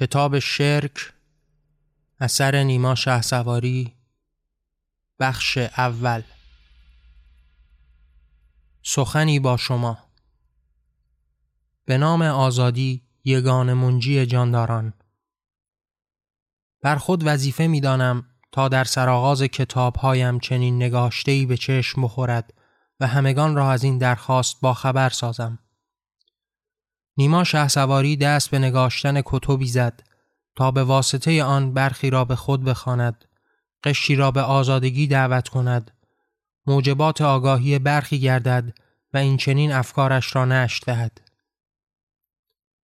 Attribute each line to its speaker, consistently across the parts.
Speaker 1: کتاب شرک اثر نیما شه سواری بخش اول. سخنی با شما. به نام آزادی یگان منجی جانداران. بر خود وظیفه می دانم تا در سرآغاز کتابهایم چنین نگاشتهی به چشم بخورد و همگان را از این درخواست با خبر سازم. نیما سواری دست به نگاشتن کتبی زد تا به واسطه آن برخی را به خود بخواند قشی را به آزادگی دعوت کند موجبات آگاهی برخی گردد و این چنین افکارش را نشت دهد.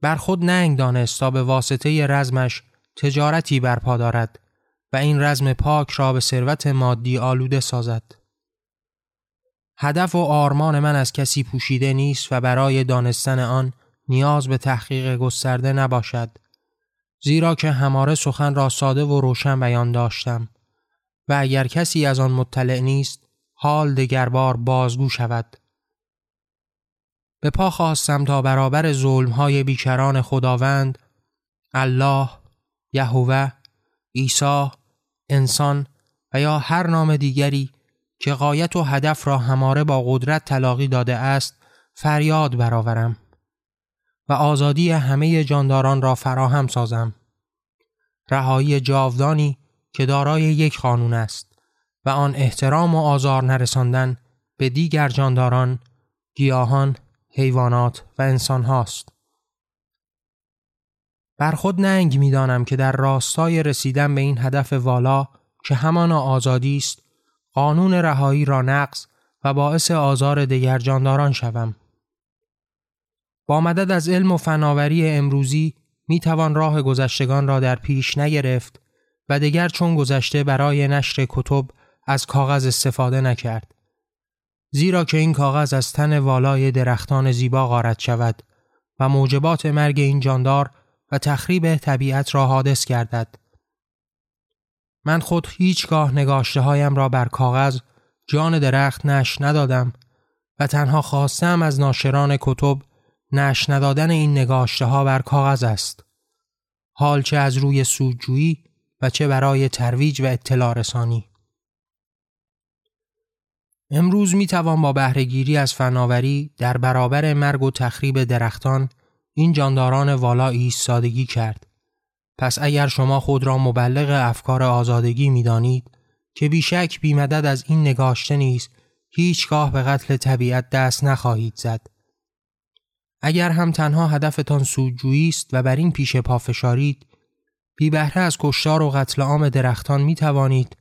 Speaker 1: بر خود ننگ دانست تا به واسطه رزمش تجارتی برپا دارد و این رزم پاک را به ثروت مادی آلوده سازد. هدف و آرمان من از کسی پوشیده نیست و برای دانستن آن نیاز به تحقیق گسترده نباشد. زیرا که هماره سخن را ساده و روشن بیان داشتم و اگر کسی از آن مطلع نیست حال دگربار بازگو شود. به پا خواستم تا برابر ظلمهای بیکران خداوند الله یهوه عیسی انسان و یا هر نام دیگری که قایت و هدف را هماره با قدرت تلاقی داده است فریاد برآورم. و آزادی همه جانداران را فراهم سازم. رهایی جاودانی که دارای یک قانون است و آن احترام و آزار نرساندن به دیگر جانداران، گیاهان، حیوانات و انسان هاست. بر خود ننگ می دانم که در راستای رسیدن به این هدف والا که همان آزادی است قانون رهایی را نقض و باعث آزار دیگر جانداران شوم. با مدد از علم و فناوری امروزی می توان راه گذشتگان را در پیش نگرفت و دیگر چون گذشته برای نشر کتب از کاغذ استفاده نکرد. زیرا که این کاغذ از تن والای درختان زیبا غارت شود و موجبات مرگ این جاندار و تخریب طبیعت را حادث گردد. من خود هیچگاه نگاشته هایم را بر کاغذ جان درخت نش ندادم و تنها خواستم از ناشران کتب نش ندادن این نگاشته ها بر کاغذ است. حال چه از روی سودجویی و چه برای ترویج و اطلاع رسانی. امروز می توان با بهرهگیری از فناوری در برابر مرگ و تخریب درختان این جانداران والا ایستادگی کرد. پس اگر شما خود را مبلغ افکار آزادگی می دانید که بیشک بیمدد از این نگاشته نیست هیچگاه به قتل طبیعت دست نخواهید زد. اگر هم تنها هدفتان سودجویی است و بر این پیش پا فشارید بی بهره از کشتار و قتل عام درختان می توانید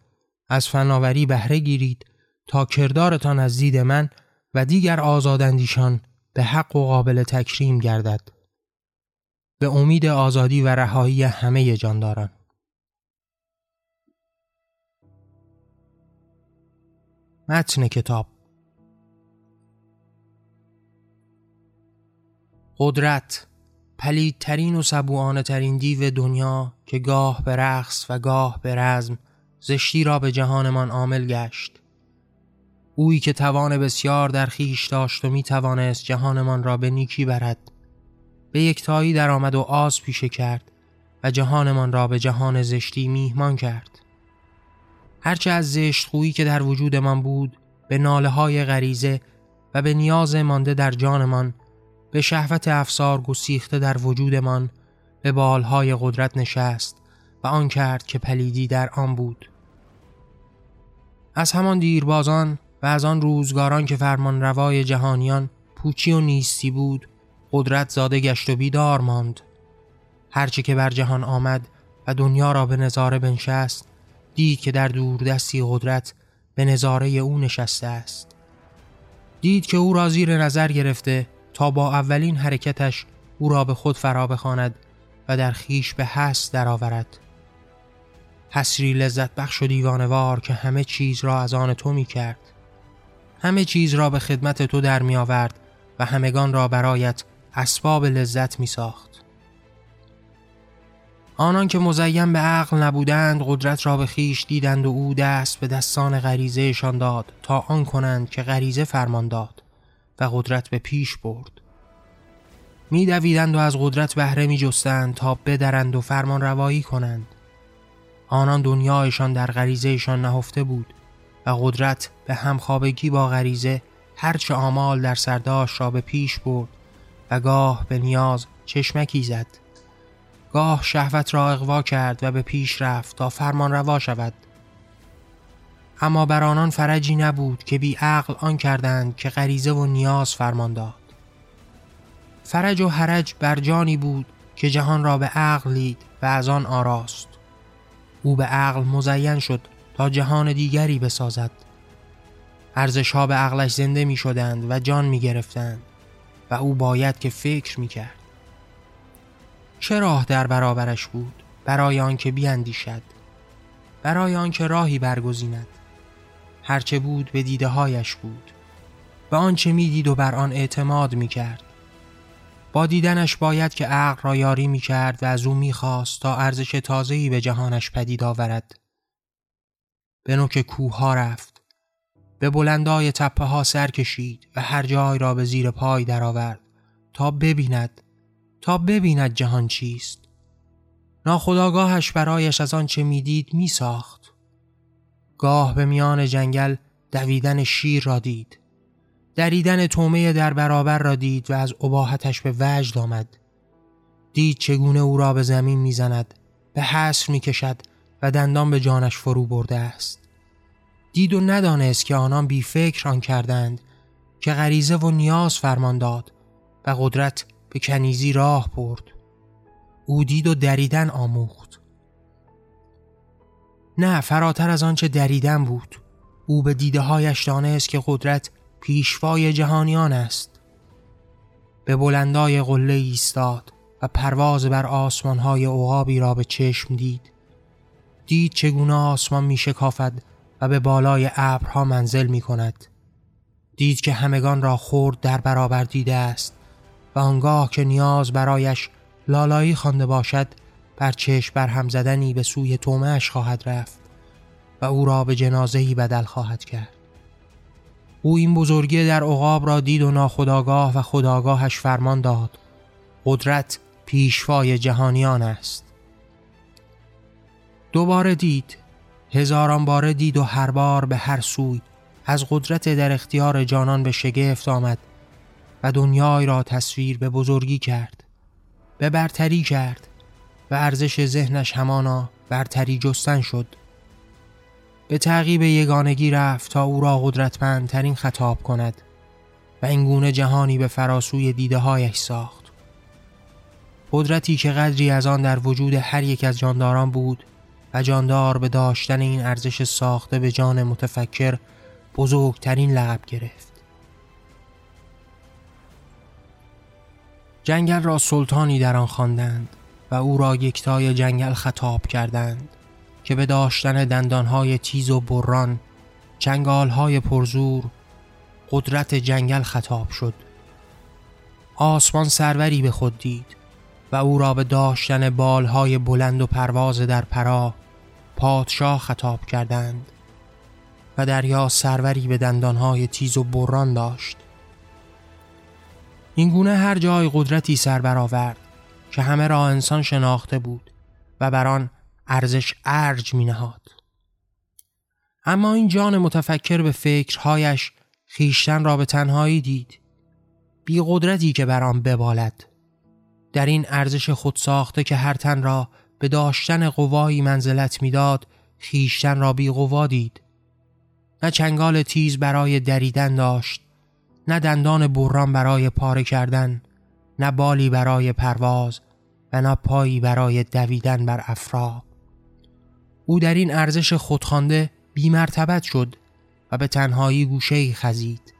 Speaker 1: از فناوری بهره گیرید تا کردارتان از دید من و دیگر آزاداندیشان به حق و قابل تکریم گردد. به امید آزادی و رهایی همه جانداران. متن کتاب قدرت پلیدترین و سبوانه ترین دیو دنیا که گاه به رقص و گاه به رزم زشتی را به جهانمان عامل گشت. اویی که توان بسیار در خیش داشت و می توانست جهانمان را به نیکی برد. به یکتایی آمد و آز پیشه کرد و جهانمان را به جهان زشتی میهمان کرد. هرچه از زشت خویی که در وجودمان بود به ناله های غریزه و به نیاز مانده در جانمان به شهوت افسار گسیخته در وجودمان به بالهای قدرت نشست و آن کرد که پلیدی در آن بود. از همان دیربازان و از آن روزگاران که فرمان روای جهانیان پوچی و نیستی بود قدرت زاده گشت و بیدار ماند. هرچه که بر جهان آمد و دنیا را به نظاره بنشست دید که در دستی قدرت به نظاره او نشسته است. دید که او را زیر نظر گرفته تا با اولین حرکتش او را به خود فرا بخواند و در خیش به هست درآورد. حسری لذت بخش و دیوانوار که همه چیز را از آن تو می کرد. همه چیز را به خدمت تو در می آورد و همگان را برایت اسباب لذت می ساخت. آنان که مزین به عقل نبودند قدرت را به خیش دیدند و او دست به دستان غریزهشان داد تا آن کنند که غریزه فرمان داد. و قدرت به پیش برد. میدویدند و از قدرت بهره می جستند تا بدرند و فرمان روایی کنند. آنان دنیایشان در غریزهشان نهفته بود و قدرت به همخوابگی با غریزه هرچه آمال در سرداش را به پیش برد و گاه به نیاز چشمکی زد. گاه شهوت را اقوا کرد و به پیش رفت تا فرمان روا شود. اما بر آنان فرجی نبود که بی عقل آن کردند که غریزه و نیاز فرمان داد. فرج و حرج بر جانی بود که جهان را به عقل لید و از آن آراست. او به عقل مزین شد تا جهان دیگری بسازد. ارزش به عقلش زنده می شدند و جان می گرفتند و او باید که فکر می کرد چه راه در برابرش بود؟ برای آنکه بیاندیشد. برای آنکه راهی برگزیند. هرچه بود به دیده هایش بود. به آنچه می‌دید و بر آن اعتماد می کرد با دیدنش باید که عقل را یاری می کرد و از او می خواست تا ارزش تازه‌ای به جهانش پدید آورد. به نوک کوه ها رفت. به بلندای تپه ها سر کشید و هر جای را به زیر پای درآورد تا ببیند تا ببیند جهان چیست. ناخداگاهش برایش از آنچه می‌دید می ساخت گاه به میان جنگل دویدن شیر را دید. دریدن تومه در برابر را دید و از عباحتش به وجد آمد. دید چگونه او را به زمین می‌زند به حسر می‌کشد و دندان به جانش فرو برده است. دید و ندانست که آنان بی فکر آن کردند که غریزه و نیاز فرمان داد و قدرت به کنیزی راه برد. او دید و دریدن آموخت. نه فراتر از آنچه دریدن بود. او به دیده هایش دانست که قدرت پیشوای جهانیان است. به بلندای قله ایستاد و پرواز بر آسمان های عقابی را به چشم دید. دید چگونه آسمان می شکافد و به بالای ابرها منزل می کند دید که همگان را خورد در برابر دیده است و آنگاه که نیاز برایش لالایی خوانده باشد بر چشم بر هم زدنی به سوی تومهش خواهد رفت و او را به جنازهی بدل خواهد کرد. او این بزرگی در عقاب را دید و ناخداگاه و خداگاهش فرمان داد. قدرت پیشوای جهانیان است. دوباره دید هزاران باره دید و هر بار به هر سوی از قدرت در اختیار جانان به شگفت آمد و دنیای را تصویر به بزرگی کرد به برتری کرد و ارزش ذهنش همانا برتری جستن شد. به تعقیب یگانگی رفت تا او را قدرتمندترین خطاب کند و اینگونه جهانی به فراسوی دیده هایش ساخت. قدرتی که قدری از آن در وجود هر یک از جانداران بود و جاندار به داشتن این ارزش ساخته به جان متفکر بزرگترین لقب گرفت. جنگل را سلطانی در آن خواندند. و او را یکتای جنگل خطاب کردند که به داشتن دندانهای تیز و بران چنگالهای پرزور قدرت جنگل خطاب شد. آسمان سروری به خود دید و او را به داشتن بالهای بلند و پرواز در پرا پادشاه خطاب کردند و دریا سروری به دندانهای تیز و بران داشت. اینگونه هر جای قدرتی سر برآورد. که همه را انسان شناخته بود و بر آن ارزش ارج می نهاد. اما این جان متفکر به فکرهایش خیشتن را به تنهایی دید. بی قدرتی که بر آن ببالد. در این ارزش خود ساخته که هر تن را به داشتن قوایی منزلت می‌داد خیشتن را بی قوا دید. نه چنگال تیز برای دریدن داشت نه دندان بران برای پاره کردن. نه بالی برای پرواز و نه پایی برای دویدن بر افرا او در این ارزش خودخوانده بیمرتبت شد و به تنهایی گوشه خزید.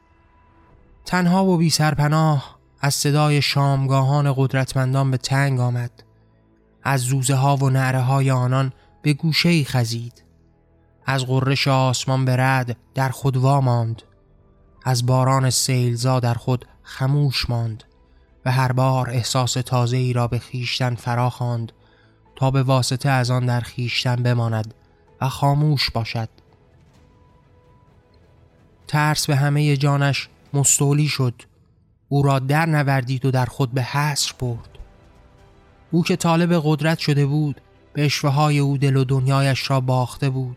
Speaker 1: تنها و بی سرپناه از صدای شامگاهان قدرتمندان به تنگ آمد. از زوزه ها و نعره های آنان به گوشه خزید. از غرش آسمان به رد در خود ماند. از باران سیلزا در خود خموش ماند. و هر بار احساس تازه ای را به خیشتن فرا خواند تا به واسطه از آن در خیشتن بماند و خاموش باشد. ترس به همه جانش مستولی شد. او را در نوردید و در خود به حصر برد. او که طالب قدرت شده بود به های او دل و دنیایش را باخته بود.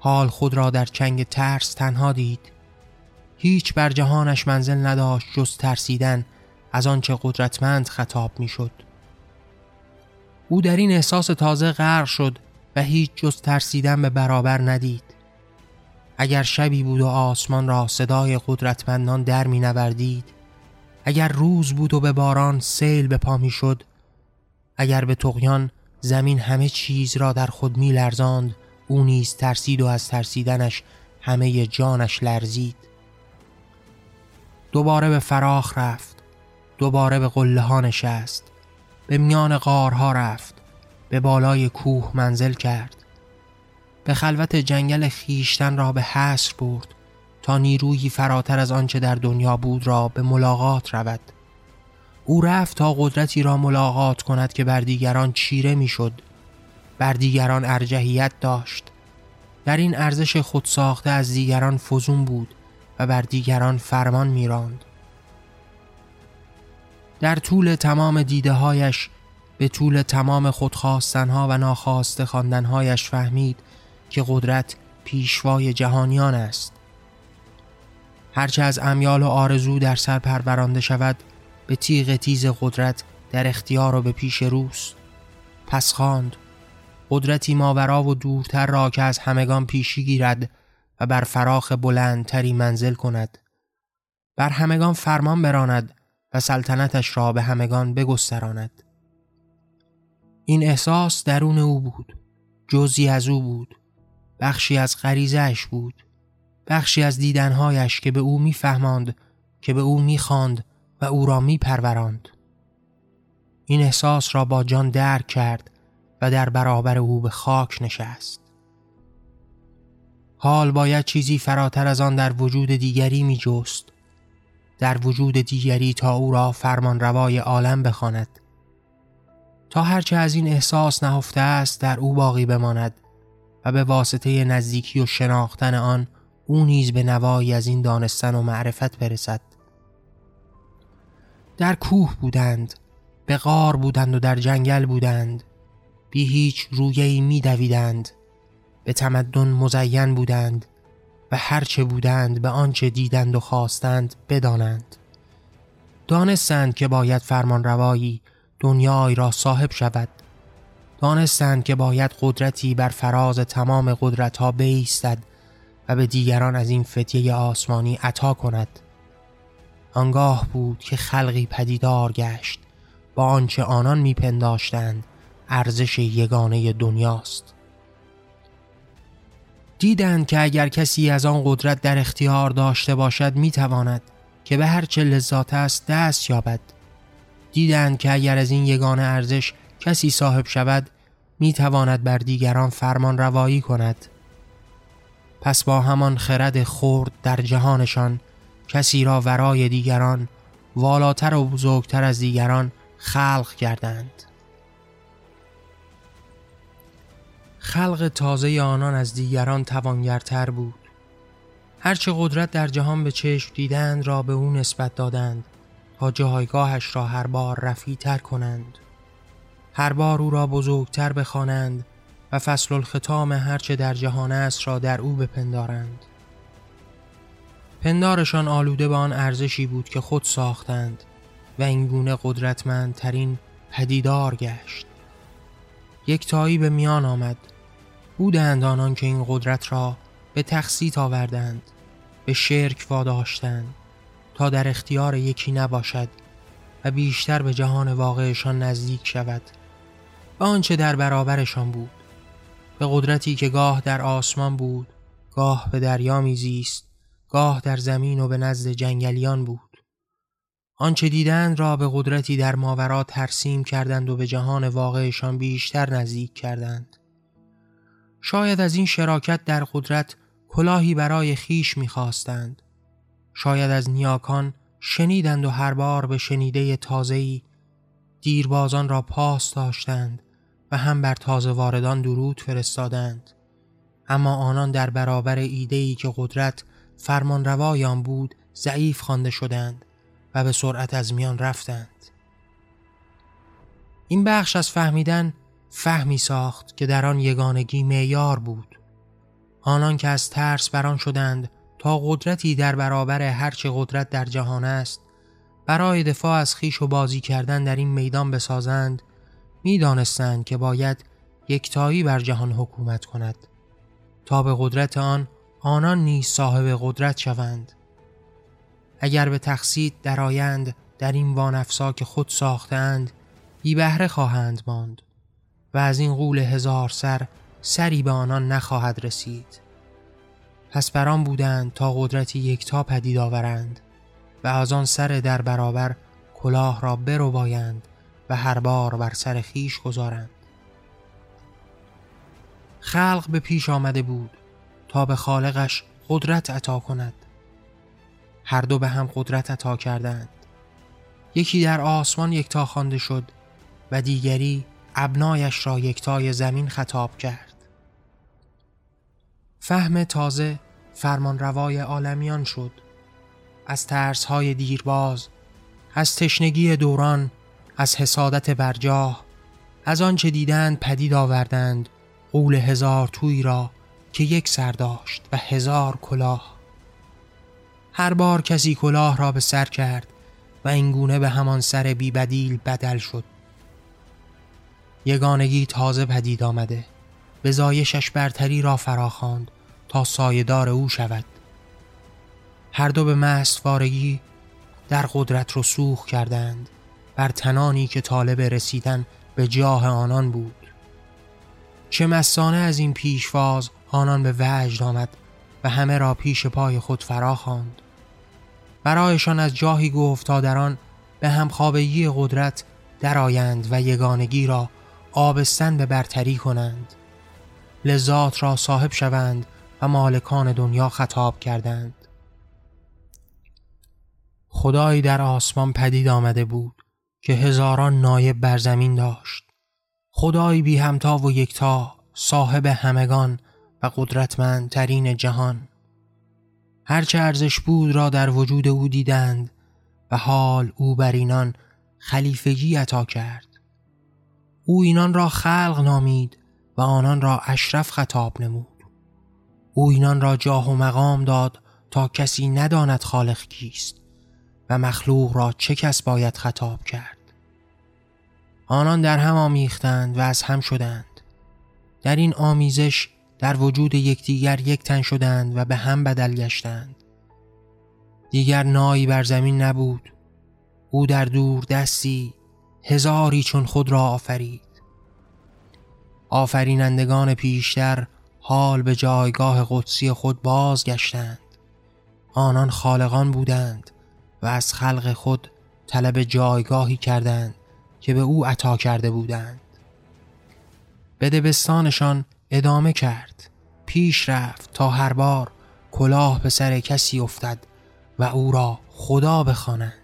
Speaker 1: حال خود را در چنگ ترس تنها دید. هیچ بر جهانش منزل نداشت جز ترسیدن از آنچه قدرتمند خطاب می‌شد. او در این احساس تازه غرق شد و هیچ جز ترسیدن به برابر ندید. اگر شبی بود و آسمان را صدای قدرتمندان در می نوردید اگر روز بود و به باران سیل به پا می شد اگر به تقیان زمین همه چیز را در خود می لرزاند او نیز ترسید و از ترسیدنش همه جانش لرزید. دوباره به فراخ رفت. دوباره به قله ها نشست. به میان غارها رفت. به بالای کوه منزل کرد. به خلوت جنگل خیشتن را به حصر برد تا نیرویی فراتر از آنچه در دنیا بود را به ملاقات رود. او رفت تا قدرتی را ملاقات کند که بر دیگران چیره می‌شد. بر دیگران ارجحیت داشت. در این ارزش خود ساخته از دیگران فزون بود و بر دیگران فرمان میراند. در طول تمام دیده هایش به طول تمام خودخواستنها و ناخواسته خواندنهایش فهمید که قدرت پیشوای جهانیان است. هرچه از امیال و آرزو در سر پرورانده شود به تیغ تیز قدرت در اختیار و به پیش روست. پس خواند قدرتی ماورا و دورتر را که از همگان پیشی گیرد و بر فراخ بلندتری منزل کند. بر همگان فرمان براند و سلطنتش را به همگان بگستراند. این احساس درون او بود. جزی از او بود. بخشی از غریزش بود. بخشی از دیدنهایش که به او میفهماند که به او می‌خواند و او را میپروراند. این احساس را با جان درک کرد و در برابر او به خاک نشست. حال باید چیزی فراتر از آن در وجود دیگری می جست در وجود دیگری تا او را فرمان روای عالم بخواند. تا هرچه از این احساس نهفته است در او باقی بماند و به واسطه نزدیکی و شناختن آن او نیز به نوایی از این دانستن و معرفت برسد. در کوه بودند به غار بودند و در جنگل بودند. بی هیچ رویهی می دویدند به تمدن مزین بودند. و هرچه بودند به آنچه دیدند و خواستند بدانند. دانستند که باید فرمان روایی دنیای را صاحب شود. دانستند که باید قدرتی بر فراز تمام قدرت ها بیستد و به دیگران از این فتیه آسمانی عطا کند. آنگاه بود که خلقی پدیدار گشت با آنچه آنان میپنداشتند ارزش یگانه دنیاست. دیدند که اگر کسی از آن قدرت در اختیار داشته باشد می‌تواند که به هر چه لذات است دست یابد. دیدند که اگر از این یگانه ارزش کسی صاحب شود می‌تواند بر دیگران فرمان روایی کند. پس با همان خرد خرد در جهانشان کسی را ورای دیگران والاتر و بزرگتر از دیگران خلق کردند. خلق تازه آنان از دیگران توانگرتر بود. هرچه قدرت در جهان به چشم دیدند را به او نسبت دادند. تا جایگاهش را هر بار رفی تر کنند. هر بار او را بزرگتر بخوانند و فصل الختام هرچه در جهان است را در او بپندارند. پندارشان آلوده به آن ارزشی بود که خود ساختند و اینگونه قدرتمندترین پدیدار گشت. یک تایی به میان آمد. بودند آنان که این قدرت را به تخصیت آوردند به شرک واداشتند تا در اختیار یکی نباشد و بیشتر به جهان واقعشان نزدیک شود. و آنچه در برابرشان بود به قدرتی که گاه در آسمان بود گاه به دریا میزیست گاه در زمین و به نزد جنگلیان بود. آنچه دیدند را به قدرتی در ماورا ترسیم کردند و به جهان واقعشان بیشتر نزدیک کردند. شاید از این شراکت در قدرت کلاهی برای خیش می‌خواستند. شاید از نیاکان شنیدند و هر بار به شنیده تازه‌ای دیربازان را پاس داشتند و هم بر تازه واردان درود فرستادند. اما آنان در برابر ایده‌ای که قدرت فرمان روایان بود ضعیف خوانده شدند و به سرعت از میان رفتند. این بخش از فهمیدن فهمی ساخت که در آن یگانگی معیار بود. آنان که از ترس بران شدند تا قدرتی در برابر هرچه قدرت در جهان است برای دفاع از خیش و بازی کردن در این میدان بسازند می‌دانستند که باید یکتایی بر جهان حکومت کند. تا به قدرت آن آنان نیز صاحب قدرت شوند. اگر به تقصید درآیند در این وانفسا که خود ساختند بی بهره خواهند ماند. و از این قول هزار سر سری به آنان نخواهد رسید. پس بران بودند تا قدرتی یکتا پدید آورند و از آن سر در برابر کلاه را برو بایند و هر بار بر سر خیش گذارند. خلق به پیش آمده بود تا به خالقش قدرت عطا کند. هر دو به هم قدرت عطا کردند. یکی در آسمان یکتا خوانده شد و دیگری ابنایش را یکتای زمین خطاب کرد. فهم تازه فرمان روای عالمیان شد. از ترس های دیرباز از تشنگی دوران از حسادت برجاه از آنچه دیدند پدید آوردند قول هزار توی را که یک سر داشت و هزار کلاه. هر بار کسی کلاه را به سر کرد و اینگونه به همان سر بی بدیل بدل شد. یگانگی تازه پدید آمده. به زایشش برتری را فراخواند تا سایدار او شود. هر دو به مستوارگی در قدرت رسوخ کردند بر تنانی که طالب رسیدن به جاه آنان بود. چه مسانه از این پیشواز آنان به وجد آمد و همه را پیش پای خود فرا خواند برایشان از جاهی گفت تا در آن به همخوابگی قدرت درآیند و یگانگی را آبستن به برتری کنند. لذات را صاحب شوند و مالکان دنیا خطاب کردند. خدایی در آسمان پدید آمده بود که هزاران نایب بر زمین داشت. خدایی بی همتا و یکتا صاحب همگان و قدرتمندترین جهان. هرچه ارزش بود را در وجود او دیدند و حال او بر اینان خلیفگی عطا کرد. او اینان را خلق نامید و آنان را اشرف خطاب نمود. او اینان را جاه و مقام داد تا کسی نداند خالق کیست و مخلوق را چه کس باید خطاب کرد. آنان در هم آمیختند و از هم شدند. در این آمیزش در وجود یکدیگر یک تن شدند و به هم بدل گشتند. دیگر نایی بر زمین نبود. او در دور دستی هزاری چون خود را آفرید. آفرینندگان پیشتر حال به جایگاه قدسی خود بازگشتند. آنان خالقان بودند و از خلق خود طلب جایگاهی کردند که به او عطا کرده بودند. به دبستانشان ادامه کرد. پیش رفت تا هر بار کلاه به سر کسی افتد و او را خدا بخوانند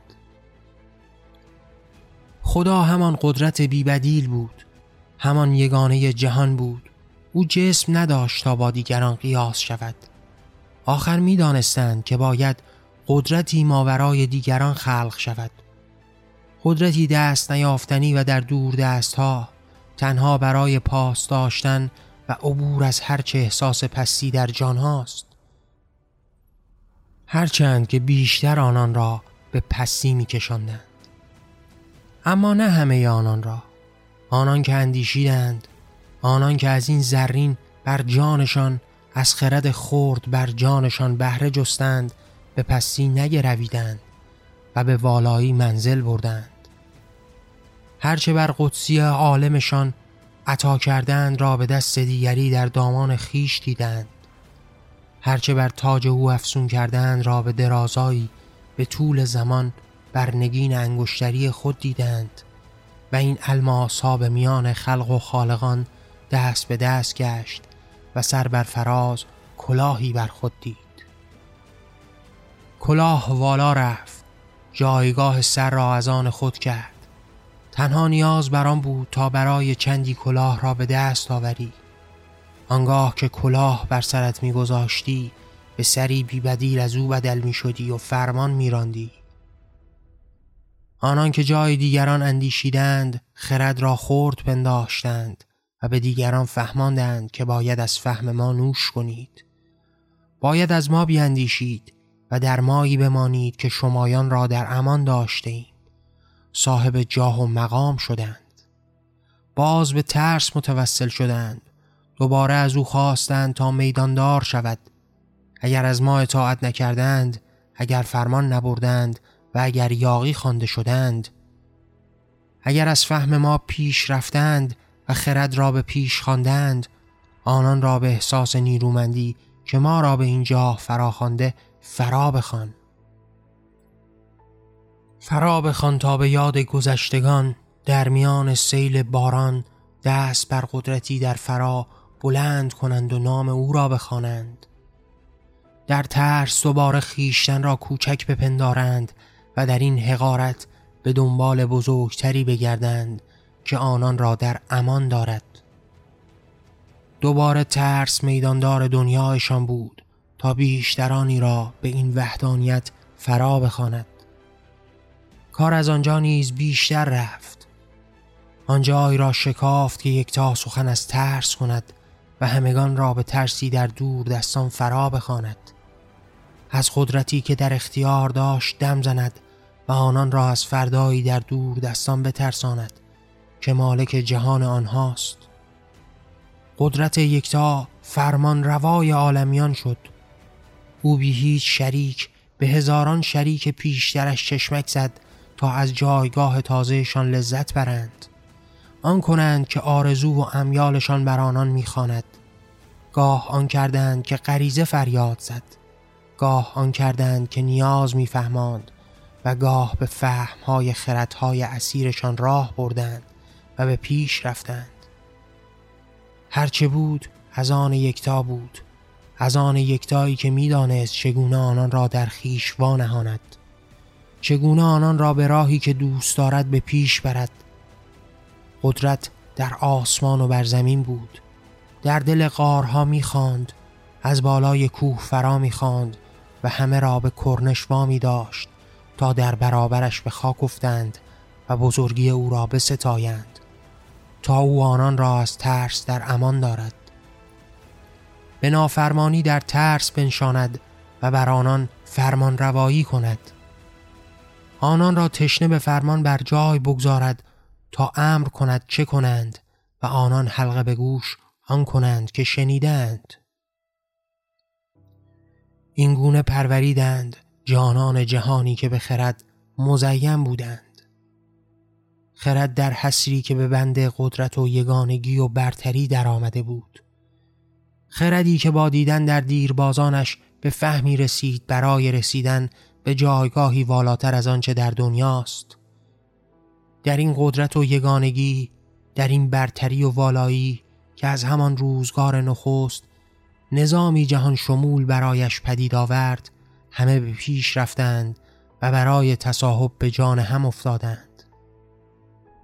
Speaker 1: خدا همان قدرت بیبدیل بود همان یگانه جهان بود. او جسم نداشت تا با دیگران قیاس شود. آخر می دانستند که باید قدرتی ماورای دیگران خلق شود. قدرتی دست نیافتنی و در دور دست ها تنها برای پاس داشتن و عبور از هرچه احساس پستی در جان هاست. هرچند که بیشتر آنان را به پستی می کشندند. اما نه همه آنان را. آنان که اندیشیدند آنان که از این زرین بر جانشان از خرد خورد بر جانشان بهره جستند به پستی نگرویدند و به والایی منزل بردند. هرچه بر قدسی عالمشان عطا کردند را به دست دیگری در دامان خیش دیدند. هرچه بر تاج او افسون کردند را به درازایی به طول زمان بر نگین انگشتری خود دیدند و این الماس ها به میان خلق و خالقان دست به دست گشت و سر بر فراز کلاهی بر خود دید. کلاه والا رفت جایگاه سر را از آن خود کرد. تنها نیاز بر آن بود تا برای چندی کلاه را به دست آوری. آنگاه که کلاه بر سرت میگذاشتی به سری بی بدیل از او بدل می شدی و فرمان می راندی. آنان که جای دیگران اندیشیدند خرد را خورد پنداشتند و به دیگران فهماندند که باید از فهم ما نوش کنید. باید از ما بیاندیشید و در مایی بمانید که شمایان را در امان داشته ایم صاحب جاه و مقام شدند. باز به ترس متوسل شدند. دوباره از او خواستند تا میداندار شود. اگر از ما اطاعت نکردند اگر فرمان نبردند و اگر یاقی خوانده شدند اگر از فهم ما پیش رفتند و خرد را به پیش خواندند آنان را به احساس نیرومندی که ما را به اینجا فراخوانده فرا بخوان. فرا بخوان تا به یاد گذشتگان در میان سیل باران دست بر قدرتی در فرا بلند کنند و نام او را بخوانند. در ترس دوباره خیشتن را کوچک بپندارند و در این حقارت به دنبال بزرگتری بگردند که آنان را در امان دارد. دوباره ترس میداندار دنیایشان بود تا بیشترانی را به این وحدانیت فرا بخواند. کار از آنجا نیز بیشتر رفت. آنجایی را شکافت که یک تا سخن از ترس کند و همگان را به ترسی در دور دستان فرا بخواند. از قدرتی که در اختیار داشت دم زند و آنان را از فردایی در دور دستان بترساند که مالک جهان آنهاست. قدرت یکتا فرمان روای عالمیان شد. او بی هیچ شریک به هزاران شریک پیشترش چشمک زد تا از جایگاه تازهشان لذت برند. آن کنند که آرزو و امیالشان بر آنان می‌خواند. گاه آن کردند که غریزه فریاد زد. گاه آن کردند که نیاز میفهماند. و گاه به فهمهای خردهای اسیرشان راه بردند و به پیش رفتند. هرچه بود از آن یکتا بود. از آن یکتایی که می‌دانست چگونه آنان را در خیش وانهاند. چگونه آنان را به راهی که دوست دارد به پیش برد. قدرت در آسمان و بر زمین بود. در دل قارها می‌خواند از بالای کوه فرا می‌خواند و همه را به کرنش وامی داشت. تا در برابرش به خاک افتند و بزرگی او را بستایند. تا او آنان را از ترس در امان دارد. به نافرمانی در ترس بنشاند و بر آنان فرمان روایی کند. آنان را تشنه به فرمان بر جای بگذارد تا امر کند چه کنند و آنان حلقه به گوش آن کنند که شنیدند. این گونه پروریدند. جانان جهانی که به خرد مزین بودند. خرد در حسری که به بند قدرت و یگانگی و برتری در آمده بود. خردی که با دیدن در دیربازانش به فهمی رسید برای رسیدن به جایگاهی والاتر از آنچه در دنیاست. در این قدرت و یگانگی در این برتری و والایی که از همان روزگار نخست نظامی جهان شمول برایش پدید آورد همه به پیش رفتند و برای تصاحب به جان هم افتادند.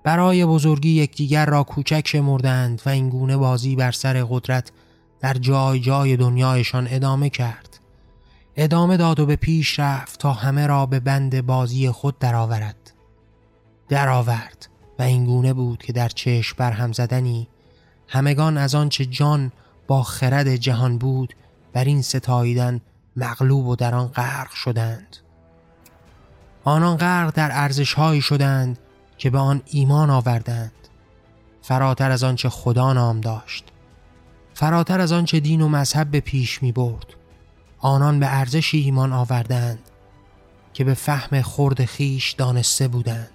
Speaker 1: برای بزرگی یکدیگر را کوچک شمردند و این گونه بازی بر سر قدرت در جای جای دنیایشان ادامه کرد. ادامه داد و به پیش رفت تا همه را به بند بازی خود درآورد. درآورد و این گونه بود که در چشم بر هم زدنی همگان از آنچه جان با خرد جهان بود بر این ستاییدن مغلوب و در آن غرق شدند. آنان غرق در ارزش هایی شدند که به آن ایمان آوردند. فراتر از آنچه خدا نام داشت. فراتر از آنچه دین و مذهب به پیش می برد. آنان به ارزش ایمان آوردند که به فهم خرد خیش دانسته بودند.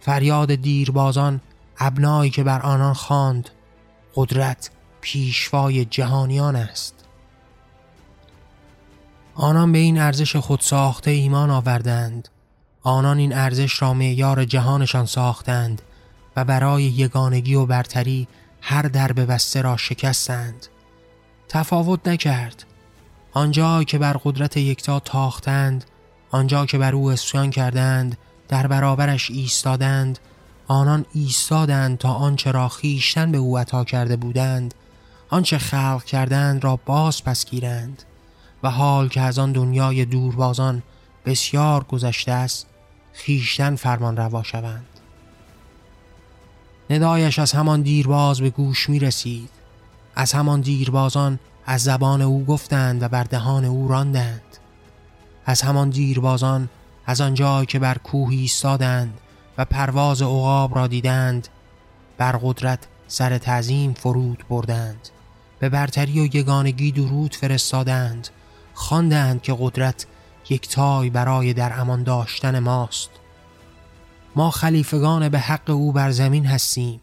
Speaker 1: فریاد دیربازان ابنایی که بر آنان خواند قدرت پیشوای جهانیان است. آنان به این ارزش خود ساخته ایمان آوردند. آنان این ارزش را معیار جهانشان ساختند و برای یگانگی و برتری هر درب بسته را شکستند. تفاوت نکرد. آنجا که بر قدرت یکتا تاختند آنجا که بر او اسیان کردند در برابرش ایستادند آنان ایستادند تا آنچه را خیشتن به او عطا کرده بودند آنچه خلق کردند را باز پس گیرند. و حال که از آن دنیای دوربازان بسیار گذشته است خیشتن فرمان روا شوند. ندایش از همان دیرباز به گوش می رسید از همان دیربازان از زبان او گفتند و بر دهان او راندند. از همان دیربازان از آنجا که بر کوهی ایستادند و پرواز عقاب را دیدند بر قدرت سر تعظیم فرود بردند. به برتری و یگانگی درود فرستادند. خواندند که قدرت یک تای برای در امان داشتن ماست. ما خلیفگان به حق او بر زمین هستیم.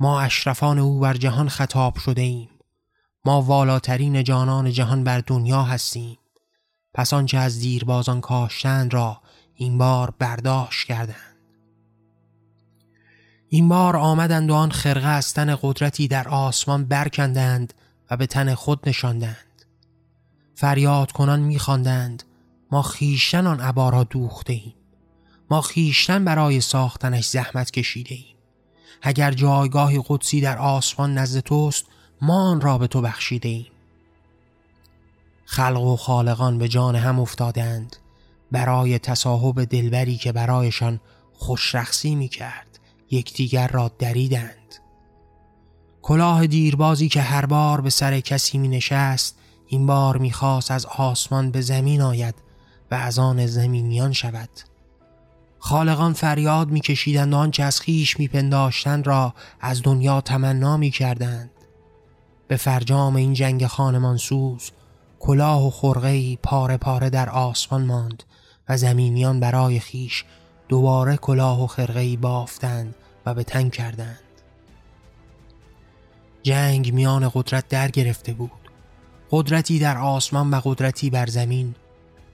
Speaker 1: ما اشرفان او بر جهان خطاب شده ایم ما والاترین جانان جهان بر دنیا هستیم. پس آنچه از دیربازان کاشتند را این بار برداشت کردند. این بار آمدند و آن خرقه از تن قدرتی در آسمان برکندند و به تن خود نشاندند. فریاد کنان میخواندند ما خیشتن آن عبا را دوخته ایم ما خیشتن برای ساختنش زحمت کشیده ایم اگر جایگاهی قدسی در آسمان نزد توست ما آن را به تو بخشیده ایم خلق و خالقان به جان هم افتادند. برای تصاحب دلبری که برایشان خوشرخصی می کرد یکدیگر را دریدند. کلاه دیربازی که هر بار به سر کسی می نشست این بار می خواست از آسمان به زمین آید و از آن زمینیان شود. خالقان فریاد میکشیدند و آنچه از خیش میپنداشتند را از دنیا تمنا می‌کردند. به فرجام این جنگ خانمان سوز کلاه و خرقه پاره پاره در آسمان ماند و زمینیان برای خیش دوباره کلاه و خرقه بافتند و به تنگ کردند. جنگ میان قدرت در گرفته بود. قدرتی در آسمان و قدرتی بر زمین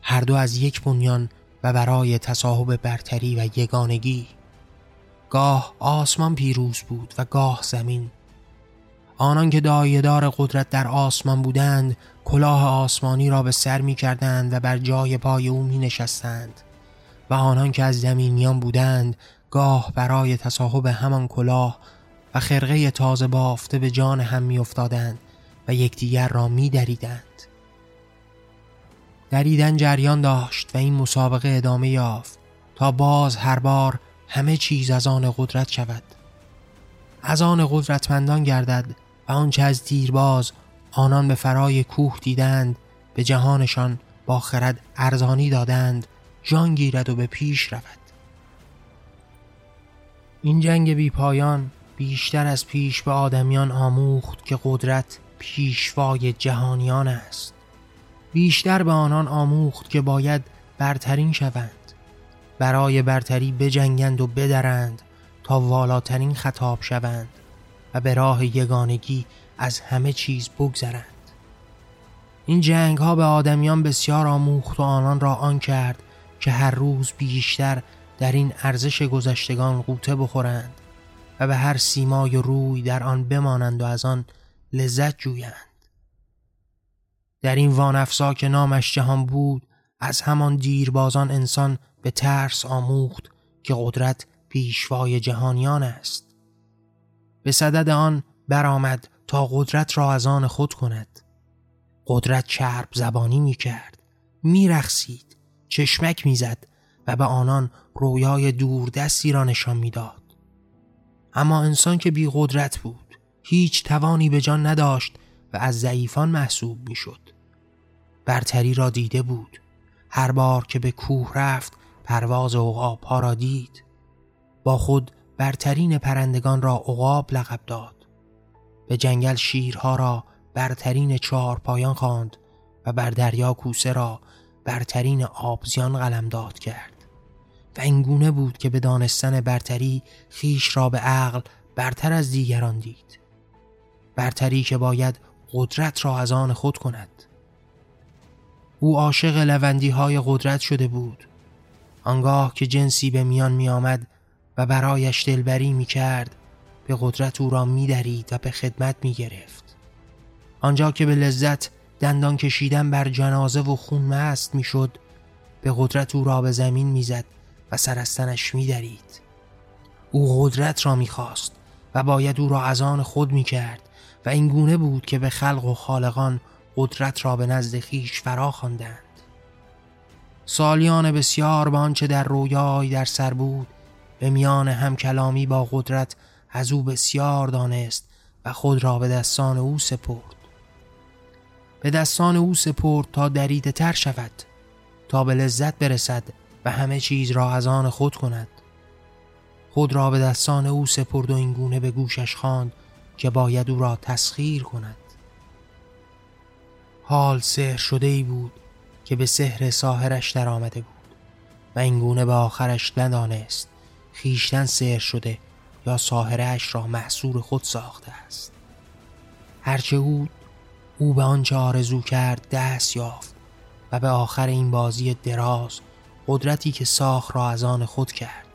Speaker 1: هر دو از یک بنیان و برای تصاحب برتری و یگانگی. گاه آسمان پیروز بود و گاه زمین. آنان که دایدار قدرت در آسمان بودند کلاه آسمانی را به سر می کردند و بر جای پای او می نشستند و آنان که از زمینیان بودند گاه برای تصاحب همان کلاه و خرقه تازه بافته به جان هم می افتادند و یکدیگر را می دریدند. دریدن جریان داشت و این مسابقه ادامه یافت تا باز هر بار همه چیز از آن قدرت شود از آن قدرتمندان گردد و آنچه از دیرباز آنان به فرای کوه دیدند به جهانشان با خرد ارزانی دادند جان گیرد و به پیش رود این جنگ بی پایان بیشتر از پیش به آدمیان آموخت که قدرت پیشوای جهانیان است. بیشتر به آنان آموخت که باید برترین شوند. برای برتری بجنگند و بدرند تا والاترین خطاب شوند و به راه یگانگی از همه چیز بگذرند. این جنگ ها به آدمیان بسیار آموخت و آنان را آن کرد که هر روز بیشتر در این ارزش گذشتگان قوطه بخورند و به هر سیمای روی در آن بمانند و از آن لذت جویند. در این وانفسا که نامش جهان بود از همان دیربازان انسان به ترس آموخت که قدرت پیشوای جهانیان است. به صدد آن برآمد تا قدرت را از آن خود کند. قدرت چرب زبانی می کرد می رخصید چشمک می زد و به آنان رویای دوردستی را نشان می‌داد. اما انسان که بی قدرت بود هیچ توانی به جان نداشت و از ضعیفان محسوب می شد. برتری را دیده بود. هر بار که به کوه رفت پرواز عقاب ها را دید. با خود برترین پرندگان را عقاب لقب داد. به جنگل شیرها را برترین چهار پایان خواند و بر دریا کوسه را برترین آبزیان داد کرد. و اینگونه بود که به دانستن برتری خیش را به عقل برتر از دیگران دید. برتری که باید قدرت را از آن خود کند. او عاشق لوندی های قدرت شده بود. آنگاه که جنسی به میان می آمد و برایش دلبری می کرد به قدرت او را می درید و به خدمت می گرفت آنجا که به لذت دندان کشیدن بر جنازه و خون مست می شد به قدرت او را به زمین می زد و سرستنش می درید او قدرت را می خواست و باید او را از آن خود می کرد و این گونه بود که به خلق و خالقان قدرت را به نزد خیش فرا خواندند. سالیان بسیار به آنچه در رویای در سر بود به میان هم کلامی با قدرت از او بسیار دانست و خود را به دستان او سپرد. به دستان او سپرد تا دریده تر شود تا به لذت برسد و همه چیز را از آن خود کند. خود را به دستان او سپرد و این گونه به گوشش خواند که باید او را تسخیر کند. حال سحر شده ای بود که به سحر ساهرش در آمده بود و اینگونه به آخرش ندانست خیشتن سحر شده یا ساهرش را محصور خود ساخته است. هرچه او او به آنچه آرزو کرد دست یافت و به آخر این بازی دراز قدرتی که ساخت را از آن خود کرد.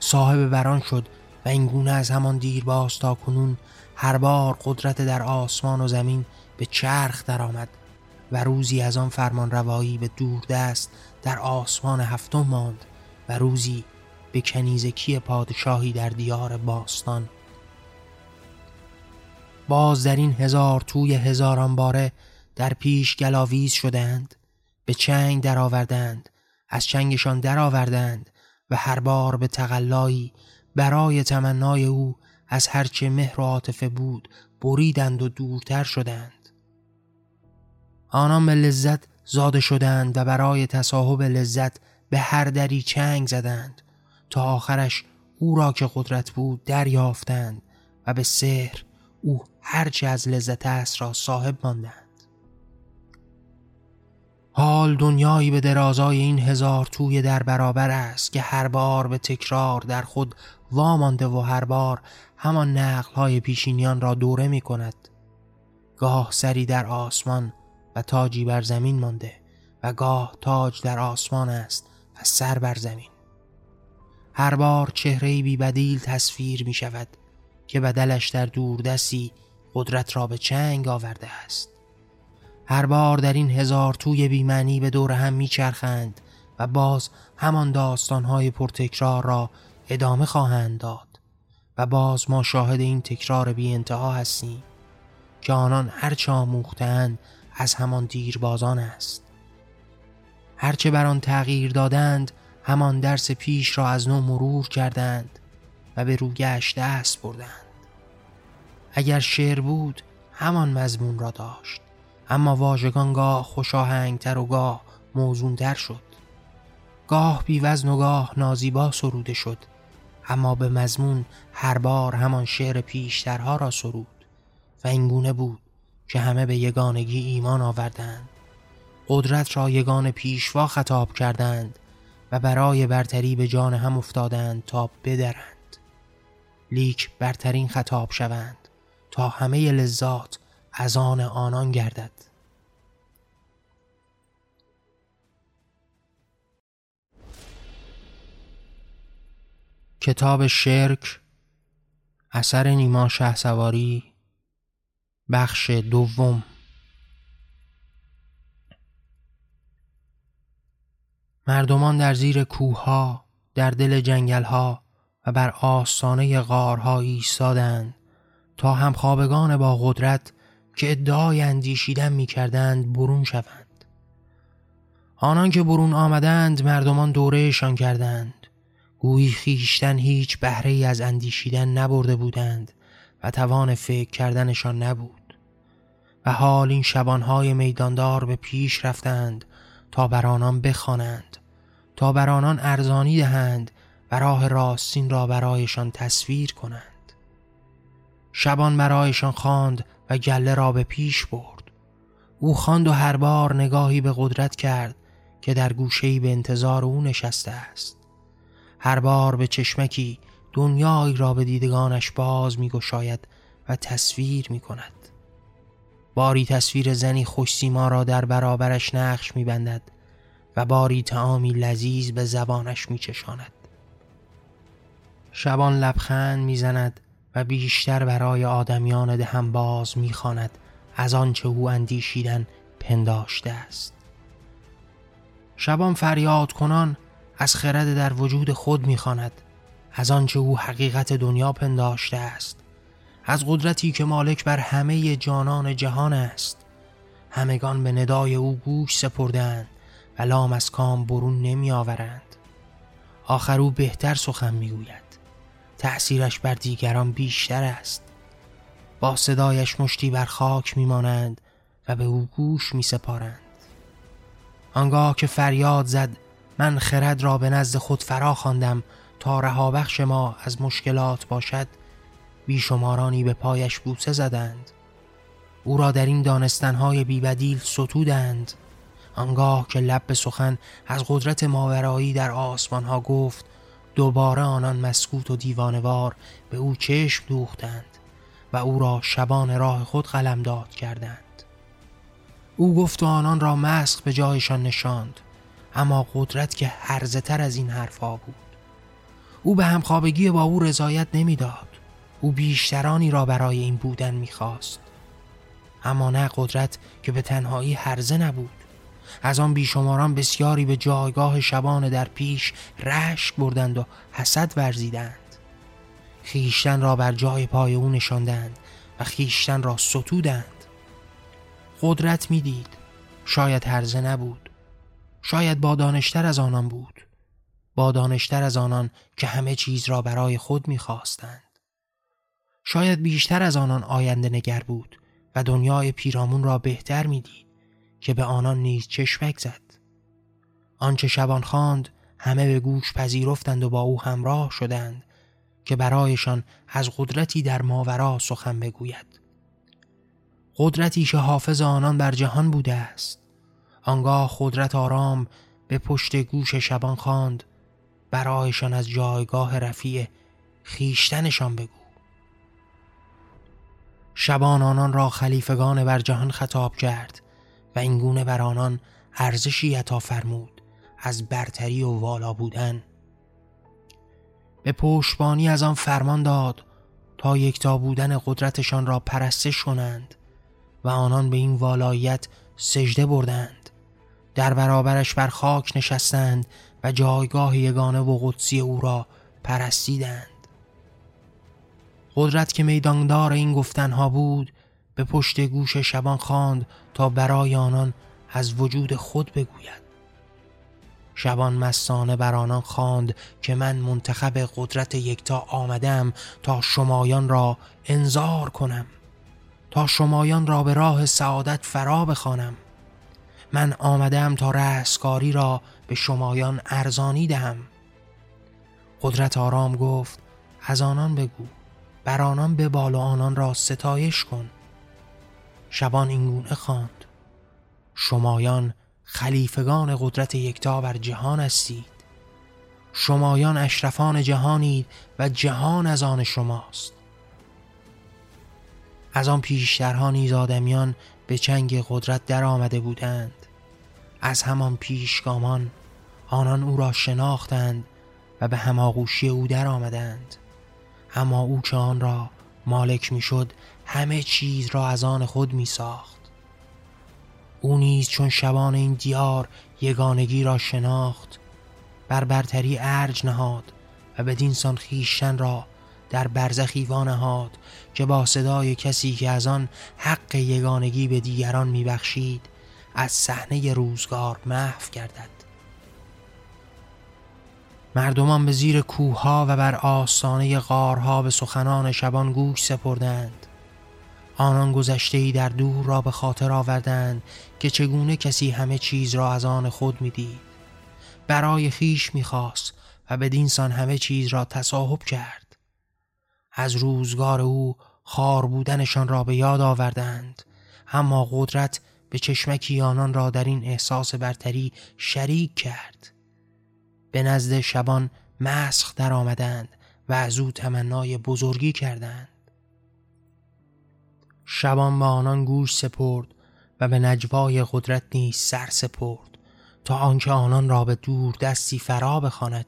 Speaker 1: صاحب بران شد و این گونه از همان دیر باز تا کنون هر بار قدرت در آسمان و زمین به چرخ درآمد و روزی از آن فرمان روایی به دور دست در آسمان هفتم ماند و روزی به کنیزکی پادشاهی در دیار باستان. باز در این هزار توی هزاران باره در پیش گلاویز شدند به چنگ درآوردند از چنگشان درآوردند و هر بار به تقلایی برای تمنای او از هرچه مهر و عاطفه بود بریدند و دورتر شدند. آنان به لذت زاده شدند و برای تصاحب لذت به هر دری چنگ زدند. تا آخرش او را که قدرت بود دریافتند و به سحر او هرچه از لذت است را صاحب ماندند. حال دنیایی به درازای این هزار توی در برابر است که هر بار به تکرار در خود وامانده و هر بار همان نقل پیشینیان را دوره می کند گاه سری در آسمان و تاجی بر زمین مانده و گاه تاج در آسمان است و سر بر زمین. هر بار چهره بی بدیل تصویر می شود که بدلش در دوردستی قدرت را به چنگ آورده است. هر بار در این هزار توی بیمعنی به دور هم میچرخند و باز همان داستانهای پرتکرار را ادامه خواهند داد. و باز ما شاهد این تکرار بی انتها هستیم که آنان هرچه آموختند از همان دیربازان است. هرچه بر آن تغییر دادند همان درس پیش را از نو مرور کردند و به روگشت دست بردند. اگر شعر بود همان مضمون را داشت اما واژگان گاه خوشاهنگتر و گاه موزونتر شد. گاه بیوزن و گاه نازیبا سروده شد. اما به مضمون هر بار همان شعر پیشترها را سرود و اینگونه بود که همه به یگانگی ایمان آوردند. قدرت را یگان پیشوا خطاب کردند و برای برتری به جان هم افتادند تا بدرند. لیک برترین خطاب شوند تا همه لذات از آن آنان گردد. کتاب شرک اثر نیما شه سواری بخش دوم. مردمان در زیر کوهها در دل جنگلها و بر آستانه غارها ایستادند تا همخوابگان با قدرت که ادعای اندیشیدن می‌کردند برون شوند. آنان که برون آمدند مردمان دورهشان کردند. گویی خیشتن هیچ بهره از اندیشیدن نبرده بودند و توان فکر کردنشان نبود. و حال این شبانهای میداندار به پیش رفتند تا بر آنان بخوانند تا بر آنان ارزانی دهند و راه راستین را برایشان تصویر کنند. شبان برایشان خواند و گله را به پیش برد. او خواند و هر بار نگاهی به قدرت کرد که در گوشهی به انتظار او نشسته است. هر بار به چشمکی دنیایی را به دیدگانش باز می گشاید و تصویر می کند باری تصویر زنی خوش سیما را در برابرش نقش می بندد و باری تعامی لذیذ به زبانش می چشاند شبان لبخند می‌زند و بیشتر برای آدمیان دهم باز می‌خواند از آنچه او اندیشیدن پنداشته است. شبان فریاد کنان از خرد در وجود خود می‌خواند از آنچه او حقیقت دنیا پنداشته است از قدرتی که مالک بر همه جانان جهان است. همگان به ندای او گوش سپردند و لام از کام برون نمی آورند آخر او بهتر سخن می‌گوید. تأثیرش بر دیگران بیشتر است. با صدایش مشتی بر خاک میمانند و به او گوش می سپارند آنگاه که فریاد زد من خرد را به نزد خود فرا خواندم تا رهابخش ما از مشکلات باشد. بیشمارانی به پایش بوسه زدند. او را در این دانستنهای بیبدیل ستودند. آنگاه که لب سخن از قدرت ماورایی در آسمانها گفت دوباره آنان مسکوت و دیوانوار به او چشم دوختند و او را شبان راه خود قلمداد کردند. او گفت و آنان را مسخ به جایشان نشاند. اما قدرت که هرزه تر از این حرفا بود. او به همخوابگی با او رضایت نمی‌داد. او بیشترانی را برای این بودن می‌خواست. اما نه قدرت که به تنهایی هرزه نبود. از آن بیشماران بسیاری به جایگاه شبان در پیش رشک بردند و حسد ورزیدند. خیشتن را بر جای پای او نشاندند و خیشتن را ستودند. قدرت می‌دید. شاید هرزه نبود. شاید با دانشتر از آنان بود. با دانشتر از آنان که همه چیز را برای خود می‌خواستند. شاید بیشتر از آنان آینده نگر بود و دنیای پیرامون را بهتر می‌دید که به آنان نیز چشمک زد. آنچه شبان خواند همه به گوش پذیرفتند و با او همراه شدند که برایشان از قدرتی در ماورا سخن بگوید. قدرتی که حافظ آنان بر جهان بوده است. آنگاه قدرت آرام به پشت گوش شبان خواند. برایشان از جایگاه رفیع خیشتنشان بگو. شبان آنان را خلیفگان بر جهان خطاب کرد و اینگونه بر آنان ارزشی عطا فرمود. از برتری و والا بودن. به پشتبانی از آن فرمان داد تا یکتا بودن قدرتشان را پرستش کنند و آنان به این والایت سجده بردند. در برابرش بر خاک نشستند و جایگاه یگانه و قدسی او را پرستیدند. قدرت که میداندار این گفتنها بود به پشت گوش شبان خواند تا برای آنان از وجود خود بگوید. شبان مستانه بر آنان خواند که من منتخب قدرت یکتا آمدم تا شمایان را انذار کنم تا شمایان را به راه سعادت فرا بخوانم. من آمدم تا رستگاری را به شمایان ارزانی دهم. قدرت آرام گفت از آنان بگو بر آنان به بالا آنان را ستایش کن. شبان اینگونه خواند. شمایان خلیفگان قدرت یکتا بر جهان هستید شمایان اشرفان جهانید و جهان از آن شماست. از آن پیشترها نیز آدمیان به چنگ قدرت در آمده بودند. از همان پیشگامان آنان او را شناختند و به هماغوشی او در آمدند. اما او که آن را مالک می‌شد همه چیز را از آن خود می ساخت او نیز چون شبان این دیار یگانگی را شناخت بر برتری ارج نهاد و بدین سان خیشتن را در برزخی وانهاد که با صدای کسی که از آن حق یگانگی به دیگران میبخشید از صحنه روزگار محو گردد. مردمان به زیر کوهها و بر آستانه غارها به سخنان شبان گوش سپردند. آنان گذشته در دور را به خاطر آوردند که چگونه کسی همه چیز را از آن خود می‌دید. برای خیش می‌خواست و به سان همه چیز را تصاحب کرد. از روزگار او خار بودنشان را به یاد آوردند. اما قدرت به چشمکی آنان را در این احساس برتری شریک کرد. به نزد شبان مسخ در آمدند و از او تمنای بزرگی کردند. شبان به آنان گوش سپرد و به نجوای قدرت نیز سر سپرد تا آنکه آنان را به دور دستی فرا بخواند.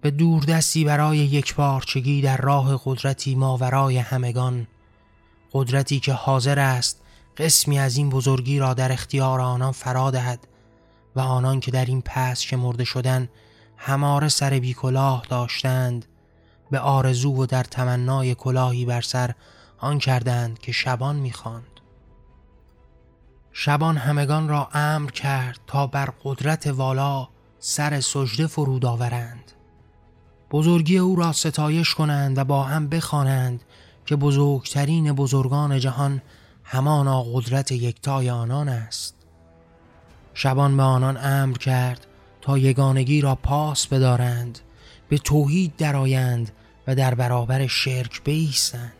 Speaker 1: به دور دستی برای یک پارچگی در راه قدرتی ماورای همگان قدرتی که حاضر است قسمی از این بزرگی را در اختیار آنان فرا دهد و آنان که در این پس که مرده شدن هماره سر بی کلاه داشتند به آرزو و در تمنای کلاهی بر سر آن کردند که شبان می‌خواند. شبان همگان را امر کرد تا بر قدرت والا سر سجده فرود آورند. بزرگی او را ستایش کنند و با هم بخوانند که بزرگترین بزرگان جهان همانا قدرت یکتای آنان است. شبان به آنان امر کرد تا یگانگی را پاس بدارند به توحید درآیند و در برابر شرک بیستند.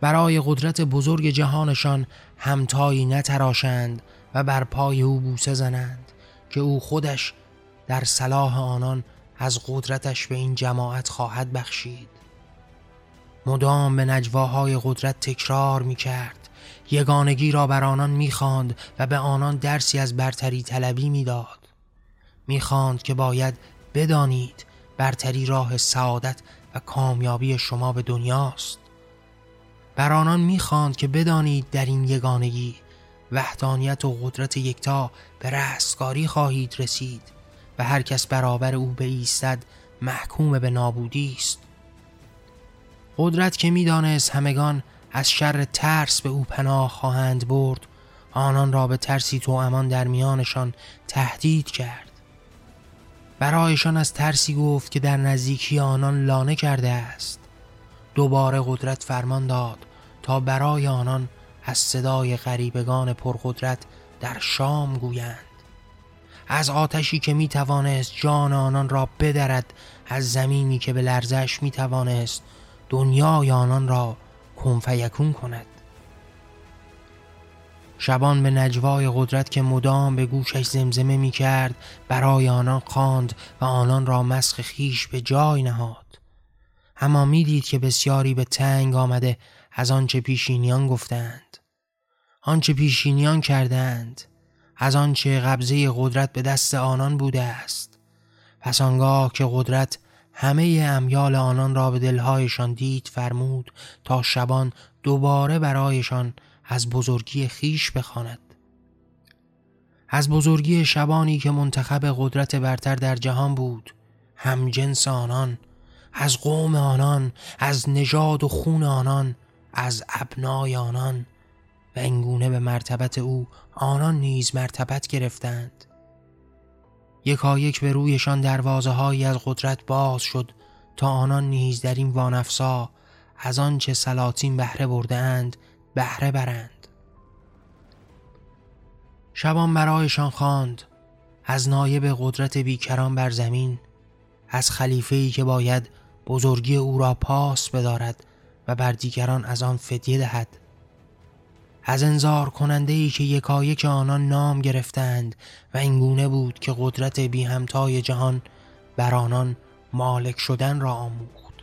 Speaker 1: برای قدرت بزرگ جهانشان همتایی نتراشند و بر پای او بوسه زنند که او خودش در صلاح آنان از قدرتش به این جماعت خواهد بخشید. مدام به نجواهای قدرت تکرار می کرد یگانگی را بر آنان می خاند و به آنان درسی از برتری طلبی می داد می خاند که باید بدانید برتری راه سعادت و کامیابی شما به دنیاست. بر آنان می‌خواند که بدانید در این یگانگی وحدانیت و قدرت یکتا به رستگاری خواهید رسید. و هر کس برابر او به ایستد محکوم به نابودی است. قدرت که می‌دانست همگان از شر ترس به او پناه خواهند برد آنان را به ترسی تو امان در میانشان تهدید کرد. برایشان از ترسی گفت که در نزدیکی آنان لانه کرده است. دوباره قدرت فرمان داد تا برای آنان از صدای غریبگان پرقدرت در شام گویند. از آتشی که می توانست جان آنان را بدرد از زمینی که به لرزش می توانست دنیای آنان را کنفیکون کند. شبان به نجوای قدرت که مدام به گوشش زمزمه می کرد برای آنان خواند و آنان را مسخ خیش به جای نهاد. اما می‌دید که بسیاری به تنگ آمده از آنچه پیشینیان گفتند. آنچه پیشینیان کردند. از آنچه قبضه قدرت به دست آنان بوده است. پس آنگاه که قدرت همه امیال آنان را به دلهایشان دید فرمود تا شبان دوباره برایشان از بزرگی خیش بخواند. از بزرگی شبانی که منتخب قدرت برتر در جهان بود هم جنس آنان از قوم آنان از نژاد و خون آنان از ابنای آنان و انگونه به مرتبت او آنان نیز مرتبت گرفتند. یکا یک به رویشان دروازه هایی از قدرت باز شد تا آنان نیز در این وانفسا از آنچه سلاطین بهره بردهاند بهره برند. شبان برایشان خواند از نایب قدرت بیکران بر زمین از خلیفه‌ای که باید بزرگی او را پاس بدارد و بر دیگران از آن فدیه دهد. از انذار کننده ای که یکایک آنان نام گرفتند و اینگونه بود که قدرت بی همتای جهان بر آنان مالک شدن را آموخت.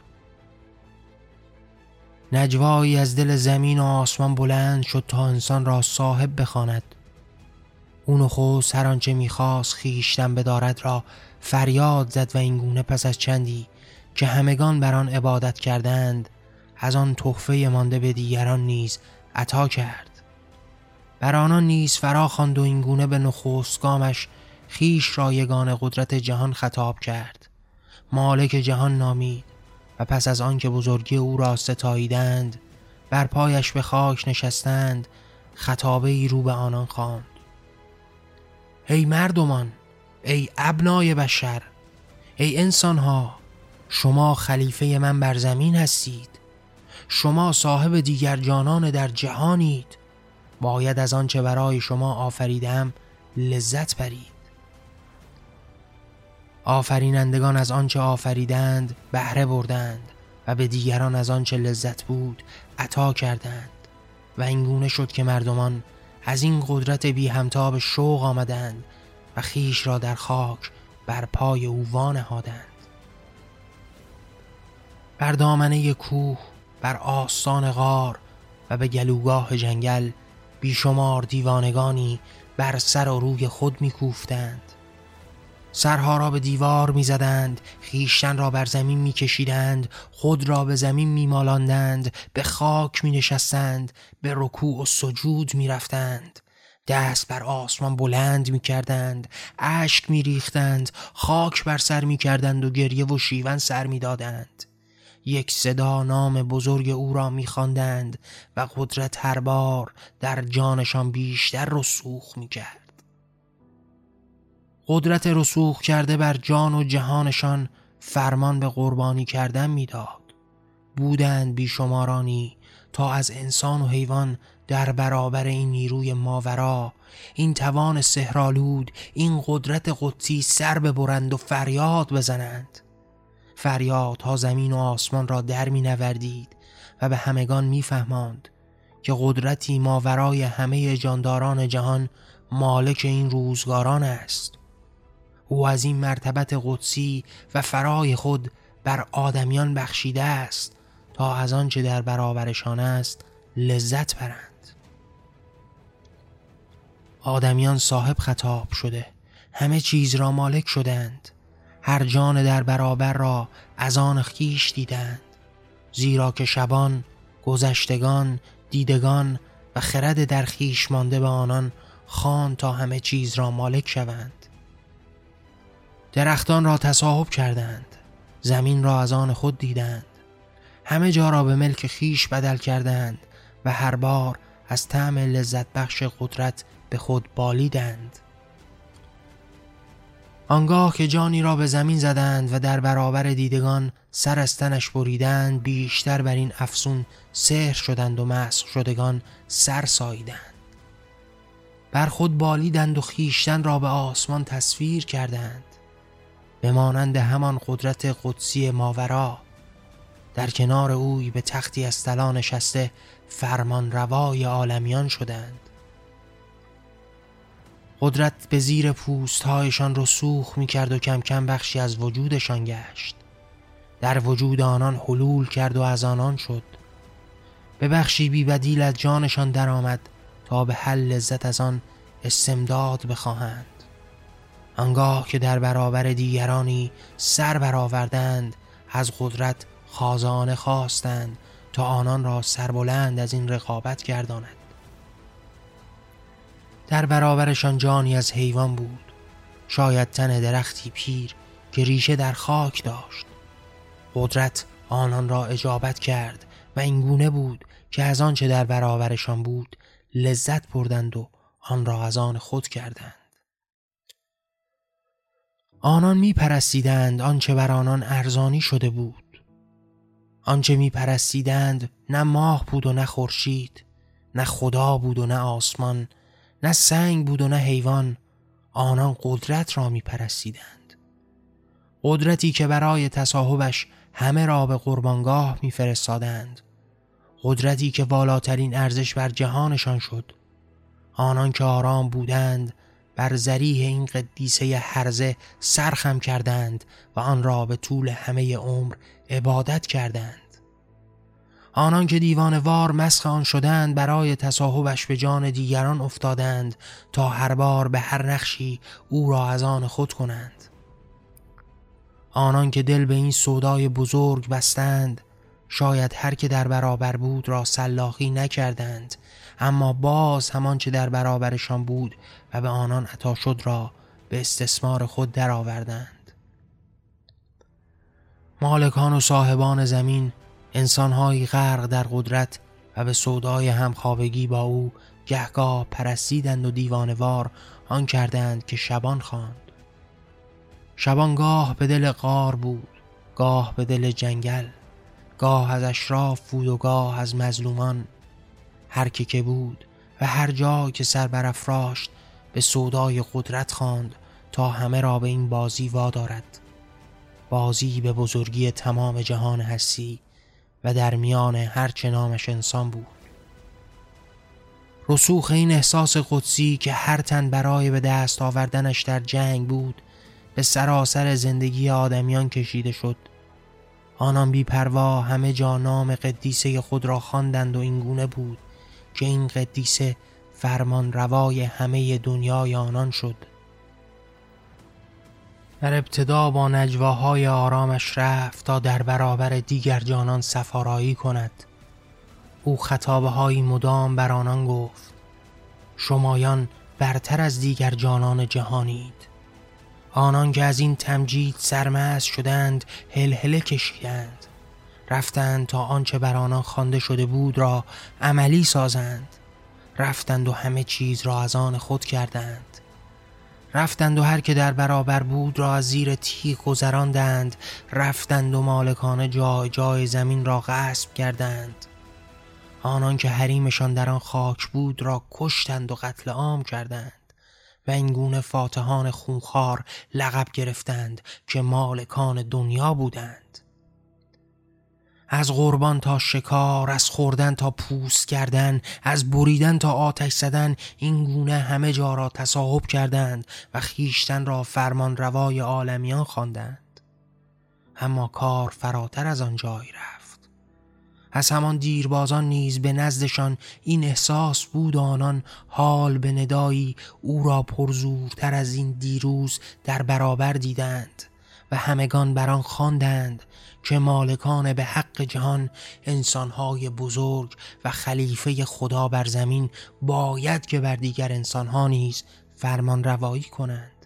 Speaker 1: نجوایی از دل زمین و آسمان بلند شد تا انسان را صاحب بخواند. او نخست هر آنچه می‌خواست خیشتن بدارد را فریاد زد و اینگونه پس از چندی که همگان بر آن عبادت کردند از آن تحفه مانده به دیگران نیز عطا کرد. بر آنان نیز فرا خواند و اینگونه به نخستگامش خیش را یگان قدرت جهان خطاب کرد. مالک جهان نامید و پس از آنکه بزرگی او را ستاییدند بر پایش به خاک نشستند خطابه ای رو به آنان خواند. ای مردمان ای ابنای بشر ای انسانها شما خلیفه من بر زمین هستید. شما صاحب دیگر جانان در جهانید. باید از آنچه برای شما آفریدم لذت برید. آفرینندگان از آنچه آفریدند بهره بردند و به دیگران از آنچه لذت بود عطا کردند. و اینگونه شد که مردمان از این قدرت بی همتا به شوق آمدند و خیش را در خاک بر پای او وانهادند. بر دامنه کوه بر آستان غار و به گلوگاه جنگل بیشمار دیوانگانی بر سر و روی خود میکوفتند. سرها را به دیوار می‌زدند خیشتن را بر زمین میکشیدند خود را به زمین میمالاندند به خاک مینشستند به رکوع و سجود می‌رفتند. دست بر آسمان بلند می کردند اشک می ریختند خاک بر سر می کردند و گریه و شیون سر می دادند یک صدا نام بزرگ او را میخواندند و قدرت هر بار در جانشان بیشتر رسوخ می‌کرد. قدرت رسوخ کرده بر جان و جهانشان فرمان به قربانی کردن می‌داد. بودند بیشمارانی تا از انسان و حیوان در برابر این نیروی ماورا. این توان سهرالود این قدرت قدسی سر ببرند و فریاد بزنند. فریاد تا زمین و آسمان را در می نوردید و به همگان می فهماند که قدرتی ماورای همه جانداران جهان مالک این روزگاران است. او از این مرتبت قدسی و فرای خود بر آدمیان بخشیده است تا از آنچه در برابرشان است لذت برند. آدمیان صاحب خطاب شده. همه چیز را مالک شدند. هر جان در برابر را از آن خیش دیدند. زیرا که شبان گذشتگان دیدگان و خرد در خیش مانده به آنان خان تا همه چیز را مالک شوند. درختان را تصاحب کردند زمین را از آن خود دیدند. همه جا را به ملک خیش بدل کردند و هر بار از طعم لذت بخش قدرت به خود بالیدند. آنگاه که جانی را به زمین زدند و در برابر دیدگان سر از تنش بریدند بیشتر بر این افسون سهر شدند و مسخ شدگان سر ساییدند. بر خود بالیدند و خیشتن را به آسمان تصویر کردند. به مانند همان قدرت قدسی ماورا در کنار اوی به تختی از طلا نشسته فرمان روای عالمیان شدند. قدرت به زیر پوستهایشان رسوخ می کرد و کم کم بخشی از وجودشان گشت. در وجود آنان حلول کرد و از آنان شد. به بخشی بی بدیل از جانشان درآمد تا به حل لذت از آن استمداد بخواهند. آنگاه که در برابر دیگرانی سر برآوردند از قدرت خازانه خواستند تا آنان را سربلند از این رقابت گرداند. در برابرشان جانی از حیوان بود. شاید تن درختی پیر که ریشه در خاک داشت. قدرت آنان را اجابت کرد و اینگونه بود که از آنچه در برابرشان بود لذت بردند و آن را از آن خود کردند. آنان می پرستیدند آنچه بر آنان ارزانی شده بود. آنچه می پرستیدند نه ماه بود و نه خورشید نه خدا بود و نه آسمان نه سنگ بود و نه حیوان آنان قدرت را می پرستیدند قدرتی که برای تصاحبش همه را به قربانگاه می فرستادند قدرتی که والاترین ارزش بر جهانشان شد. آنان که آرام بودند بر زریح این قدیسه حرزه سرخم کردند و آن را به طول همه عمر عبادت کردند. آنان که دیوان وار مسخ آن شدند برای تصاحبش به جان دیگران افتادند تا هر بار به هر نقشی او را از آن خود کنند. آنان که دل به این سودای بزرگ بستند شاید هر که در برابر بود را سلاخی نکردند اما باز همان چه در برابرشان بود و به آنان عطا شد را به استثمار خود درآوردند. مالکان و صاحبان زمین انسانهایی غرق در قدرت و به سودای همخوابگی با او گهگاه پرستیدند و دیوانوار آن کردند که شبان خواند. شبان گاه به دل غار بود گاه به دل جنگل گاه از اشراف بود و گاه از مظلومان. هر که که بود و هر جا که سر برافراشت به سودای قدرت خواند تا همه را به این بازی وادارد. بازی به بزرگی تمام جهان هستی. و در میان هر چه نامش انسان بود. رسوخ این احساس قدسی که هر تن برای به دست آوردنش در جنگ بود به سراسر زندگی آدمیان کشیده شد. آنان بی پروا همه جا نام قدیسه خود را خواندند و اینگونه بود که این قدیسه فرمان روای همه دنیای آنان شد. در ابتدا با نجواهای آرامش رفت تا در برابر دیگر جانان سفارایی کند. او خطابه های مدام بر آنان گفت شمایان برتر از دیگر جانان جهانید. آنان که از این تمجید سرمز شدند هلهله کشیدند. رفتند تا آنچه بر آنان خوانده شده بود را عملی سازند. رفتند و همه چیز را از آن خود کردند. رفتند و هر که در برابر بود را از زیر تیغ گذراندند. رفتند و مالکان جای جای زمین را غصب کردند. آنان که حریمشان در آن خاک بود را کشتند و قتل عام کردند و این گونه فاتحان خونخوار لقب گرفتند که مالکان دنیا بودند. از قربان تا شکار از خوردن تا پوست کردن از بریدن تا آتش زدن این گونه همه جا را تصاحب کردند و خیشتن را فرمان روای عالمیان خواندند. اما کار فراتر از آن جای رفت. از همان دیربازان نیز به نزدشان این احساس بود آنان حال به ندایی او را پرزورتر از این دیروز در برابر دیدند و همگان بر آن خواندند که مالکان به حق جهان انسانهای بزرگ و خلیفه خدا بر زمین باید که بر دیگر انسانها نیز فرمان روایی کنند.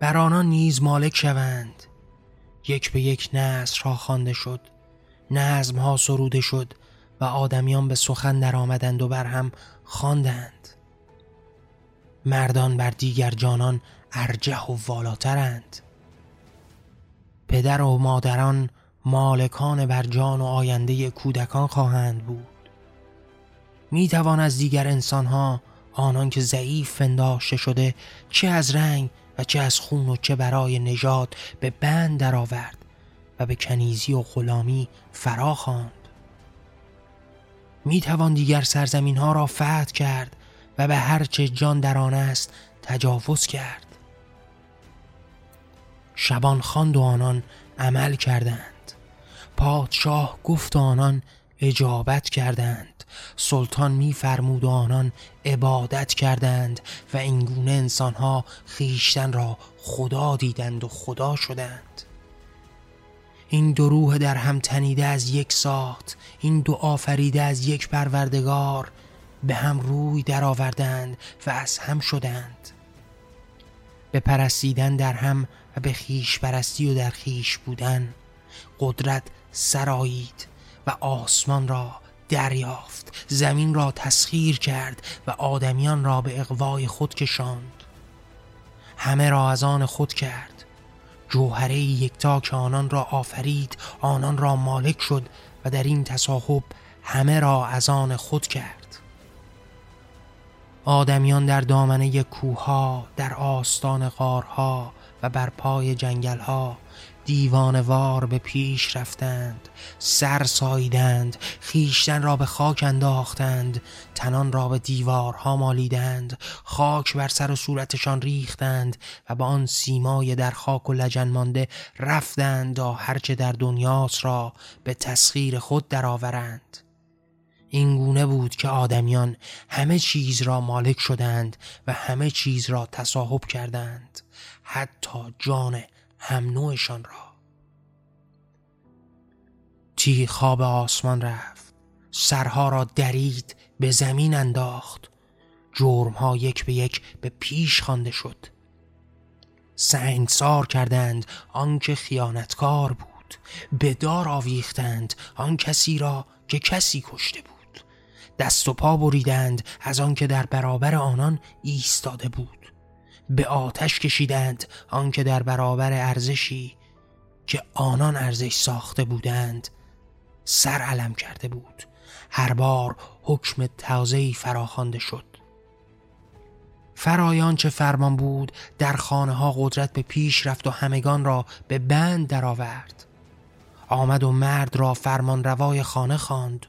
Speaker 1: بر آنان نیز مالک شوند. یک به یک نصر را خوانده شد نظم ها سروده شد و آدمیان به سخن در آمدند و بر هم خواندند. مردان بر دیگر جانان ارجه و والاترند. پدر و مادران مالکان بر جان و آینده کودکان خواهند بود. می توان از دیگر انسانها آنان که ضعیف فنداشته شده چه از رنگ و چه از خون و چه برای نژاد به بند درآورد و به کنیزی و غلامی فرا خواند. می توان دیگر سرزمین ها را فتح کرد و به هر چه جان در آن است تجاوز کرد. شبان خواند و آنان عمل کردند. پادشاه گفت آنان اجابت کردند. سلطان میفرمود و آنان عبادت کردند و اینگونه انسانها خیشتن را خدا دیدند و خدا شدند. این دو روح در هم تنیده از یک ساعت این دو آفریده از یک پروردگار به هم روی درآوردند و از هم شدند. به پرستیدن در هم و به خیش پرستی و در خیش بودن قدرت سرایید و آسمان را دریافت زمین را تسخیر کرد و آدمیان را به اقوای خود کشاند. همه را از آن خود کرد. جوهره یکتا که آنان را آفرید آنان را مالک شد و در این تصاحب همه را از آن خود کرد. آدمیان در دامنه کوها در آستان غارها و بر پای جنگلها دیوانوار به پیش رفتند سر ساییدند خیشتن را به خاک انداختند تنان را به دیوارها مالیدند خاک بر سر و صورتشان ریختند و با آن سیمای در خاک و لجن مانده رفتند تا هرچه در دنیاست را به تسخیر خود درآورند. این گونه بود که آدمیان همه چیز را مالک شدند و همه چیز را تصاحب کردند. حتی جان هم نوعشان را. تی خواب آسمان رفت. سرها را درید به زمین انداخت. جرمها یک به یک به پیش خوانده شد. سنگسار کردند آنکه خیانتکار بود. به دار آویختند آن کسی را که کسی کشته بود. دست و پا بریدند از آنکه در برابر آنان ایستاده بود. به آتش کشیدند آنکه در برابر ارزشی که آنان ارزش ساخته بودند سر علم کرده بود. هر بار حکم تازه‌ای فراخوانده شد. فرایان چه فرمان بود در خانه ها قدرت به پیش رفت و همگان را به بند درآورد. آمد و مرد را فرمان روای خانه خواند.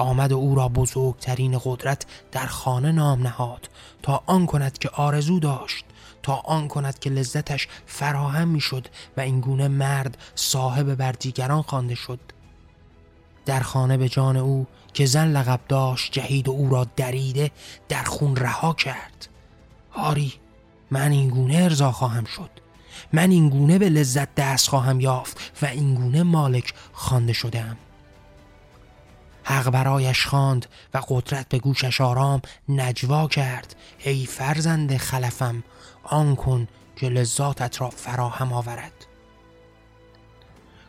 Speaker 1: آمد و او را بزرگترین قدرت در خانه نام نهاد. تا آن کند که آرزو داشت تا آن کند که لذتش فراهم می‌شد و اینگونه مرد صاحب بر دیگران خوانده شد. در خانه به جان او که زن لقب داشت جهید و او را دریده در خون رها کرد. آری من اینگونه ارضا خواهم شد. من اینگونه به لذت دست خواهم یافت و اینگونه مالک خوانده شدم حق برایش خواند و قدرت به گوشش آرام نجوا کرد. ای فرزند خلفم آن کن که لذاتت را فراهم آورد.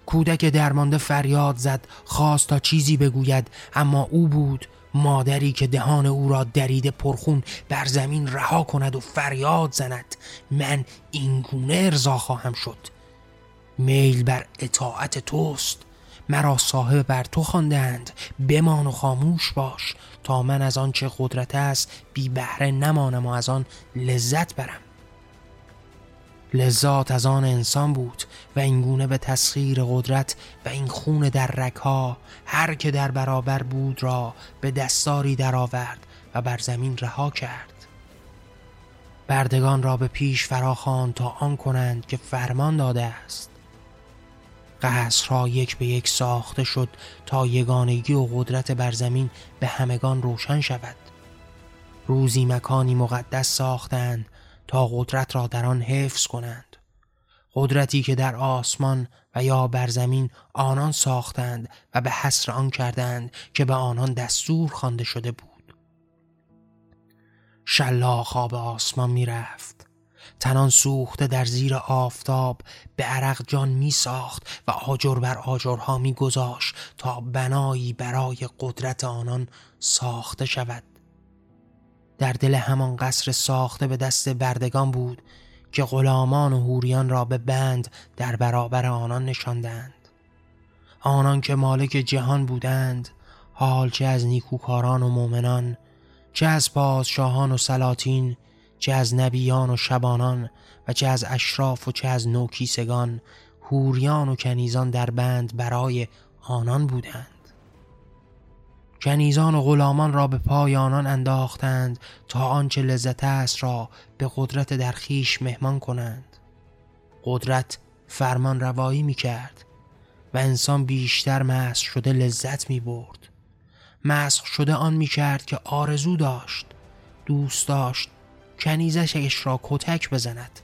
Speaker 1: کودک درمانده فریاد زد خواست تا چیزی بگوید اما او بود مادری که دهان او را درید پرخون بر زمین رها کند و فریاد زند. من اینگونه ارضا خواهم شد. میل بر اطاعت توست. مرا صاحب بر تو خواندند. بمان و خاموش باش تا من از آن چه قدرت است بی بهره نمانم و از آن لذت برم. لذات از آن انسان بود و اینگونه به تسخیر قدرت و این خون در رکها هر که در برابر بود را به دستاری درآورد و بر زمین رها کرد. بردگان را به پیش فراخوان تا آن کنند که فرمان داده است. قصرها یک به یک ساخته شد تا یگانگی و قدرت بر زمین به همگان روشن شود. روزی مکانی مقدس ساختند تا قدرت را در آن حفظ کنند. قدرتی که در آسمان و یا بر زمین آنان ساختند و به حسر آن کردند که به آنان دستور خوانده شده بود. شلاق خواب آسمان می رفت تنان سوخته در زیر آفتاب به عرق جان می ساخت و آجر بر آجرها می گذاشت تا بنایی برای قدرت آنان ساخته شود. در دل همان قصر ساخته به دست بردگان بود که غلامان و هوریان را به بند در برابر آنان نشاندند. آنان که مالک جهان بودند حال چه از نیکوکاران و مؤمنان چه از پادشاهان و سلاطین چه از نبیان و شبانان و چه از اشراف و چه از نوکیسگان هوریان و کنیزان در بند برای آنان بودند. کنیزان و غلامان را به پای آنان انداختند تا آنچه لذت است را به قدرت در خیش مهمان کنند. قدرت فرمان روایی می کرد و انسان بیشتر مسخ شده لذت می برد. مسخ شده آن می کرد که آرزو داشت دوست داشت کنیزشش را کتک بزند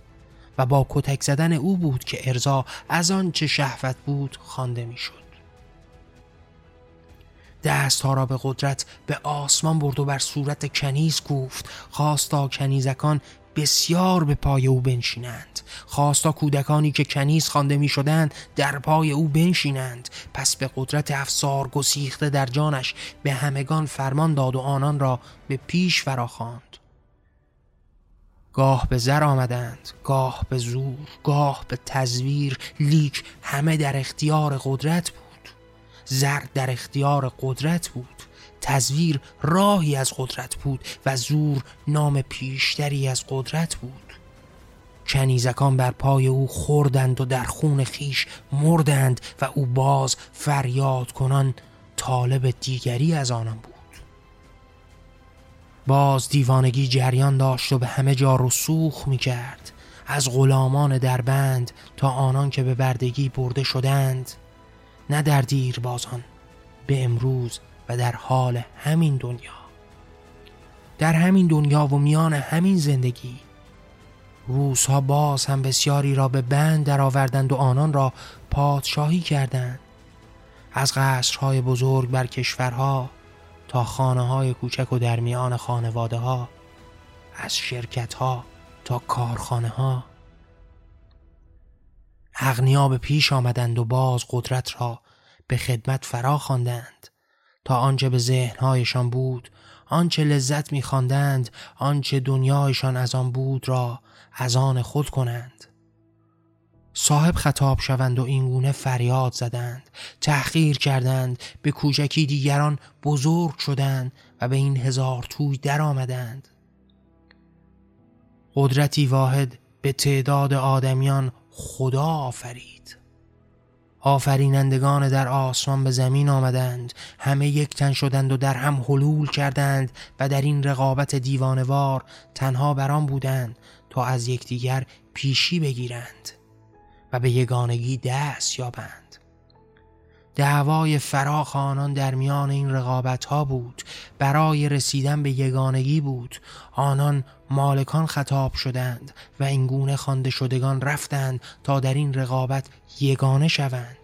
Speaker 1: و با کتک زدن او بود که ارزا از آن چه شهوت بود خوانده می‌شد. دستها را به قدرت به آسمان برد و بر صورت کنیز گفت خواستا کنیزکان بسیار به پای او بنشینند. خواستا کودکانی که کنیز خوانده می شدند در پای او بنشینند. پس به قدرت افسار گسیخته در جانش به همگان فرمان داد و آنان را به پیش فراخواند گاه به زر آمدند گاه به زور گاه به تزویر. لیک همه در اختیار قدرت بود زر در اختیار قدرت بود. تزویر راهی از قدرت بود و زور نام پیشتری از قدرت بود. کنیزکان بر پای او خوردند و در خون خیش مردند و او باز فریاد کنان طالب دیگری از آنان بود. باز دیوانگی جریان داشت و به همه جا رسوخ می کرد از غلامان دربند تا آنان که به بردگی برده شدند نه در دیر بازان به امروز و در حال همین دنیا. در همین دنیا و میان همین زندگی روزها باز هم بسیاری را به بند درآوردند و آنان را پادشاهی کردند. از قصرهای بزرگ بر کشورها تا خانه های کوچک و در میان خانواده ها از شرکت ها تا کارخانه ها اغنیا به پیش آمدند و باز قدرت را به خدمت فرا خواندند تا آنچه به ذهنهایشان بود آنچه لذت میخواندند آنچه دنیایشان از آن بود را از آن خود کنند. صاحب خطاب شوند و اینگونه فریاد زدند. تحقیر کردند. به کوچکی دیگران بزرگ شدند و به این هزار توی در آمدند. قدرتی واحد به تعداد آدمیان خدا آفرید. آفرینندگان در آسمان به زمین آمدند. همه یک تن شدند و در هم حلول کردند و در این رقابت دیوانوار تنها بران بودند تا از یکدیگر پیشی بگیرند. و به یگانگی دست یابند. دعوای فراخ آنان در میان این رقابت ها بود. برای رسیدن به یگانگی بود. آنان مالکان خطاب شدند و اینگونه خوانده شدگان رفتند تا در این رقابت یگانه شوند.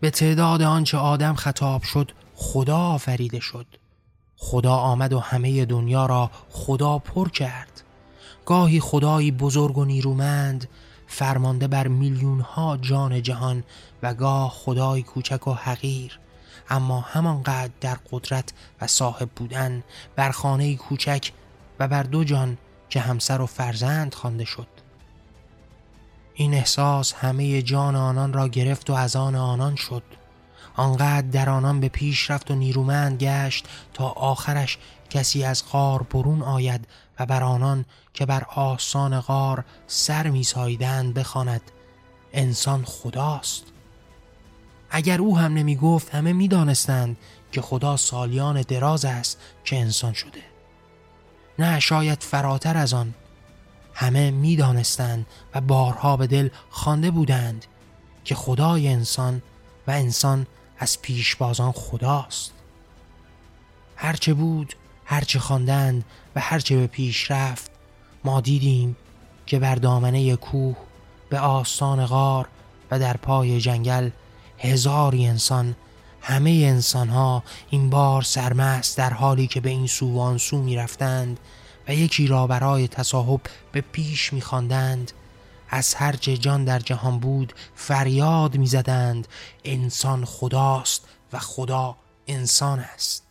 Speaker 1: به تعداد آنچه آدم خطاب شد خدا آفریده شد. خدا آمد و همه دنیا را خدا پر کرد. گاهی خدایی بزرگ و نیرومند فرمانده بر میلیون ها جان جهان و گاه خدای کوچک و حقیر. اما همانقدر در قدرت و صاحب بودن بر خانه کوچک و بر دو جان که همسر و فرزند خوانده شد. این احساس همه جان آنان را گرفت و از آن آنان شد. آنقدر در آنان به پیش رفت و نیرومند گشت تا آخرش کسی از غار برون آید و بر آنان که بر آسان غار سر میسایدند بخواند. انسان خداست. اگر او هم نمی گفت همه می دانستند که خدا سالیان دراز است که انسان شده. نه شاید فراتر از آن. همه می دانستند و بارها به دل خوانده بودند که خدای انسان و انسان از پیشبازان خداست. هرچه بود هرچه خواندند و هرچه به پیش رفت ما دیدیم که بر دامنه کوه به آستان غار و در پای جنگل هزاری انسان همه انسان ها این بار سرمست در حالی که به این سو و آن سو می رفتند و یکی را برای تصاحب به پیش می خواندند از هر جان در جهان بود فریاد می زدند انسان خداست و خدا انسان است.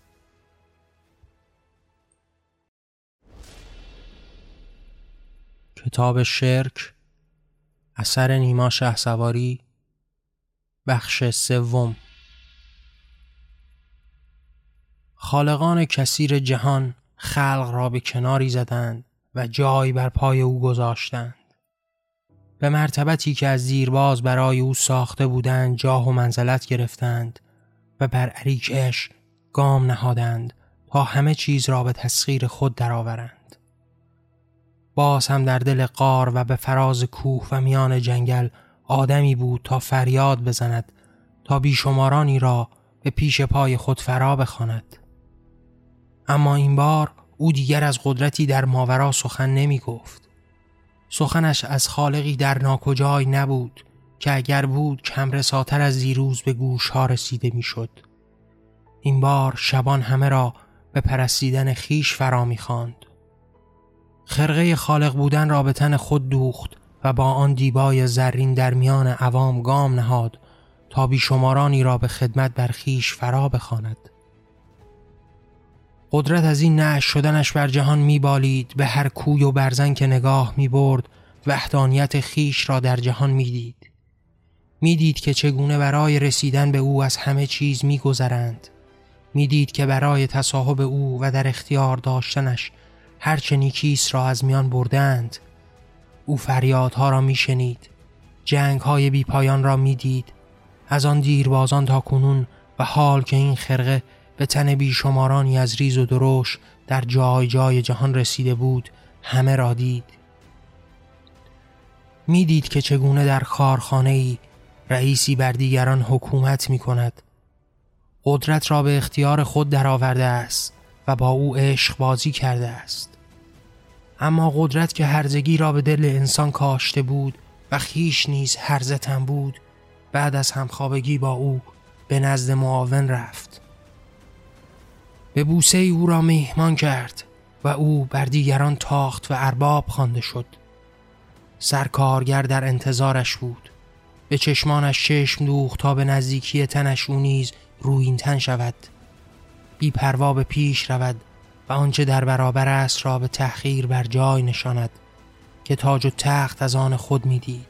Speaker 1: کتاب شرک اثر نیما شه سواری بخش سوم خالقان کثیر جهان خلق را به کناری زدند و جای بر پای او گذاشتند به مرتبتی که از دیرباز برای او ساخته بودند جاه و منزلت گرفتند و بر عریکش گام نهادند تا همه چیز را به تسخیر خود درآورند. باز هم در دل قار و به فراز کوه و میان جنگل آدمی بود تا فریاد بزند تا بیشمارانی را به پیش پای خود فرا بخواند. اما این بار او دیگر از قدرتی در ماورا سخن نمی گفت. سخنش از خالقی در ناکجای نبود که اگر بود کم رساتر از دیروز به گوش ها رسیده می‌شد. این بار شبان همه را به پرستیدن خیش فرا می‌خواند. خرقه خالق بودن را به تن خود دوخت و با آن دیبای زرین در میان عوام گام نهاد تا بیشمارانی را به خدمت بر خیش فرا بخواند. قدرت از این نعش شدنش بر جهان میبالید به هر کوی و برزن که نگاه می‌برد وحدانیت خیش را در جهان می‌دید می‌دید که چگونه برای رسیدن به او از همه چیز میگذرند می‌دید که برای تصاحب او و در اختیار داشتنش هرچه نیکیس را از میان بردند. او فریادها را میشنید جنگ های بی پایان را می‌دید. از آن دیربازان تا کنون و حال که این خرقه به تن بیشمارانی از ریز و دروش در جای جای جهان رسیده بود همه را دید. می‌دید که چگونه در کارخانه ای رئیسی بر دیگران حکومت می کند قدرت را به اختیار خود درآورده است و با او عشق بازی کرده است. اما قدرت که هرزگی را به دل انسان کاشته بود و خیش نیز هرزتن بود بعد از همخوابگی با او به نزد معاون رفت. به بوسه او را مهمان کرد و او بر دیگران تاخت و ارباب خوانده شد. سرکارگر در انتظارش بود. به چشمانش چشم دوخت تا به نزدیکی تنش او نیز روین تن شود. بی پروا به پیش رود. آنچه در برابر است را به تحقیر بر جای نشاند که تاج و تخت از آن خود می‌دید.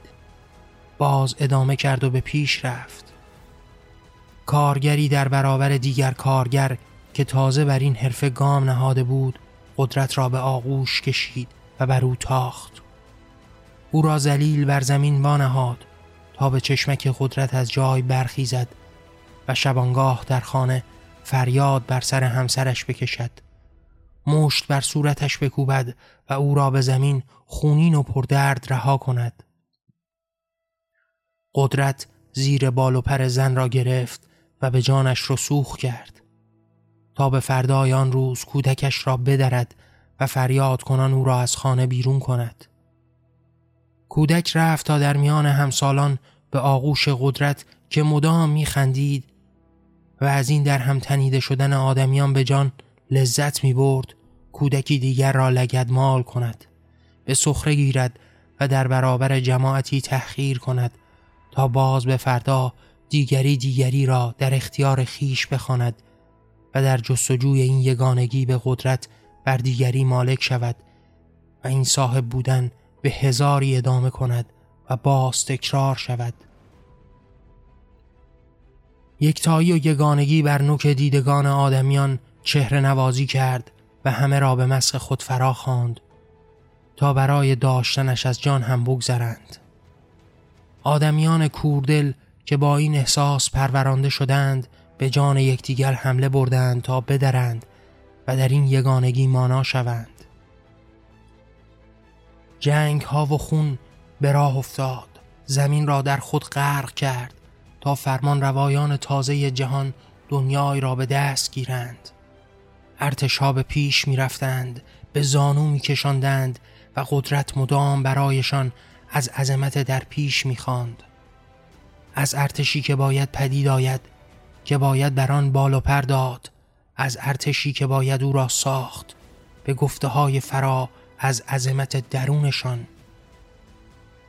Speaker 1: باز ادامه کرد و به پیش رفت. کارگری در برابر دیگر کارگر که تازه بر این حرفه گام نهاده بود قدرت را به آغوش کشید و بر او تاخت. او را زلیل بر زمین وانهاد تا به چشمک قدرت از جای برخیزد و شبانگاه در خانه فریاد بر سر همسرش بکشد. مشت بر صورتش بکوبد و او را به زمین خونین و پردرد رها کند. قدرت زیر بال و پر زن را گرفت و به جانش رسوخ کرد. تا به فردای آن روز کودکش را بدرد و فریاد کنان او را از خانه بیرون کند. کودک رفت تا در میان همسالان به آغوش قدرت که مدام میخندید و از این در هم تنیده شدن آدمیان به جان لذت می برد کودکی دیگر را لگد مال کند به سخره گیرد و در برابر جماعتی تحقیر کند تا باز به فردا دیگری دیگری را در اختیار خیش بخواند و در جستجوی این یگانگی به قدرت بر دیگری مالک شود و این صاحب بودن به هزاری ادامه کند و باز تکرار شود. یکتایی و یگانگی بر نوک دیدگان آدمیان چهره نوازی کرد و همه را به مسخ خود فرا خواند تا برای داشتنش از جان هم بگذرند. آدمیان کوردل که با این احساس پرورانده شدند به جان یکدیگر حمله بردند تا بدرند و در این یگانگی مانا شوند. جنگ ها و خون به راه افتاد. زمین را در خود غرق کرد تا فرمان روایان تازه جهان دنیای را به دست گیرند. ارتشا به پیش می رفتند به زانو می کشندند و قدرت مدام برایشان از عظمت در پیش می خاند. از ارتشی که باید پدید آید که باید بر آن بال و پر داد از ارتشی که باید او را ساخت به گفته های فرا از عظمت درونشان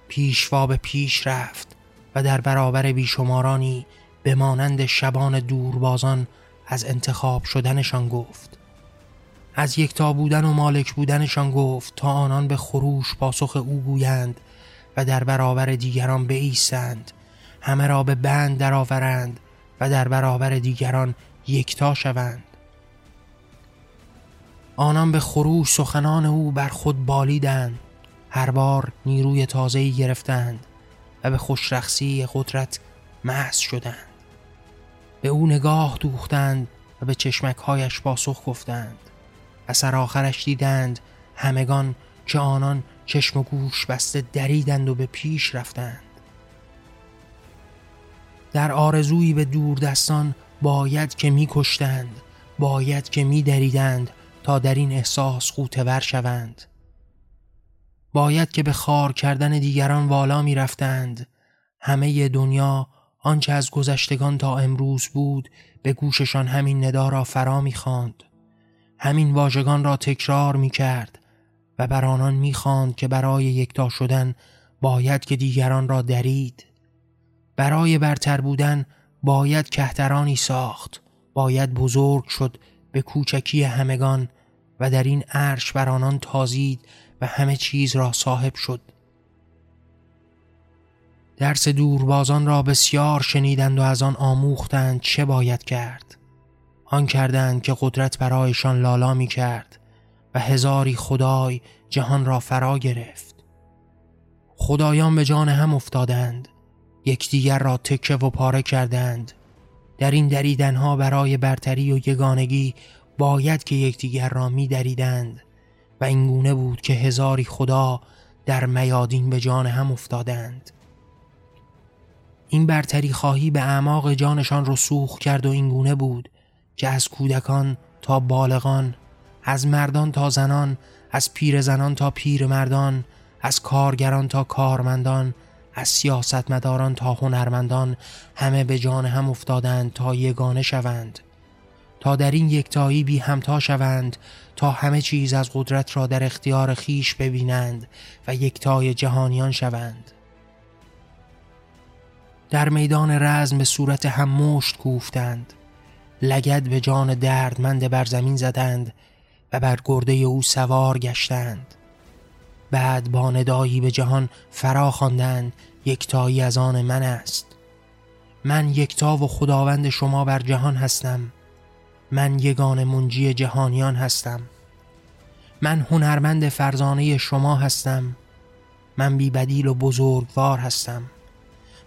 Speaker 1: پیشوا به پیش رفت و در برابر بیشمارانی به مانند شبان دوربازان از انتخاب شدنشان گفت از یکتا بودن و مالک بودنشان گفت تا آنان به خروش پاسخ او گویند و در برابر دیگران بایستند. همه را به بند درآورند و در برابر دیگران یکتا شوند. آنان به خروش سخنان او بر خود بالیدند. هر بار نیروی تازه‌ای گرفتند و به خوشرخصی قدرت محض شدند. به او نگاه دوختند و به چشمکهایش پاسخ گفتند. و سرآخرش دیدند. همگان که آنان چشم و گوش بسته دریدند و به پیش رفتند. در آرزویی به دور دستان باید که میکشتند باید که میدریدند تا در این احساس قوتور شوند. باید که به خار کردن دیگران والا می رفتند. همه دنیا آنچه از گذشتگان تا امروز بود به گوششان همین ندا را فرا می خاند. همین واژگان را تکرار می کرد و بر آنان می خاند که برای یکتا شدن باید که دیگران را درید. برای برتر بودن باید کهترانی ساخت باید بزرگ شد به کوچکی همگان و در این عرش بر آنان تازید و همه چیز را صاحب شد. درس دوربازان را بسیار شنیدند و از آن آموختند چه باید کرد. آن کردند که قدرت برایشان لالا می کرد و هزاری خدای جهان را فرا گرفت. خدایان به جان هم افتادند. یکدیگر را تکه و پاره کردند. در این دریدنها برای برتری و یگانگی باید که یکدیگر را می دریدند و اینگونه بود که هزاری خدا در میادین به جان هم افتادند. این برتری خواهی به اعماق جانشان رسوخ کرد و اینگونه بود که از کودکان تا بالغان از مردان تا زنان از پیر زنان تا پیر مردان از کارگران تا کارمندان از سیاستمداران تا هنرمندان همه به جان هم افتادند تا یگانه شوند. تا در این یکتایی بی همتا شوند تا همه چیز از قدرت را در اختیار خیش ببینند و یکتای جهانیان شوند. در میدان رزم به صورت هم مشت کوفتند. لگد به جان دردمند بر زمین زدند و بر گرده او سوار گشتند. بعد با ندایی به جهان فرا خواندند یکتایی از آن من است. من یکتا و خداوند شما بر جهان هستم. من یگان منجی جهانیان هستم. من هنرمند فرزانه شما هستم. من بی بدیل و بزرگوار هستم.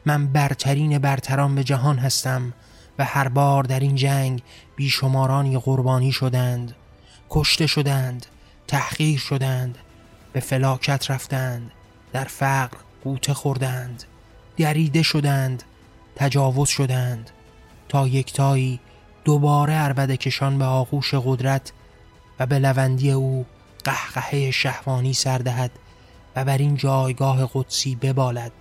Speaker 1: من برترین برتران به جهان هستم. و هر بار در این جنگ بیشمارانی قربانی شدند کشته شدند تحقیر شدند به فلاکت رفتند در فقر قوته خوردند دریده شدند تجاوز شدند. تا یکتایی دوباره عربده کشان به آغوش قدرت و به لوندی او قهقهه شهوانی سردهد و بر این جایگاه قدسی ببالد.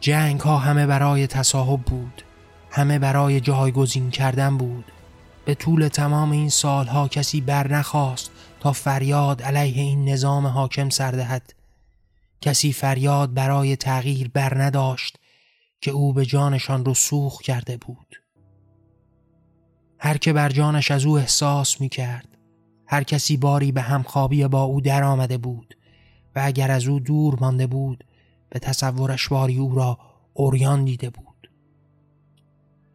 Speaker 1: جنگ ها همه برای تصاحب بود همه برای جایگزین کردن بود. به طول تمام این سالها کسی بر نخواست تا فریاد علیه این نظام حاکم سردهد کسی فریاد برای تغییر بر نداشت که او به جانشان رسوخ کرده بود. هر که بر جانش از او احساس می کرد هر کسی باری به همخوابی با او در آمده بود و اگر از او دور مانده بود به تصورش باری او را اوریان دیده بود.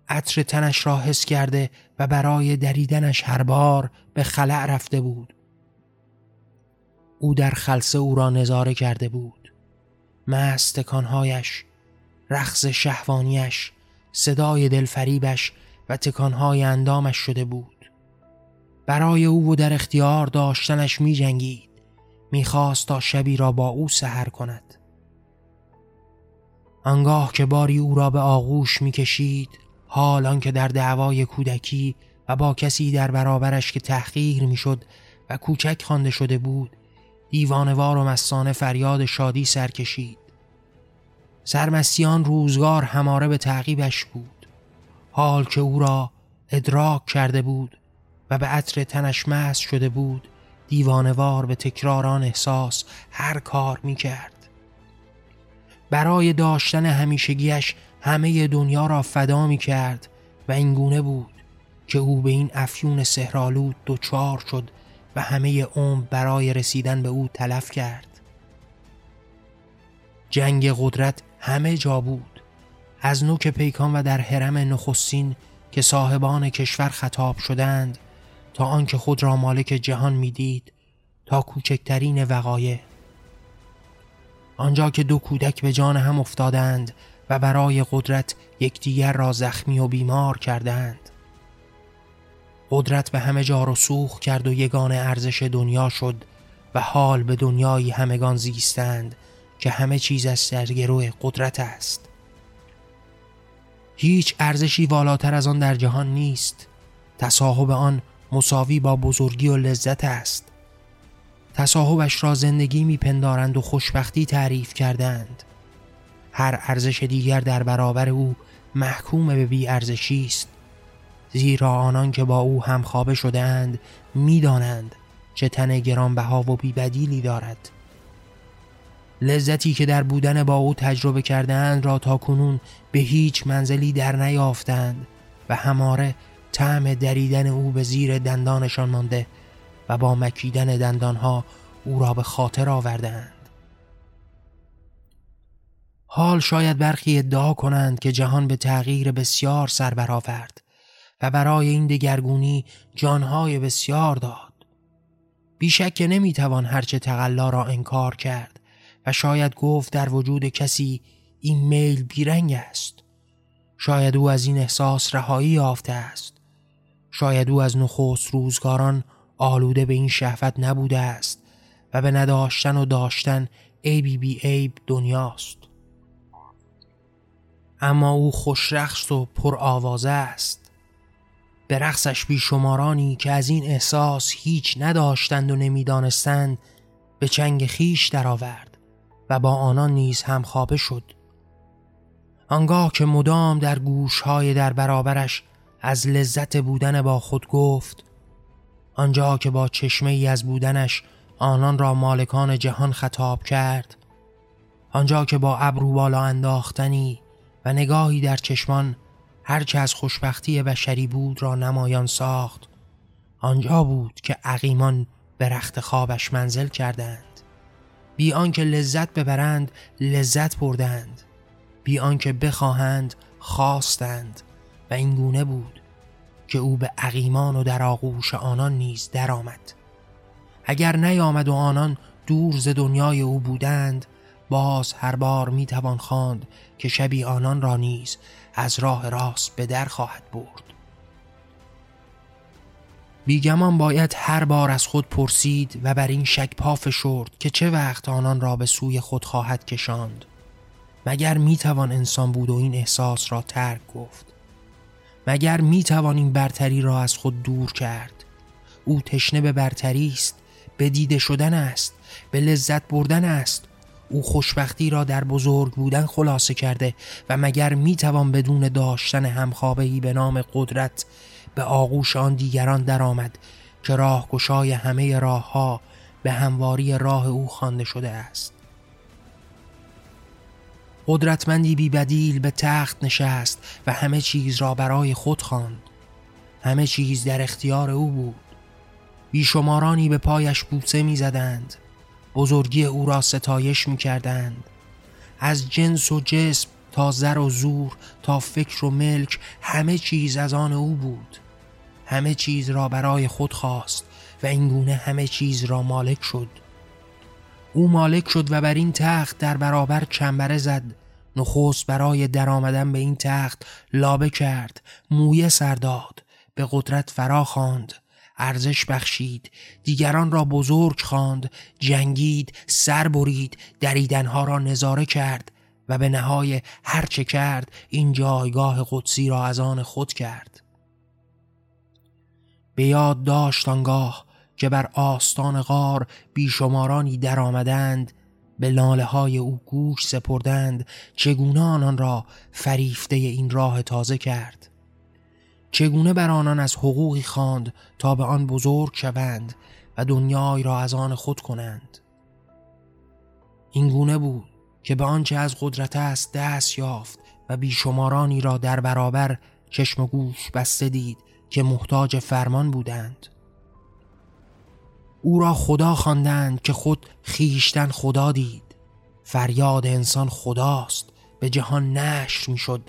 Speaker 1: عطر تنش را حس کرده و برای دریدنش هر بار به خلع رفته بود. او در خلصه او را نظاره کرده بود. مستکانهایش رخص شهوانیش صدای دلفریبش و تکانهای اندامش شده بود. برای او و در اختیار داشتنش می جنگید می‌خواست تا شبی را با او سهر کند. آنگاه که باری او را به آغوش می‌کشید حال آنکه در دعوای کودکی و با کسی در برابرش که تحقیر می‌شد و کوچک خوانده شده بود دیوانوار و مستانه فریاد شادی سر کشید. سرمستیان روزگار هماره به تعقیبش بود. حال که او را ادراک کرده بود و به عطر تنش مست شده بود دیوانوار به تکراران احساس هر کار می کرد برای داشتن همیشگیش همه دنیا را فدا می کرد و اینگونه بود که او به این افیون سهرالود دچار شد و همه عمر برای رسیدن به او تلف کرد. جنگ قدرت همه جا بود. از نوک پیکان و در حرم نخستین که صاحبان کشور خطاب شدند تا آنکه خود را مالک جهان می‌دید تا کوچکترین وقایع. آنجا که دو کودک به جان هم افتادند و برای قدرت یکدیگر را زخمی و بیمار کردند. قدرت به همه جا رسوخ کرد و یگان ارزش دنیا شد و حال به دنیایی همگان زیستند که همه چیز از سرگروه قدرت است. هیچ ارزشی والاتر از آن در جهان نیست. تصاحب آن مساوی با بزرگی و لذت است. تصاحبش را زندگی میپندارند و خوشبختی تعریف کردند. هر ارزش دیگر در برابر او محکوم به بی ارزشی است. زیرا آنان که با او همخوابه شدهاند می‌دانند چه تن گرانبها و بیبدیلی دارد. لذتی که در بودن با او تجربه کردهاند را تا کنون به هیچ منزلی در نیافتند و هماره طعم دریدن او به زیر دندانشان مانده. و با مکیدن دندانها او را به خاطر آوردند حال شاید برخی ادعا کنند که جهان به تغییر بسیار سر برآورد و برای این دگرگونی جانهای بسیار داد. بیشک که نمی‌توان هرچه تقلا را انکار کرد و شاید گفت در وجود کسی این میل بیرنگ است. شاید او از این احساس رهایی یافته است. شاید او از نخست روزگاران آلوده به این شهوت نبوده است و به نداشتن و داشتن عیبی بی عیب دنیاست. اما او خوشرخص و پر آوازه است. به رقصش بیشمارانی که از این احساس هیچ نداشتند و نمی‌دانستند به چنگ خیش درآورد و با آنان نیز هم خوابه شد. آنگاه که مدام در گوشهای در برابرش از لذت بودن با خود گفت آنجا که با چشمه ای از بودنش آنان را مالکان جهان خطاب کرد آنجا که با ابرو بالا انداختنی و نگاهی در چشمان هرچه از خوشبختی بشری بود را نمایان ساخت آنجا بود که عقیمان به رخت خوابش منزل کردند. بی آنکه لذت ببرند لذت بردند. بی آنکه بخواهند خواستند و این گونه بود. که او به عقیمان و در آغوش آنان نیز درآمد. اگر نیامد و آنان دور ز دنیای او بودند باز هر بار می‌توان خواند که شبی آنان را نیز از راه راست به در خواهد برد. بیگمان باید هر بار از خود پرسید و بر این شک پا فشرد که چه وقت آنان را به سوی خود خواهد کشاند. مگر می‌توان انسان بود و این احساس را ترک گفت؟ مگر می توانیم برتری را از خود دور کرد؟ او تشنه به برتری است به دیده شدن است به لذت بردن است. او خوشبختی را در بزرگ بودن خلاصه کرده و مگر می توان بدون داشتن همخوابهی به نام قدرت به آغوش آن دیگران درآمد که راهگشای همه راهها به همواری راه او خوانده شده است. قدرتمندی بی بدیل به تخت نشست و همه چیز را برای خود خواند. همه چیز در اختیار او بود بیشمارانی به پایش بوسه می‌زدند بزرگی او را ستایش می کردند. از جنس و جسم تا زر و زور تا فکر و ملک همه چیز از آن او بود همه چیز را برای خود خواست و اینگونه همه چیز را مالک شد او مالک شد و بر این تخت در برابر چنبره زد. نخست برای درآمدن به این تخت لابه کرد مویه سرداد به قدرت فرا خواند ارزش بخشید دیگران را بزرگ خواند جنگید سر برید دریدنها را نظاره کرد و به نهای هرچه کرد این جایگاه قدسی را از آن خود کرد. به یاد داشت آنگاه که بر آستان غار بیشمارانی در آمدند به لاله های او گوش سپردند چگونه آنان را فریفته این راه تازه کرد. چگونه بر آنان از حقوقی خواند تا به آن بزرگ شوند و دنیای را از آن خود کنند؟ این گونه بود که به آنچه از قدرت است دست یافت و بیشمارانی را در برابر چشم و گوش بسته دید که محتاج فرمان بودند. او را خدا خواندند که خود خیشتن خدا دید. فریاد انسان خداست به جهان نشر می‌شد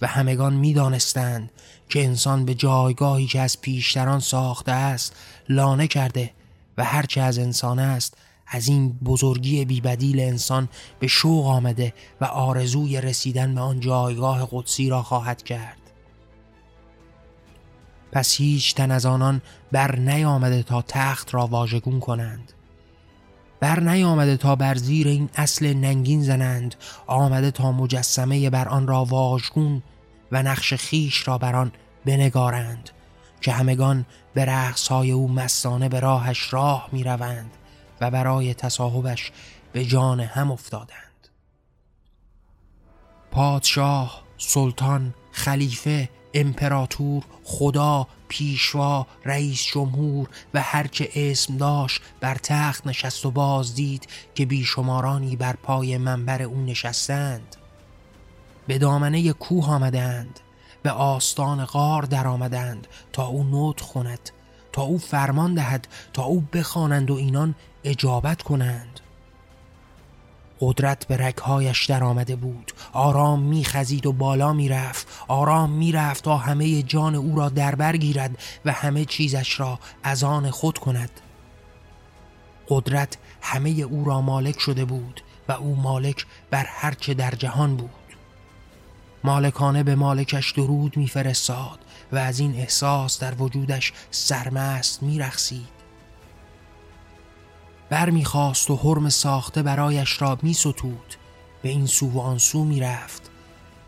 Speaker 1: و همگان می‌دانستند که انسان به جایگاهی که از پیشتران ساخته است لانه کرده و هرچه از انسان است از این بزرگی بیبدیل انسان به شوق آمده و آرزوی رسیدن به آن جایگاه قدسی را خواهد کرد. پس هیچ تن از آنان بر نیامده تا تخت را واژگون کنند. بر نیامده تا بر زیر این اصل ننگین زنند آمده تا مجسمه بر آن را واژگون و نقش خیش را بر آن بنگارند که همگان به رقص های او مستانه به راهش راه می روند و برای تصاحبش به جان هم افتادند. پادشاه، سلطان، خلیفه، امپراتور، خدا، پیشوا، رئیس جمهور و هرچه اسم داشت بر تخت نشست و باز دید که بیشمارانی بر پای منبر او نشستند. به دامنه کوه آمدند به آستان غار در آمدند تا او نوت خوند تا او فرمان دهد تا او بخوانند و اینان اجابت کنند. قدرت به رگهایش در آمده بود. آرام میخزید و بالا می‌رفت. آرام می‌رفت تا همه جان او را در بر گیرد و همه چیزش را از آن خود کند. قدرت همه او را مالک شده بود و او مالک بر هرچه در جهان بود. مالکانه به مالکش درود میفرستاد و از این احساس در وجودش سرمست میرخسید برمیخواست و حرم ساخته برایش را میستود. به این سو و آن سو می‌رفت.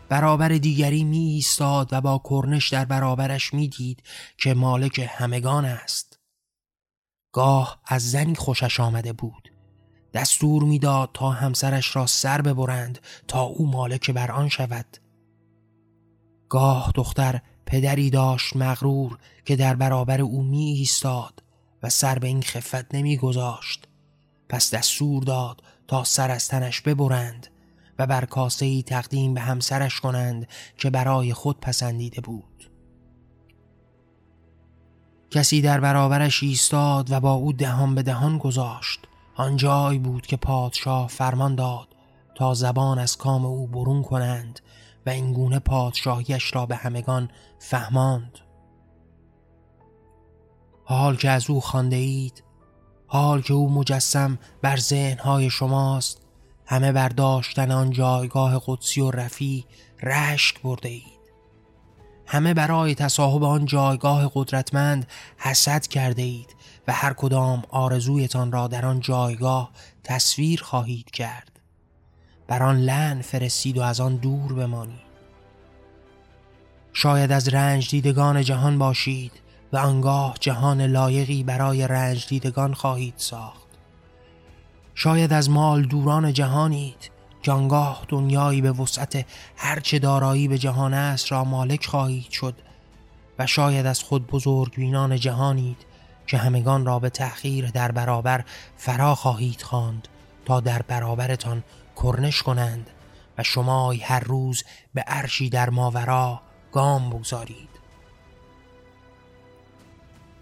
Speaker 1: برابر دیگری می ایستاد و با کرنش در برابرش می‌دید که مالک همگان است. گاه از زنی خوشش آمده بود. دستور می‌داد تا همسرش را سر ببرند تا او مالک بر آن شود. گاه دختر پدری داشت مغرور که در برابر او می ایستاد و سر به این خفت نمی پس دستور داد تا سر از تنش ببرند و بر کاسه ای تقدیم به همسرش کنند که برای خود پسندیده بود. کسی در برابرش ایستاد و با او دهان به دهان گذاشت. آنجایی بود که پادشاه فرمان داد تا زبان از کام او برون کنند و اینگونه پادشاهیش را به همگان فهماند. حال که از او خانده اید حال که او مجسم بر ذهنهای شماست. همه برداشتن آن جایگاه قدسی و رفی رشک برده اید. همه برای تصاحب آن جایگاه قدرتمند حسد کرده اید و هر کدام آرزویتان را در آن جایگاه تصویر خواهید کرد. بر آن لن فرستید و از آن دور بمانید. شاید از رنج دیدگان جهان باشید. و آنگاه جهان لایقی برای رنج دیدگان خواهید ساخت. شاید از مال دوران جهانید که آنگاه دنیایی به وسعت هرچه دارایی به جهان است را مالک خواهید شد و شاید از خود بزرگ بینان جهانید که همگان را به تأخیر در برابر فرا خواهید خواند تا در برابرتان کرنش کنند و شما هر روز به عرشی در ماورا گام بگذارید.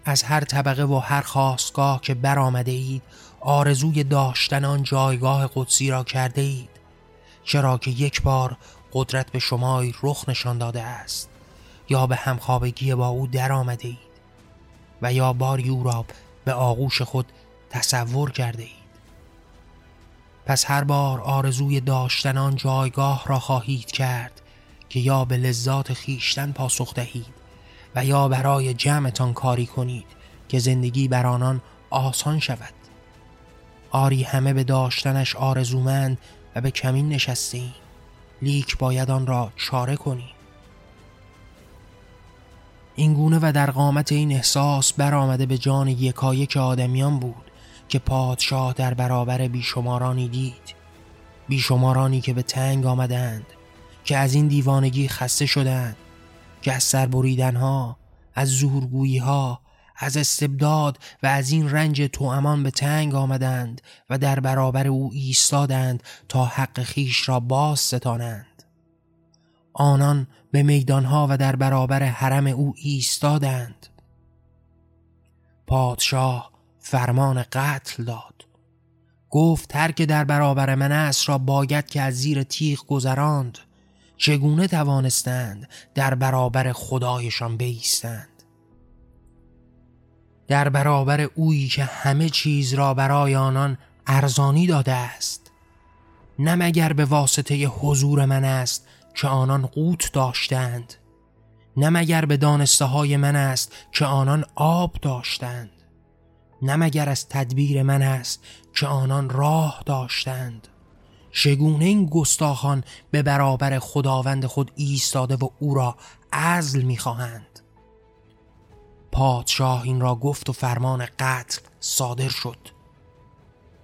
Speaker 1: از هر طبقه و هر خواستگاه که برآمده اید آرزوی داشتن آن جایگاه قدسی را کرده اید. چرا که یک بار قدرت به شما رخ نشان داده است یا به همخوابگی با او در آمده اید و یا باری او را به آغوش خود تصور کرده اید. پس هر بار آرزوی داشتن آن جایگاه را خواهید کرد که یا به لذات خیشتن پاسخ دهید و یا برای جمعتان کاری کنید که زندگی بر آنان آسان شود. آری همه به داشتنش آرزومند و به کمین نشسته ایم لیک باید آن را چاره کنیم. این گونه و در قامت این احساس برآمده به جان یکایک آدمیان بود که پادشاه در برابر بیشمارانی دید. بیشمارانی که به تنگ آمدند که از این دیوانگی خسته شدند که از سربریدنها از زورگویی ها از استبداد و از این رنج توامان به تنگ آمدند و در برابر او ایستادند تا حق خیش را باز ستانند. آنان به میدانها و در برابر حرم او ایستادند. پادشاه فرمان قتل داد. گفت ترک در برابر من است را باید که از زیر تیغ گذراند. چگونه توانستند در برابر خدایشان بیستند؟ در برابر اویی که همه چیز را برای آنان ارزانی داده است نه مگر به واسطه حضور من است که آنان قوت داشتند نه مگر به دانسته های من است که آنان آب داشتند نه مگر از تدبیر من است که آنان راه داشتند. چگونه این گستاخان به برابر خداوند خود ایستاده و او را عزل می‌خواهند؟ پادشاه این را گفت و فرمان قتل صادر شد.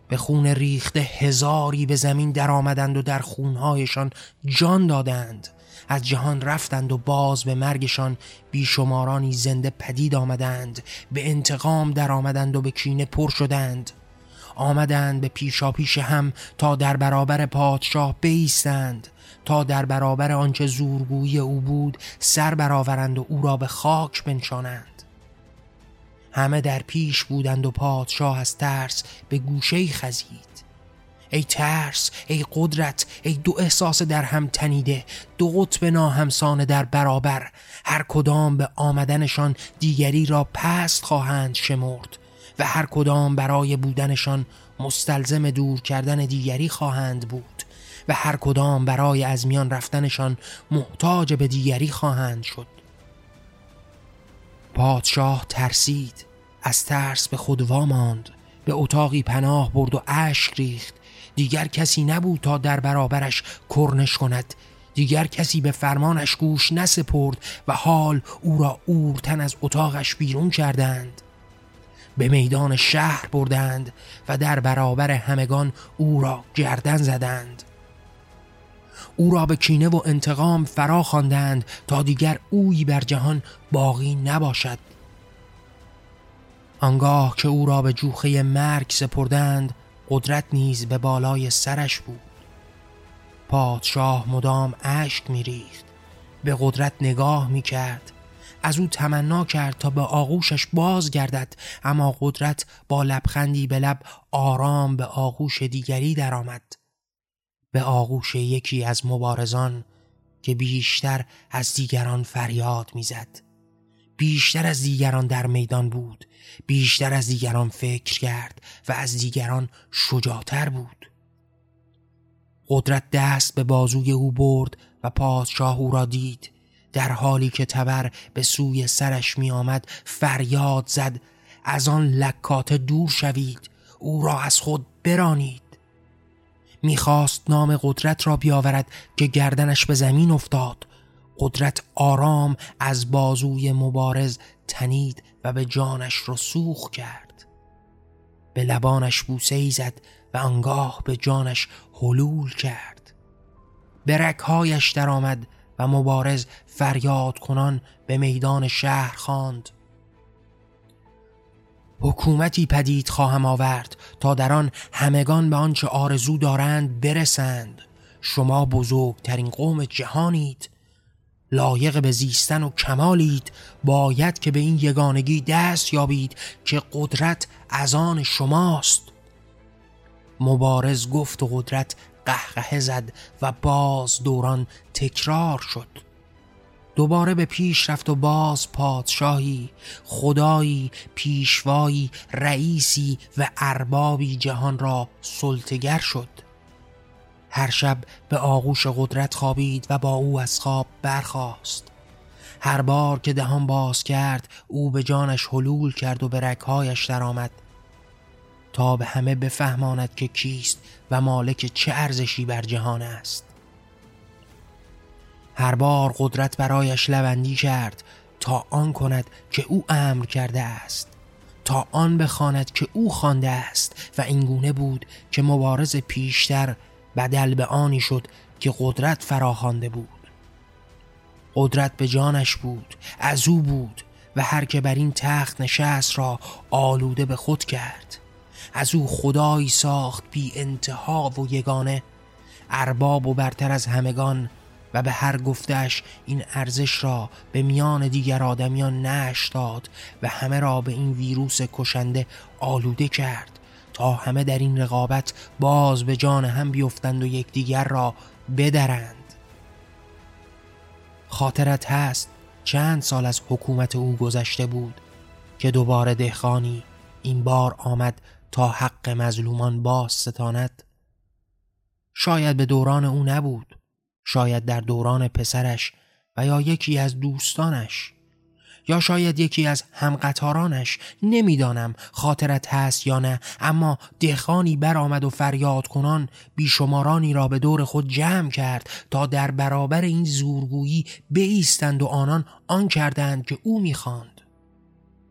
Speaker 1: به خون ریخته هزاری به زمین در آمدند و در خونهایشان جان دادند. از جهان رفتند و باز به مرگشان بیشمارانی زنده پدید آمدند. به انتقام در آمدند و به کینه پر شدند. آمدند به پیشا پیش هم تا در برابر پادشاه بیستند. تا در برابر آنچه زورگویی او بود سر برآورند و او را به خاک بنشانند. همه در پیش بودند و پادشاه از ترس به گوشه خزید. ای ترس ای قدرت ای دو احساس در هم تنیده دو قطب ناهمسانه در برابر. هر کدام به آمدنشان دیگری را پست خواهند شمرد. و هر کدام برای بودنشان مستلزم دور کردن دیگری خواهند بود و هر کدام برای از میان رفتنشان محتاج به دیگری خواهند شد. پادشاه ترسید از ترس به خود واماند به اتاقی پناه برد و اشک ریخت. دیگر کسی نبود تا در برابرش کرنش کند. دیگر کسی به فرمانش گوش نسپرد و حال او را اورتن از اتاقش بیرون کردند. به میدان شهر بردند و در برابر همگان او را گردن زدند. او را به کینه و انتقام فرا خواندند تا دیگر اویی بر جهان باقی نباشد. آنگاه که او را به جوخه مرگ سپردند قدرت نیز به بالای سرش بود. پادشاه مدام اشک میریخت. به قدرت نگاه می‌کرد. از او تمنا کرد تا به آغوشش باز گردد اما قدرت با لبخندی به لب آرام به آغوش دیگری درآمد. به آغوش یکی از مبارزان که بیشتر از دیگران فریاد می‌زد. بیشتر از دیگران در میدان بود. بیشتر از دیگران فکر کرد و از دیگران شجاعتر بود. قدرت دست به بازوی او برد و پادشاه او را دید. در حالی که تبر به سوی سرش می آمد فریاد زد از آن لکات دور شوید او را از خود برانید. می‌خواست نام قدرت را بیاورد که گردنش به زمین افتاد. قدرت آرام از بازوی مبارز تنید و به جانش رسوخ کرد. به لبانش بوسه ای زد و آنگاه به جانش حلول کرد. به رکهایش درآمد و مبارز فریاد کنان به میدان شهر خواند. حکومتی پدید خواهم آورد تا در آن همگان به آنچه آرزو دارند برسند. شما بزرگترین قوم جهانید. لایق به زیستن و کمالید. باید که به این یگانگی دست یابید که قدرت از آن شماست. مبارز گفت و قدرت قهقه زد و باز دوران تکرار شد. دوباره به پیش رفت و باز پادشاهی خدایی پیشوایی رئیسی و اربابی جهان را سلطگر شد. هر شب به آغوش قدرت خوابید و با او از خواب برخاست. هر بار که دهان باز کرد او به جانش حلول کرد و به رکهایش درآمد. تا به همه بفهماند که کیست و مالک چه ارزشی بر جهان است. هر بار قدرت برایش لوندی کرد تا آن کند که او امر کرده است تا آن بخواند که او خوانده است و اینگونه بود که مبارز پیشتر بدل به آنی شد که قدرت فراخوانده بود. قدرت به جانش بود از او بود و هر که بر این تخت نشست را آلوده به خود کرد. از او خدایی ساخت بی انتها و یگانه ارباب و برتر از همگان و به هر گفتش این ارزش را به میان دیگر آدمیان نش داد و همه را به این ویروس کشنده آلوده کرد تا همه در این رقابت باز به جان هم بیفتند و یکدیگر را بدرند. خاطرت هست چند سال از حکومت او گذشته بود که دوباره دهخانی این بار آمد تا حق مظلومان باز ستاند. شاید به دوران او نبود شاید در دوران پسرش و یا یکی از دوستانش یا شاید یکی از همقطارانش. نمی‌دانم خاطرت هست یا نه اما دهخانی برآمد و فریاد کنان بیشمارانی را به دور خود جمع کرد تا در برابر این زورگویی بیستند و آنان آن کردند که او می‌خواند.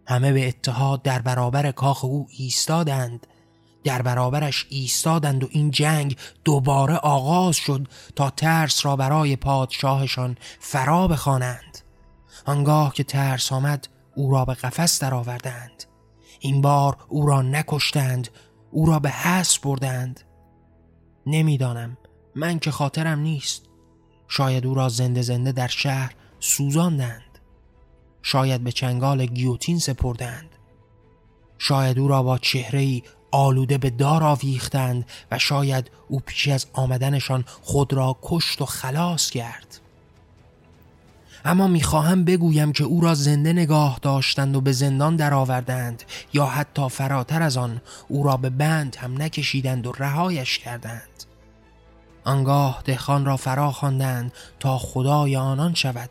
Speaker 1: همه به اتحاد در برابر کاخ او ایستادند. در برابرش ایستادند و این جنگ دوباره آغاز شد تا ترس را برای پادشاهشان فرا بخوانند. آنگاه که ترس آمد او را به قفس درآوردند. این بار او را نکشتند او را به حس بردند. نمی‌دانم من که خاطرم نیست. شاید او را زنده زنده در شهر سوزاندند. شاید به چنگال گیوتین سپردند. شاید او را با چهره آلوده به دار آویختند و شاید او پیش از آمدنشان خود را کشت و خلاص کرد اما می‌خواهم بگویم که او را زنده نگاه داشتند و به زندان درآوردند یا حتی فراتر از آن او را به بند هم نکشیدند و رهایش کردند. آنگاه دهخان را فرا خواندند تا خدای آنان شود.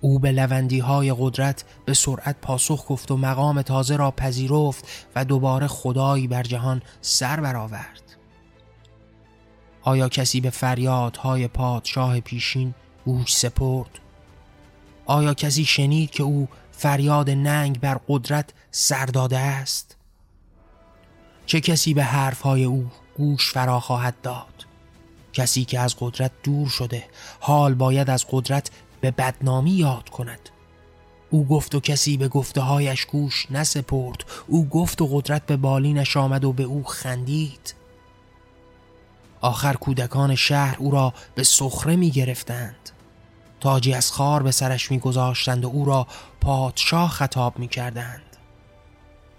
Speaker 1: او به لوندی های قدرت به سرعت پاسخ گفت و مقام تازه را پذیرفت و دوباره خدایی بر جهان سر برآورد. آیا کسی به فریادهای پادشاه پیشین گوش سپرد؟ آیا کسی شنید که او فریاد ننگ بر قدرت سر داده است؟ چه کسی به حرفهای او گوش فرا خواهد داد؟ کسی که از قدرت دور شده حال باید از قدرت به بدنامی یاد کند. او گفت و کسی به گفته هایش گوش نسپرد. او گفت و قدرت به بالینش آمد و به او خندید. آخر کودکان شهر او را به سخره می گرفتند. تاجی از خار به سرش می گذاشتند و او را پادشاه خطاب می کردند.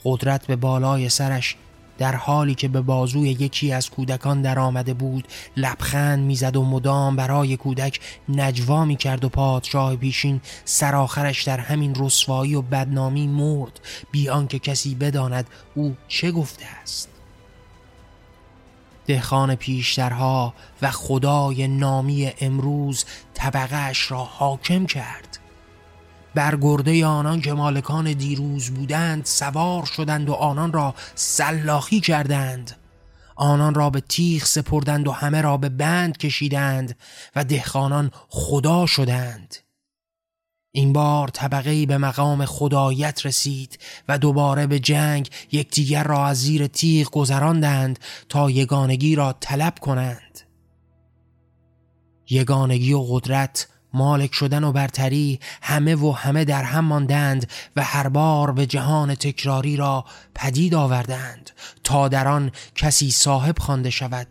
Speaker 1: قدرت به بالای سرش در حالی که به بازوی یکی از کودکان در آمده بود لبخند می‌زد و مدام برای کودک نجوا می کرد و پادشاه پیشین سرآخرش در همین رسوایی و بدنامی مرد بی آنکه کسی بداند او چه گفته است. دهخان پیشترها و خدای نامی امروز طبقهش را حاکم کرد. بر گرده آنان که مالکان دیروز بودند سوار شدند و آنان را سلاخی کردند. آنان را به تیغ سپردند و همه را به بند کشیدند و دهخانان خدا شدند. این بار طبقه به مقام خدایت رسید و دوباره به جنگ یکدیگر را از زیر تیغ گذراندند تا یگانگی را طلب کنند. یگانگی و قدرت مالک شدن و برتری همه و همه در هم ماندند و هر بار به جهان تکراری را پدید آوردند تا در آن کسی صاحب خوانده شود.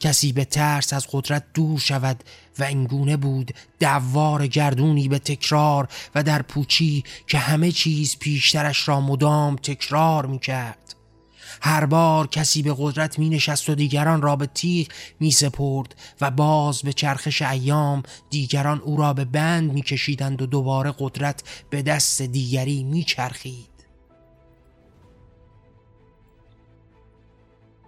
Speaker 1: کسی به ترس از قدرت دور شود و اینگونه بود دوار گردونی به تکرار و در پوچی که همه چیز پیشترش را مدام تکرار می کرد هر بار کسی به قدرت می نشست و دیگران را به تیغ می سپرد و باز به چرخش ایام دیگران او را به بند می کشیدند و دوباره قدرت به دست دیگری می چرخید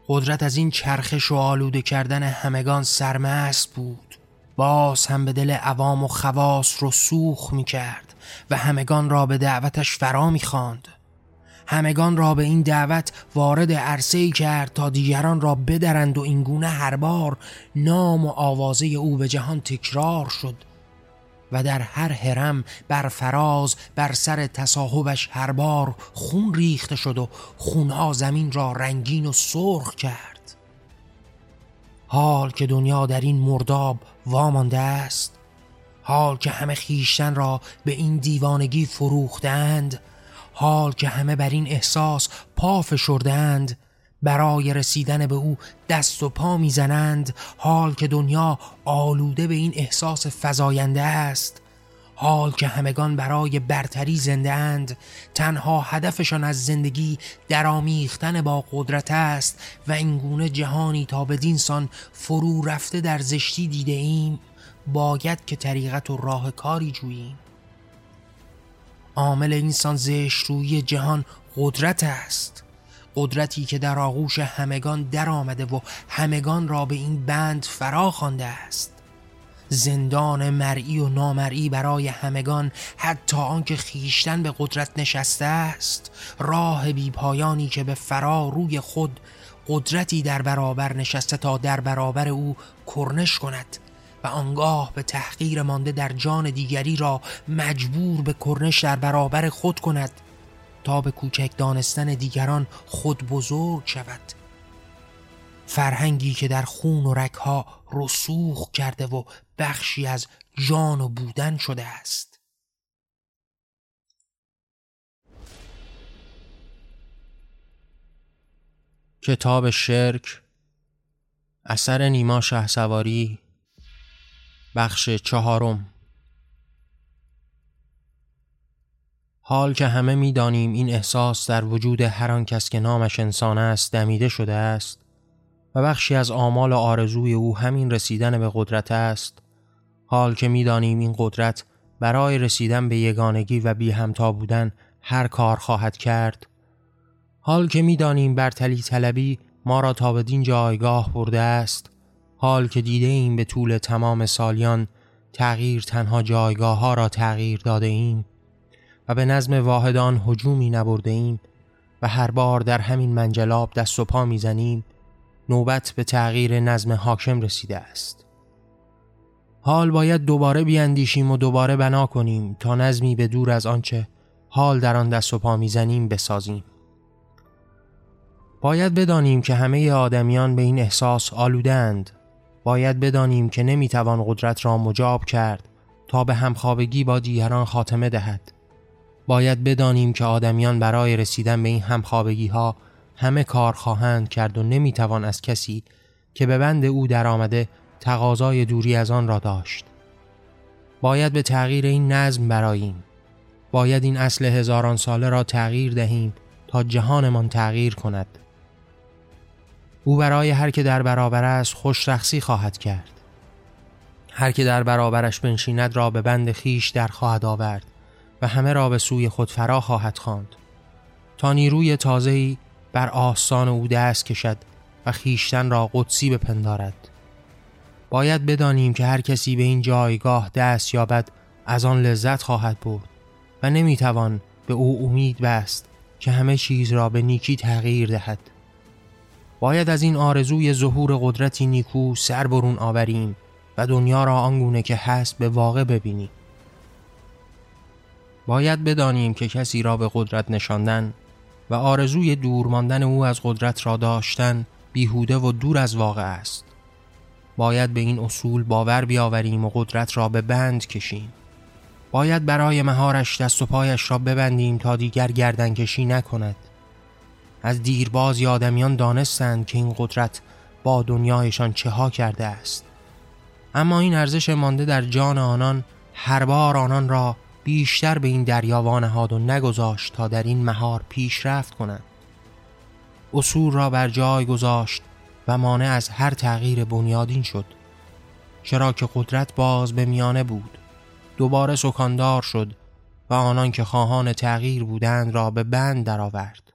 Speaker 1: قدرت از این چرخش و آلوده کردن همگان سرمست بود باز هم به دل عوام و خواص سوخ می کرد و همگان را به دعوتش فرا می خاند. همگان را به این دعوت وارد عرصه کرد تا دیگران را بدرند و اینگونه هر بار نام و آوازه او به جهان تکرار شد و در هر حرم بر فراز بر سر تصاحبش هر بار خون ریخته شد و خونها زمین را رنگین و سرخ کرد. حال که دنیا در این مرداب وامانده است حال که همه خیشتن را به این دیوانگی فروختند حال که همه بر این احساس پا فشردند برای رسیدن به او دست و پا می‌زنند حال که دنیا آلوده به این احساس فزاینده است. حال که همگان برای برتری زنده اند تنها هدفشان از زندگی درامیختن با قدرت است و اینگونه جهانی تا به دینسان فرو رفته در زشتی دیده ایم باید که طریقت و راه کاری جوییم. عامل اینسان زشت روی جهان قدرت است. قدرتی که در آغوش همگان در آمده و همگان را به این بند فرا خوانده است. زندان مرئی و نامرئی برای همگان حتی آنکه خیشتن به قدرت نشسته است راه بی پایانی که به فرا روی خود قدرتی در برابر نشسته تا در برابر او کرنش کند. و آنگاه به تحقیر مانده در جان دیگری را مجبور به کرنش در برابر خود کند تا به کوچک دانستن دیگران خود بزرگ شود. فرهنگی که در خون و رکها رسوخ کرده و بخشی از جان و بودن شده است. کتاب شرک اثر نیما شهسواری بخش چهارم. حال که همه می‌دانیم این احساس در وجود هر آن کس که نامش انسان است دمیده شده است و بخشی از آمال و آرزوی او همین رسیدن به قدرت است. حال که می‌دانیم این قدرت برای رسیدن به یگانگی و بی همتا بودن هر کار خواهد کرد. حال که می‌دانیم برتلی طلبی ما را تا به دین جایگاه برده است. حال که دیده ایم به طول تمام سالیان تغییر تنها جایگاه ها را تغییر داده ایم و به نظم واحدان هجومی نبرده ایم و هر بار در همین منجلاب دست و پا می‌زنیم نوبت به تغییر نظم حاکم رسیده است. حال باید دوباره بیاندیشیم و دوباره بنا کنیم تا نظمی به دور از آنچه حال در آن دست و پا می‌زنیم بسازیم. باید بدانیم که همه آدمیان به این احساس آلودند باید بدانیم که نمی‌توان قدرت را مجاب کرد تا به همخوابگی با دیگران خاتمه دهد. باید بدانیم که آدمیان برای رسیدن به این همخوابگی ها همه کار خواهند کرد و نمی‌توان از کسی که به بند او در آمده تقاضای دوری از آن را داشت. باید به تغییر این نظم براییم. باید این اصل هزاران ساله را تغییر دهیم تا جهانمان تغییر کند. او برای هر که در برابر است خوش رخصی خواهد کرد. هر که در برابرش بنشیند را به بند خیش در خواهد آورد و همه را به سوی خود فرا خواهد خواند. تا نیروی تازه‌ای بر آستان او دست کشد و خیشتن را قدسی بپندارد. باید بدانیم که هر کسی به این جایگاه دست یابد از آن لذت خواهد برد و نمی‌توان به او امید بست که همه چیز را به نیکی تغییر دهد. باید از این آرزوی ظهور قدرتی نیکو سر برون آوریم و دنیا را آنگونه که هست به واقع ببینیم. باید بدانیم که کسی را به قدرت نشاندن و آرزوی دور ماندن او از قدرت را داشتن بیهوده و دور از واقع است. باید به این اصول باور بیاوریم و قدرت را به بند کشیم. باید برای مهارش دست و پایش را ببندیم تا دیگر گردن کشی نکند. از دیرباز آدمیان دانستند که این قدرت با دنیایشان چه ها کرده است. اما این ارزش مانده در جان آنان هر بار آنان را بیشتر به این دریا وانهاد و نگذاشت تا در این مهار پیشرفت کنند. اصول را بر جای گذاشت و مانع از هر تغییر بنیادین شد. چرا که قدرت باز به میانه بود. دوباره سکاندار شد و آنان که خواهان تغییر بودند را به بند درآورد.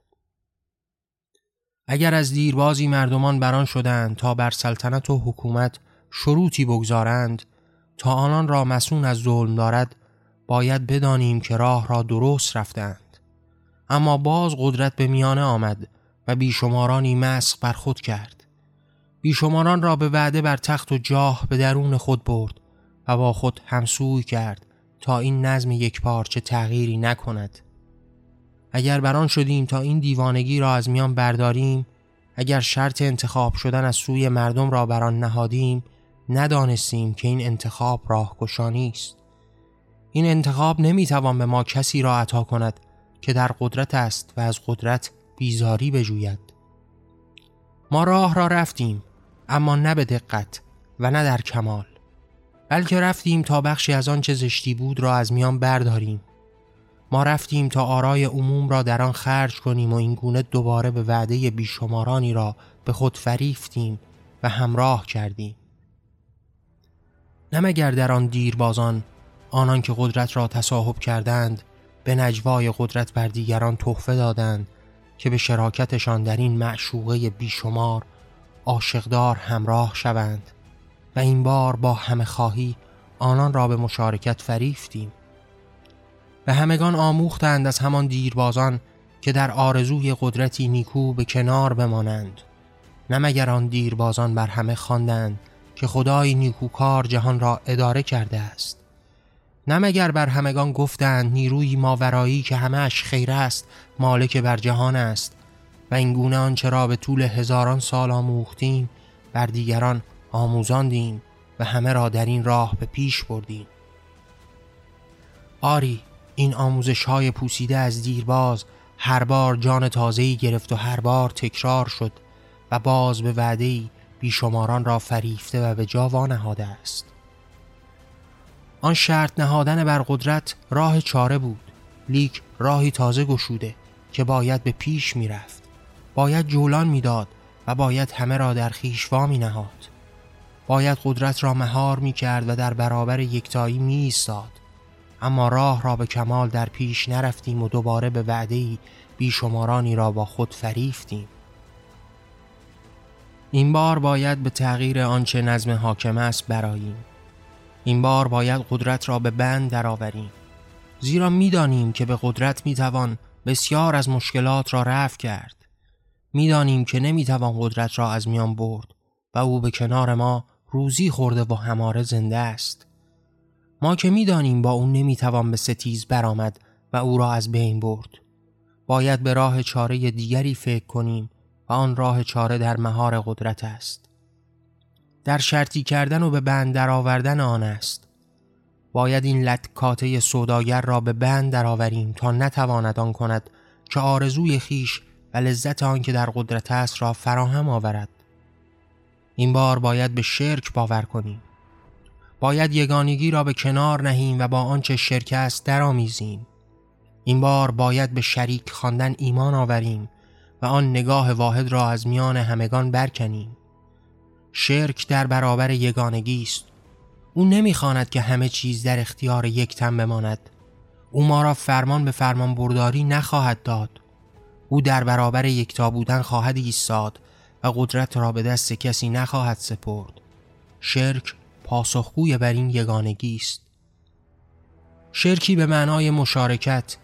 Speaker 1: اگر از دیربازی مردمان بران شدند تا بر سلطنت و حکومت شروطی بگذارند تا آنان را مسون از ظلم دارد باید بدانیم که راه را درست رفتند. اما باز قدرت به میانه آمد و بیشمارانی مسخ بر خود کرد. بیشماران را به وعده بر تخت و جاه به درون خود برد و با خود همسوی کرد تا این نظم یک پارچه تغییری نکند. اگر بران شدیم تا این دیوانگی را از میان برداریم اگر شرط انتخاب شدن از سوی مردم را بران نهادیم ندانستیم که این انتخاب راهگشانی است. این انتخاب نمی‌توان به ما کسی را عطا کند که در قدرت است و از قدرت بیزاری بجوید. ما راه را رفتیم اما نه به دقت و نه در کمال بلکه رفتیم تا بخشی از آن چه زشتی بود را از میان برداریم. ما رفتیم تا آرای عموم را در آن خرج کنیم و این گونه دوباره به وعده بیشمارانی را به خود فریفتیم و همراه کردیم. نمگر در آن دیربازان آنان که قدرت را تصاحب کردند به نجوای قدرت بر دیگران تحفه دادند که به شراکتشان در این معشوقه بیشمار عاشقدار همراه شوند و این بار با همه خواهی آنان را به مشارکت فریفتیم. و همگان آموختند از همان دیربازان که در آرزوی قدرتی نیکو به کنار بمانند. نه مگر آن دیربازان بر همه خواندند که خدای نیکوکار جهان را اداره کرده است. نه مگر بر همگان گفتند نیروی ماورایی که همهش خیر است مالک بر جهان است و این گونه آنچه را به طول هزاران سال آموختیم بر دیگران آموزاندیم و همه را در این راه به پیش بردیم. آری این آموزش های پوسیده از دیرباز هر بار جان تازه‌ای گرفت و هر بار تکرار شد و باز به وعده‌ای بیشماران را فریفته و به جا نهاده است آن شرط نهادن بر قدرت راه چاره بود لیک راهی تازه گشوده که باید به پیش می‌رفت باید جولان می‌داد و باید همه را در خیش وامی نهاد باید قدرت را مهار می کرد و در برابر یکتایی می ایستاد. اما راه را به کمال در پیش نرفتیم و دوباره به وعدهی بیشمارانی را با خود فریفتیم. این بار باید به تغییر آنچه نظم حاکم است براییم. این بار باید قدرت را به بند درآوریم. زیرا می‌دانیم که به قدرت می‌توان بسیار از مشکلات را رفع کرد. می‌دانیم که نمی‌توان قدرت را از میان برد و او به کنار ما روزی خورده و هماره زنده است. ما که می‌دانیم با او نمی‌توان به ستیز برآمد و او را از بین برد. باید به راه چاره دیگری فکر کنیم و آن راه چاره در مهار قدرت است. در شرطی کردن و به بند درآوردن آن است. باید این لطکاته سوداگر را به بند درآوریم تا نتواند آن کند که آرزوی خیش و لذت آن که در قدرت است را فراهم آورد. این بار باید به شرک باور کنیم. باید یگانگی را به کنار نهیم و با آنچه شرک است درآمیزیم. این بار باید به شریک خواندن ایمان آوریم و آن نگاه واحد را از میان همگان برکنیم. شرک در برابر یگانگی است. او نمی‌خواند که همه چیز در اختیار یک تن بماند. او ما را فرمان به فرمان برداری نخواهد داد. او در برابر یکتا بودن خواهد ایستاد و قدرت را به دست کسی نخواهد سپرد. شرک پاسخگوی بر این یگانگی است. شرکی به معنای مشارکت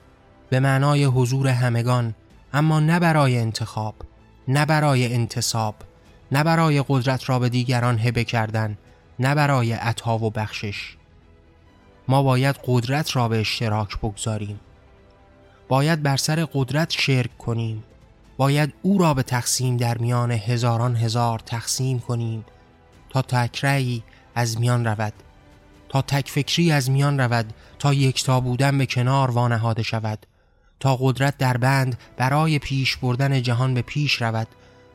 Speaker 1: به معنای حضور همگان اما نه برای انتخاب نه برای انتصاب نه برای قدرت را به دیگران هبه کردن نه برای عطا و بخشش. ما باید قدرت را به اشتراک بگذاریم. باید بر سر قدرت شرک کنیم. باید او را به تقسیم در میان هزاران هزار تقسیم کنیم تا تکرهی از میان رود. تا تک فکری از میان رود تا یکتا بودن به کنار وانهاده شود. تا قدرت در بند برای پیش بردن جهان به پیش رود.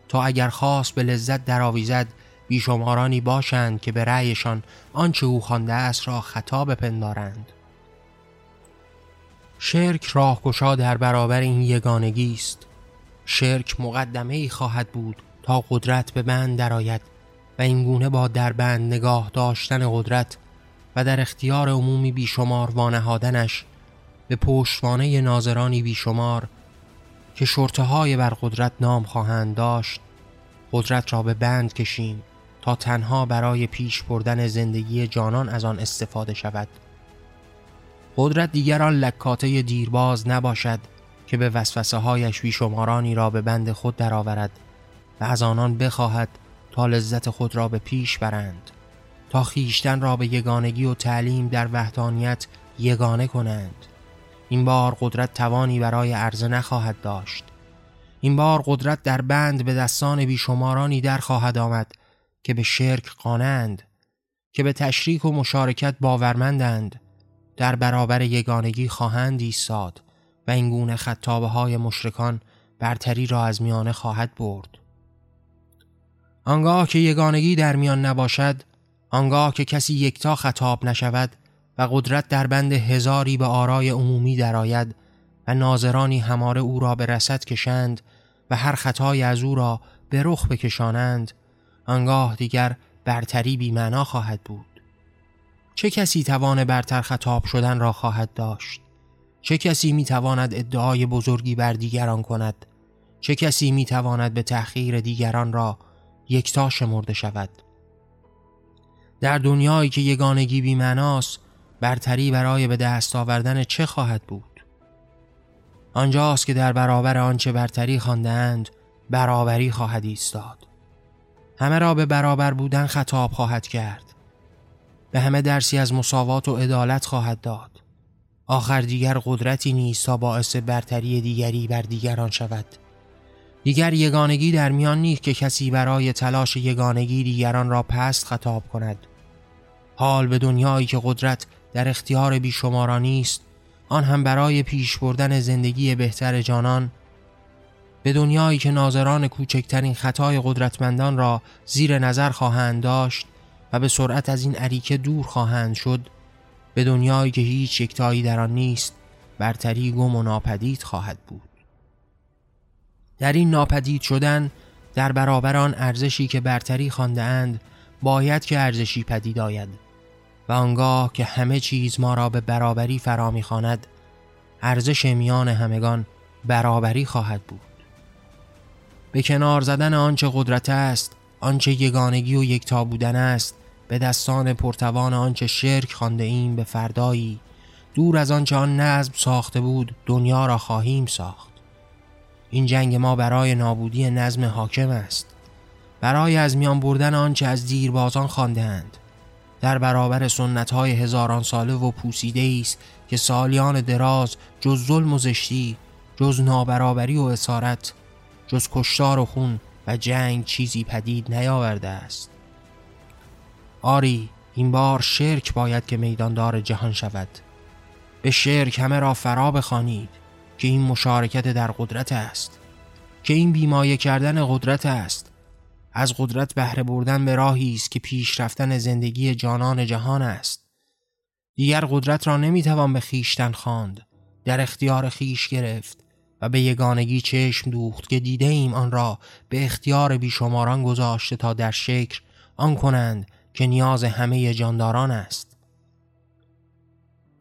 Speaker 1: تا اگر خواست به لذت درآویزد بیشمارانی باشند که به رأیشان آنچه او خوانده است را خطا بپندارند. شرک راهگشا در برابر این یگانگی است. شرک مقدمه ای خواهد بود تا قدرت به بند درآید. و این گونه با در بند نگاه داشتن قدرت و در اختیار عمومی بیشمار وانهادنش به پشتوانه ناظرانی بیشمار که شرطه های بر قدرت نام خواهند داشت قدرت را به بند کشیم تا تنها برای پیش بردن زندگی جانان از آن استفاده شود. قدرت دیگران لکاته دیرباز نباشد که به وسوسه هایش بیشمارانی را به بند خود درآورد و از آنان بخواهد تا لذت خود را به پیش برند تا خیشتن را به یگانگی و تعلیم در وحدانیت یگانه کنند. این بار قدرت توانی برای عرضه نخواهد داشت. این بار قدرت در بند به دستان بیشمارانی در خواهد آمد که به شرک قانند که به تشریک و مشارکت باورمندند در برابر یگانگی خواهند ایستاد و این گونه خطابه های مشرکان برتری را از میانه خواهد برد. آنگاه که یگانگی در میان نباشد آنگاه که کسی یکتا خطاب نشود و قدرت در بند هزاری به آرای عمومی درآید و ناظرانی هماره او را به رسد کشند و هر خطای از او را به رخ بکشانند آنگاه دیگر برتری بی معنا خواهد بود. چه کسی توان برتر خطاب شدن را خواهد داشت؟ چه کسی می تواند ادعای بزرگی بر دیگران کند؟ چه کسی می تواند به تأخیر دیگران را یکتا شمرده شود. در دنیایی که یگانگی بیمناست برتری برای به دست آوردن چه خواهد بود؟ آنجاست که در برابر آنچه برتری خواندند برابری خواهد ایستاد. همه را به برابر بودن خطاب خواهد کرد. به همه درسی از مساوات و عدالت خواهد داد. آخر دیگر قدرتی نیست تا باعث برتری دیگری بر دیگران شود. دیگر یگانگی در میان نیست که کسی برای تلاش یگانگی دیگران را پست خطاب کند. حال به دنیایی که قدرت در اختیار بیشمارانی است آن هم برای پیش بردن زندگی بهتر جانان. به دنیایی که ناظران کوچکترین خطای قدرتمندان را زیر نظر خواهند داشت و به سرعت از این عریکه دور خواهند شد به دنیایی که هیچ یکتایی در آن نیست برتری گم و ناپدید خواهد بود. در این ناپدید شدن در برابر آن ارزشی که برتری خوانده اند باید که ارزشی پدید آید و آنگاه که همه چیز ما را به برابری فرا می‌خواند ارزش میان همگان برابری خواهد بود. به کنار زدن آنچه قدرت است آنچه یگانگی و یکتا بودن است به دستان پرتوان آنچه شرک خوانده ایم به فردایی دور از آنچه آن نظم ساخته بود دنیا را خواهیم ساخت. این جنگ ما برای نابودی نظم حاکم است. برای از میان بردن آنچه از دیربازان خواندهاند. در برابر سنت های هزاران ساله و پوسیده است که سالیان دراز جز ظلم و زشتی جز نابرابری و اسارت جز کشتار و خون و جنگ چیزی پدید نیاورده است. آری این بار شرک باید که میداندار جهان شود. به شرک همه را فرا بخوانید. که این مشارکت در قدرت است که این بیمایه کردن قدرت است. از قدرت بهره بردن به راهی است که پیش رفتن زندگی جانان جهان است. دیگر قدرت را نمی‌توان به خیشتن خواند در اختیار خیش گرفت و به یگانگی چشم دوخت که دیده ایم آن را به اختیار بیشماران گذاشته تا در شکر آن کنند که نیاز همه جانداران است.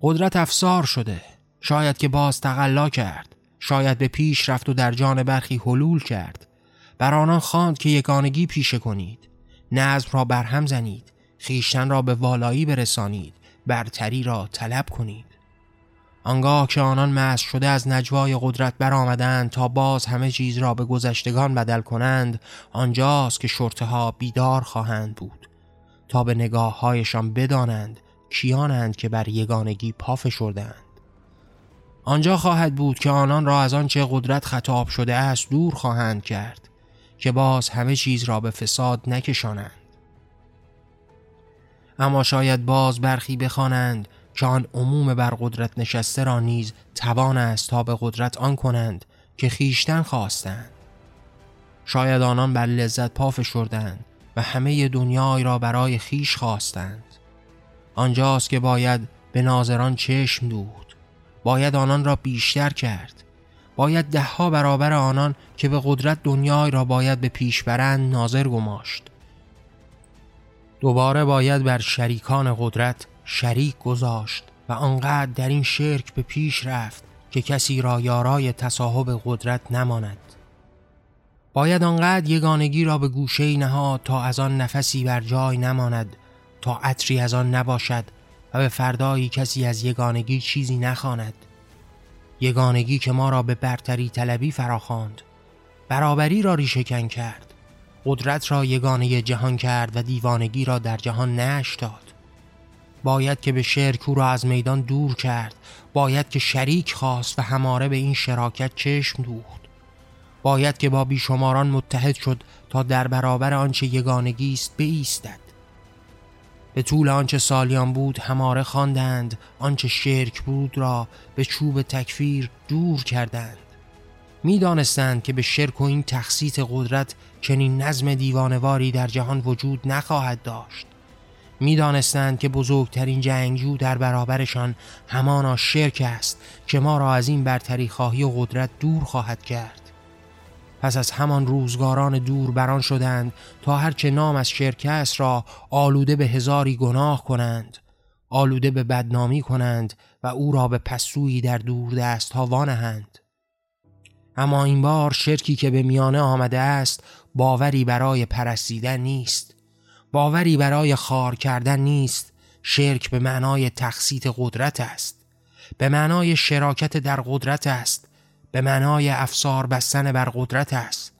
Speaker 1: قدرت افسار شده. شاید که باز تقلا کرد. شاید به پیش رفت و در جان برخی حلول کرد. بر آنان خواند که یگانگی پیشه کنید. نظم را برهم زنید. خیشتن را به والایی برسانید. برتری را طلب کنید. آنگاه که آنان مست شده از نجوای قدرت برآمدند تا باز همه چیز را به گذشتگان بدل کنند آنجاست که شرطه ها بیدار خواهند بود. تا به نگاه هایشان بدانند کیانند که بر یگانگی پا فشردند آنجا خواهد بود که آنان را از آنچه قدرت خطاب شده است دور خواهند کرد که باز همه چیز را به فساد نکشانند. اما شاید باز برخی بخوانند که آن عموم بر قدرت نشسته را نیز توان است تا به قدرت آن کنند که خیشتن خواستند. شاید آنان بر لذت پا فشردند و همه دنیای را برای خیش خواستند. آنجاست که باید به ناظران چشم دوخت باید آنان را بیشتر کرد. باید دهها برابر آنان که به قدرت دنیای را باید به پیش برند ناظر گماشت. دوباره باید بر شریکان قدرت شریک گذاشت و آنقدر در این شرک به پیش رفت که کسی را یارای تصاحب قدرت نماند. باید آنقدر یگانگی را به گوشه نهاد تا از آن نفسی بر جای نماند تا عطری از آن نباشد و به فردایی کسی از یگانگی چیزی نخواند. یگانگی که ما را به برتری طلبی فراخواند. برابری را ریشهکن کرد. قدرت را یگانه جهان کرد و دیوانگی را در جهان نش داد. باید که به شرک او را از میدان دور کرد. باید که شریک خواست و هماره به این شراکت چشم دوخت. باید که با بیشماران متحد شد تا در برابر آنچه یگانگی است بایستد به طول آنچه سالیان بود هماره خواندند آنچه شرک بود را به چوب تکفیر دور کردند. می‌دانستند که به شرک و این تخصیت قدرت چنین نظم دیوانواری در جهان وجود نخواهد داشت. می‌دانستند که بزرگترین جنگجو در برابرشان همانا شرک است که ما را از این برتری خواهی و قدرت دور خواهد کرد. پس از همان روزگاران دور بران شدند تا هرچه نام از شرک است را آلوده به هزاری گناه کنند. آلوده به بدنامی کنند و او را به پسویی در دور دست ها وانهند. اما این بار شرکی که به میانه آمده است باوری برای پرستیدن نیست. باوری برای خار کردن نیست. شرک به معنای تخصیت قدرت است. به معنای شراکت در قدرت است. به معنای افسار بستن بر قدرت است.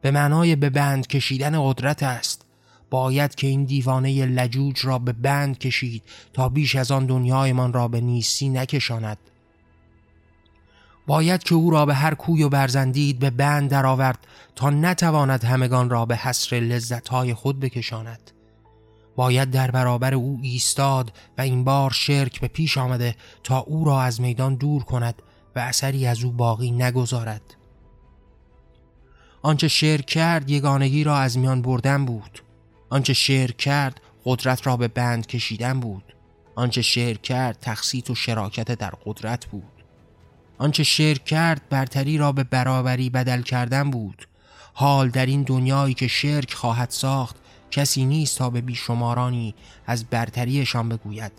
Speaker 1: به معنای به بند کشیدن قدرت است. باید که این دیوانه لجوج را به بند کشید تا بیش از آن دنیایمان را به نیستی نکشاند. باید که او را به هر کوی و برزندید به بند درآورد تا نتواند همگان را به حسر لذتهای خود بکشاند. باید در برابر او ایستاد و این بار شرک به پیش آمده تا او را از میدان دور کند و اثری از او باقی نگذارد. آنچه شرک کرد یگانگی را از میان بردن بود. آنچه شرک کرد قدرت را به بند کشیدن بود. آنچه شرک کرد تخصیت و شراکت در قدرت بود. آنچه شرک کرد برتری را به برابری بدل کردن بود. حال در این دنیایی که شرک خواهد ساخت کسی نیست تا به بیشمارانی از برتریشان بگوید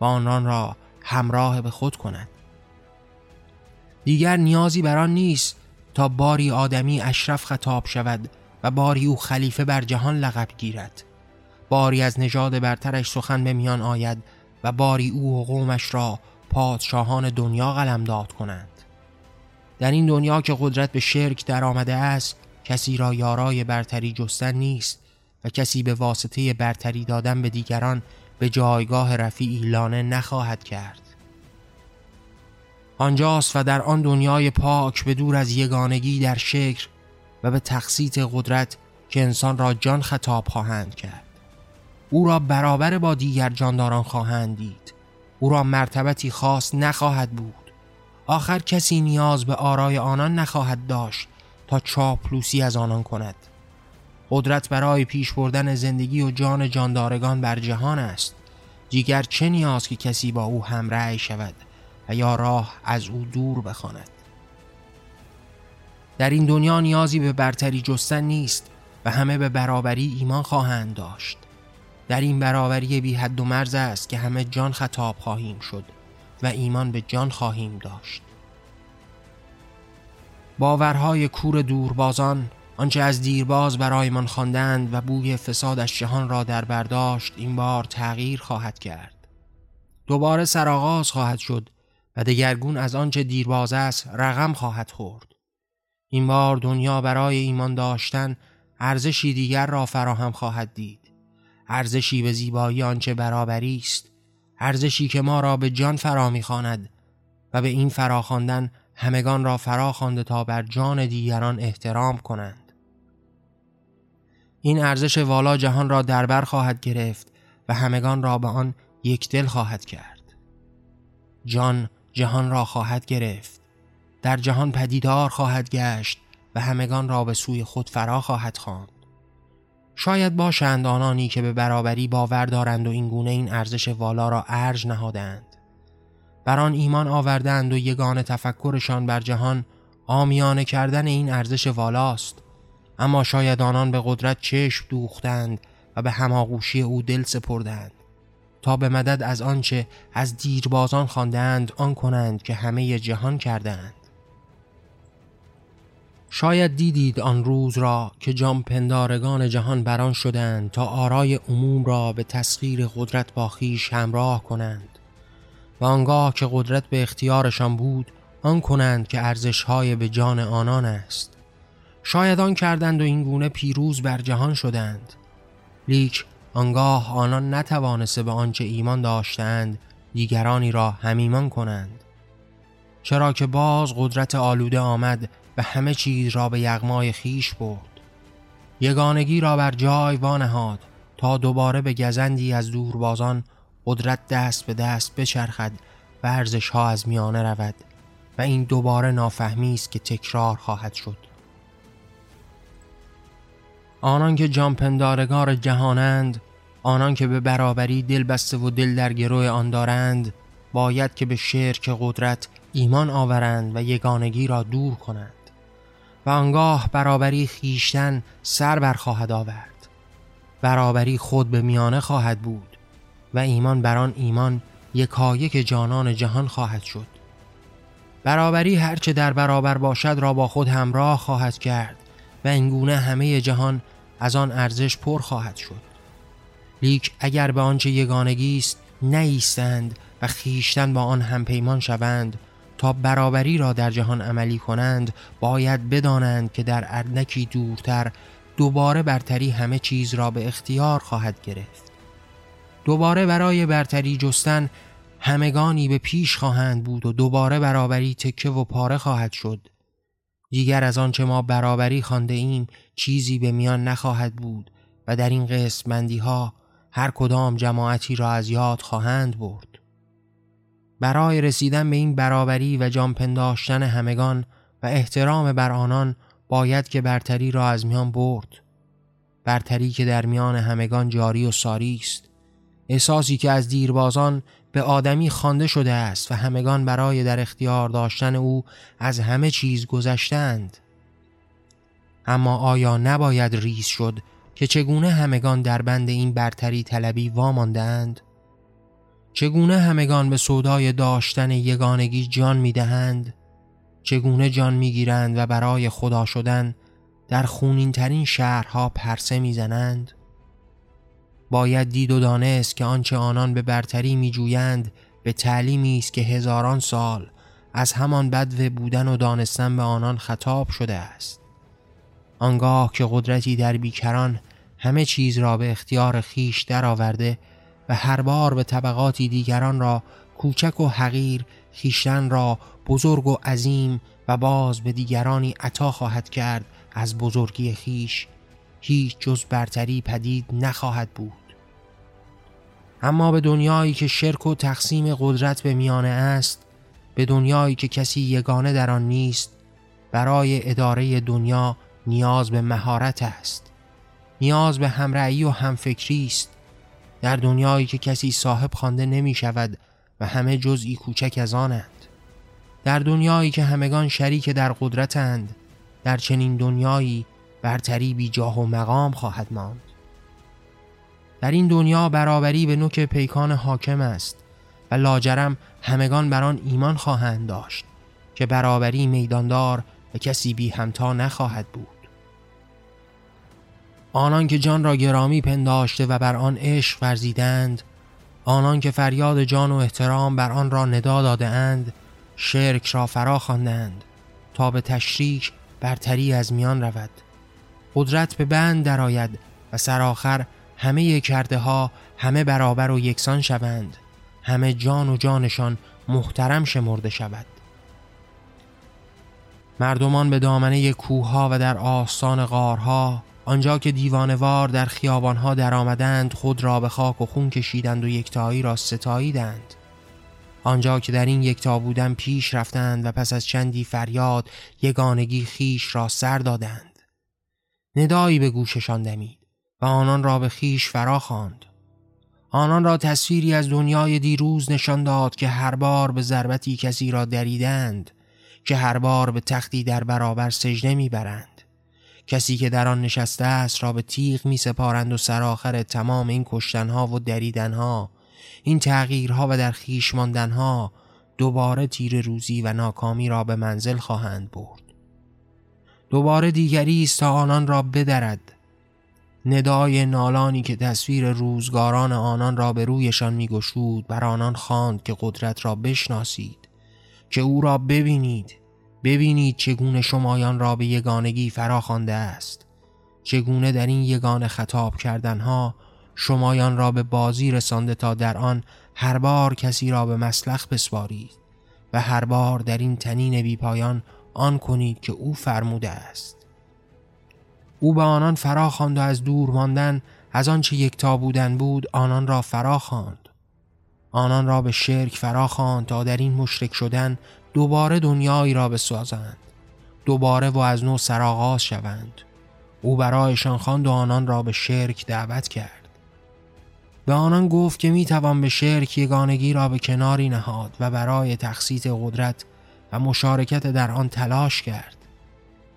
Speaker 1: و آنان را همراه به خود کند. دیگر نیازی بر آن نیست تا باری آدمی اشرف خطاب شود و باری او خلیفه بر جهان لقب گیرد. باری از نژاد برترش سخن به میان آید و باری او و قومش را پادشاهان دنیا قلمداد کنند. در این دنیا که قدرت به شرک در آمده است کسی را یارای برتری جستن نیست و کسی به واسطه برتری دادن به دیگران به جایگاه رفیعی لانه نخواهد کرد. آنجاست و در آن دنیای پاک به دور از یگانگی در شکر و به تخصیت قدرت که انسان را جان خطاب خواهند کرد. او را برابر با دیگر جانداران خواهند دید. او را مرتبتی خاص نخواهد بود. آخر کسی نیاز به آرای آنان نخواهد داشت تا چاپلوسی از آنان کند. قدرت برای پیش بردن زندگی و جان جاندارگان بر جهان است. دیگر چه نیاز که کسی با او همرأی شود؟ و یا راه از او دور بخواند. در این دنیا نیازی به برتری جستن نیست و همه به برابری ایمان خواهند داشت. در این برابری بی حد و مرز است که همه جان خطاب خواهیم شد و ایمان به جان خواهیم داشت. باورهای کور دوربازان آنچه از دیرباز برایمان خواندند و بوی فسادش جهان را در برداشت این بار تغییر خواهد کرد. دوباره سرآغاز خواهد شد و دگرگون از آنچه دیرباز است رقم خواهد خورد. این بار دنیا برای ایمان داشتن ارزشی دیگر را فراهم خواهد دید. ارزشی به زیبایی آنچه برابری است. ارزشی که ما را به جان فرا می‌خواند و به این فراخواندن همگان را فراخوانده تا بر جان دیگران احترام کنند. این ارزش والا جهان را در بر خواهد گرفت و و همگان را به آن یک دل خواهد کرد. جان جهان را خواهد گرفت. در جهان پدیدار خواهد گشت و همگان را به سوی خود فرا خواهد خواند. شاید باشند آنانی که به برابری باور دارند و این گونه این ارزش والا را ارج نهادند. بر آن ایمان آوردند و یگان تفکرشان بر جهان آمیانه کردن این ارزش والاست. اما شاید آنان به قدرت چشم دوختند و به هماغوشی او دل سپردند. تا به مدد از آنچه از دیربازان خواندند آن کنند که همه جهان کردند. شاید دیدید آن روز را که جام پندارگان جهان بران شدند تا آرای عموم را به تسخیر قدرت با خیش همراه کنند. و آنگاه که قدرت به اختیارشان بود آن کنند که ارزشهای به جان آنان است. شاید آن کردند و این گونه پیروز بر جهان شدند. لیک آنگاه آنان نتوانسته به آنچه ایمان داشتند دیگرانی را همیمان کنند. چرا که باز قدرت آلوده آمد و همه چیز را به یغمای خیش برد. یگانگی را بر جای وانهاد تا دوباره به گزندی از دوربازان قدرت دست به دست بچرخد و ارزش ها از میانه رود و این دوباره نافهمی است که تکرار خواهد شد. آنان که جامپندارگار جهانند آنان که به برابری دل بسته و دل در گروه آن دارند باید که به شرک قدرت ایمان آورند و یگانگی را دور کنند و آنگاه برابری خیشتن سر بر خواهد آورد. برابری خود به میانه خواهد بود و ایمان بر آن ایمان یکایک جانان جهان خواهد شد. برابری هرچه در برابر باشد را با خود همراه خواهد کرد و اینگونه همه جهان از آن ارزش پر خواهد شد. لیک اگر به آنچه یگانگی است نیستند و خیشتن با آن همپیمان شوند تا برابری را در جهان عملی کنند باید بدانند که در اردنکی دورتر دوباره برتری همه چیز را به اختیار خواهد گرفت. دوباره برای برتری جستن همگانی به پیش خواهند بود و دوباره برابری تکه و پاره خواهد شد. دیگر از آنچه ما برابری خانده ایم چیزی به میان نخواهد بود و در این قسمندی ها هر کدام جماعتی را از یاد خواهند برد. برای رسیدن به این برابری و جان پنداشتن همگان و احترام بر آنان باید که برتری را از میان برد. برتری که در میان همگان جاری و ساری است. احساسی که از دیربازان به آدمی خوانده شده است و همگان برای در اختیار داشتن او از همه چیز گذشتند. اما آیا نباید ریز شد که چگونه همگان در بند این برتری طلبی واماندند چگونه همگان به سودای داشتن یگانگی جان می‌دهند؟ چگونه جان می‌گیرند و برای خدا شدن در خونین ترین شهرها پرسه می‌زنند؟ باید دید و دانست که آنچه آنان به برتری میجویند به تعلیمی است که هزاران سال از همان بدو بودن و دانستن به آنان خطاب شده است. آنگاه که قدرتی در بیکران همه چیز را به اختیار خیش درآورده و هر بار به طبقاتی دیگران را کوچک و حقیر خیشتن را بزرگ و عظیم و باز به دیگرانی عطا خواهد کرد از بزرگی خیش هیچ جز برتری پدید نخواهد بود. اما به دنیایی که شرک و تقسیم قدرت به میانه است به دنیایی که کسی یگانه در آن نیست برای اداره دنیا نیاز به مهارت است. نیاز به همرأیی و همفکری است. در دنیایی که کسی صاحب خوانده نمی شود و همه جزئی کوچک از آنند در دنیایی که همگان شریک در قدرتند در چنین دنیایی برتری بی جاه و مقام خواهد ماند. در این دنیا برابری به نوک پیکان حاکم است و لاجرم همگان بر آن ایمان خواهند داشت که برابری میداندار و کسی بی همتا نخواهد بود. آنان که جان را گرامی پنداشته و بر آن عشق ورزیدند آنان که فریاد جان و احترام بر آن را ندا داده اند شرک را فرا خواندند تا به تشریک برتری از میان رود. قدرت به بند درآید و سرآخر همه کرده ها همه برابر و یکسان شوند. همه جان و جانشان محترم شمرده شود. مردمان به دامنه کوهها و در آستان غارها آنجا که دیوانوار در خیابانها در آمدند خود را به خاک و خون کشیدند و یکتایی را ستاییدند. آنجا که در این یکتا بودن پیش رفتند و پس از چندی فریاد یگانگی خیش را سر دادند. ندایی به گوششان دمید. و آنان را به خیش فرا خواند. آنان را تصویری از دنیای دیروز نشان داد که هر بار به ضربتی کسی را دریدند که هر بار به تختی در برابر سجده می‌برند. کسی که در آن نشسته است را به تیغ می سپارند و سرآخر تمام این کشتنها و دریدنها این تغییرها و در خیش ماندنها دوباره تیر روزی و ناکامی را به منزل خواهند برد. دوباره دیگری است تا آنان را بدرد. ندای نالانی که تصویر روزگاران آنان را به رویشان میگشود بر آنان خواند که قدرت را بشناسید که او را ببینید. ببینید چگونه شمایان را به یگانگی فرا خوانده است. چگونه در این یگان خطاب کردنها شمایان را به بازی رسانده تا در آن هر بار کسی را به مسلخ بسپارید و هر بار در این تنین بیپایان آن کنید که او فرموده است. او به آنان فرا خواند و از دور ماندن از آنچه یکتا بودن بود آنان را فرا خواند. آنان را به شرک فرا خواند تا در این مشرک شدن دوباره دنیایی را بسازند. دوباره و از نو سرآغاز شوند. او برایشان خواند و آنان را به شرک دعوت کرد. به آنان گفت که می‌توان به شرک یگانگی را به کناری نهاد و برای تخصیص قدرت و مشارکت در آن تلاش کرد.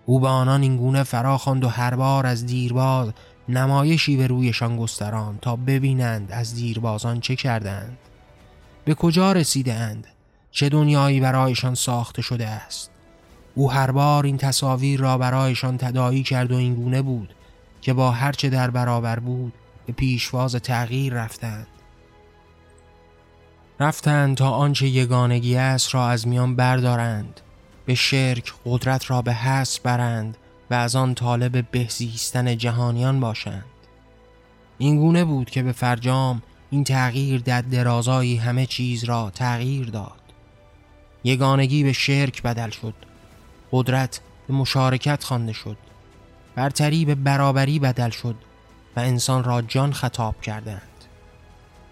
Speaker 1: او به آنان اینگونه فرا خواند و هر بار از دیرباز نمایشی به رویشان گستران تا ببینند از دیربازان چه کردند به کجا رسیده اند چه دنیایی برایشان ساخته شده است؟ او هر بار این تصاویر را برایشان تدایی کرد و اینگونه بود که با هرچه در برابر بود به پیشواز تغییر رفتند. رفتند تا آنچه یگانگی است را از میان بردارند. به شرک قدرت را به حس برند و از آن طالب بهزیستن جهانیان باشند. این گونه بود که به فرجام این تغییر در درازایی همه چیز را تغییر داد. یگانگی به شرک بدل شد. قدرت به مشارکت خوانده شد. برتری به برابری بدل شد و انسان را جان خطاب کردند.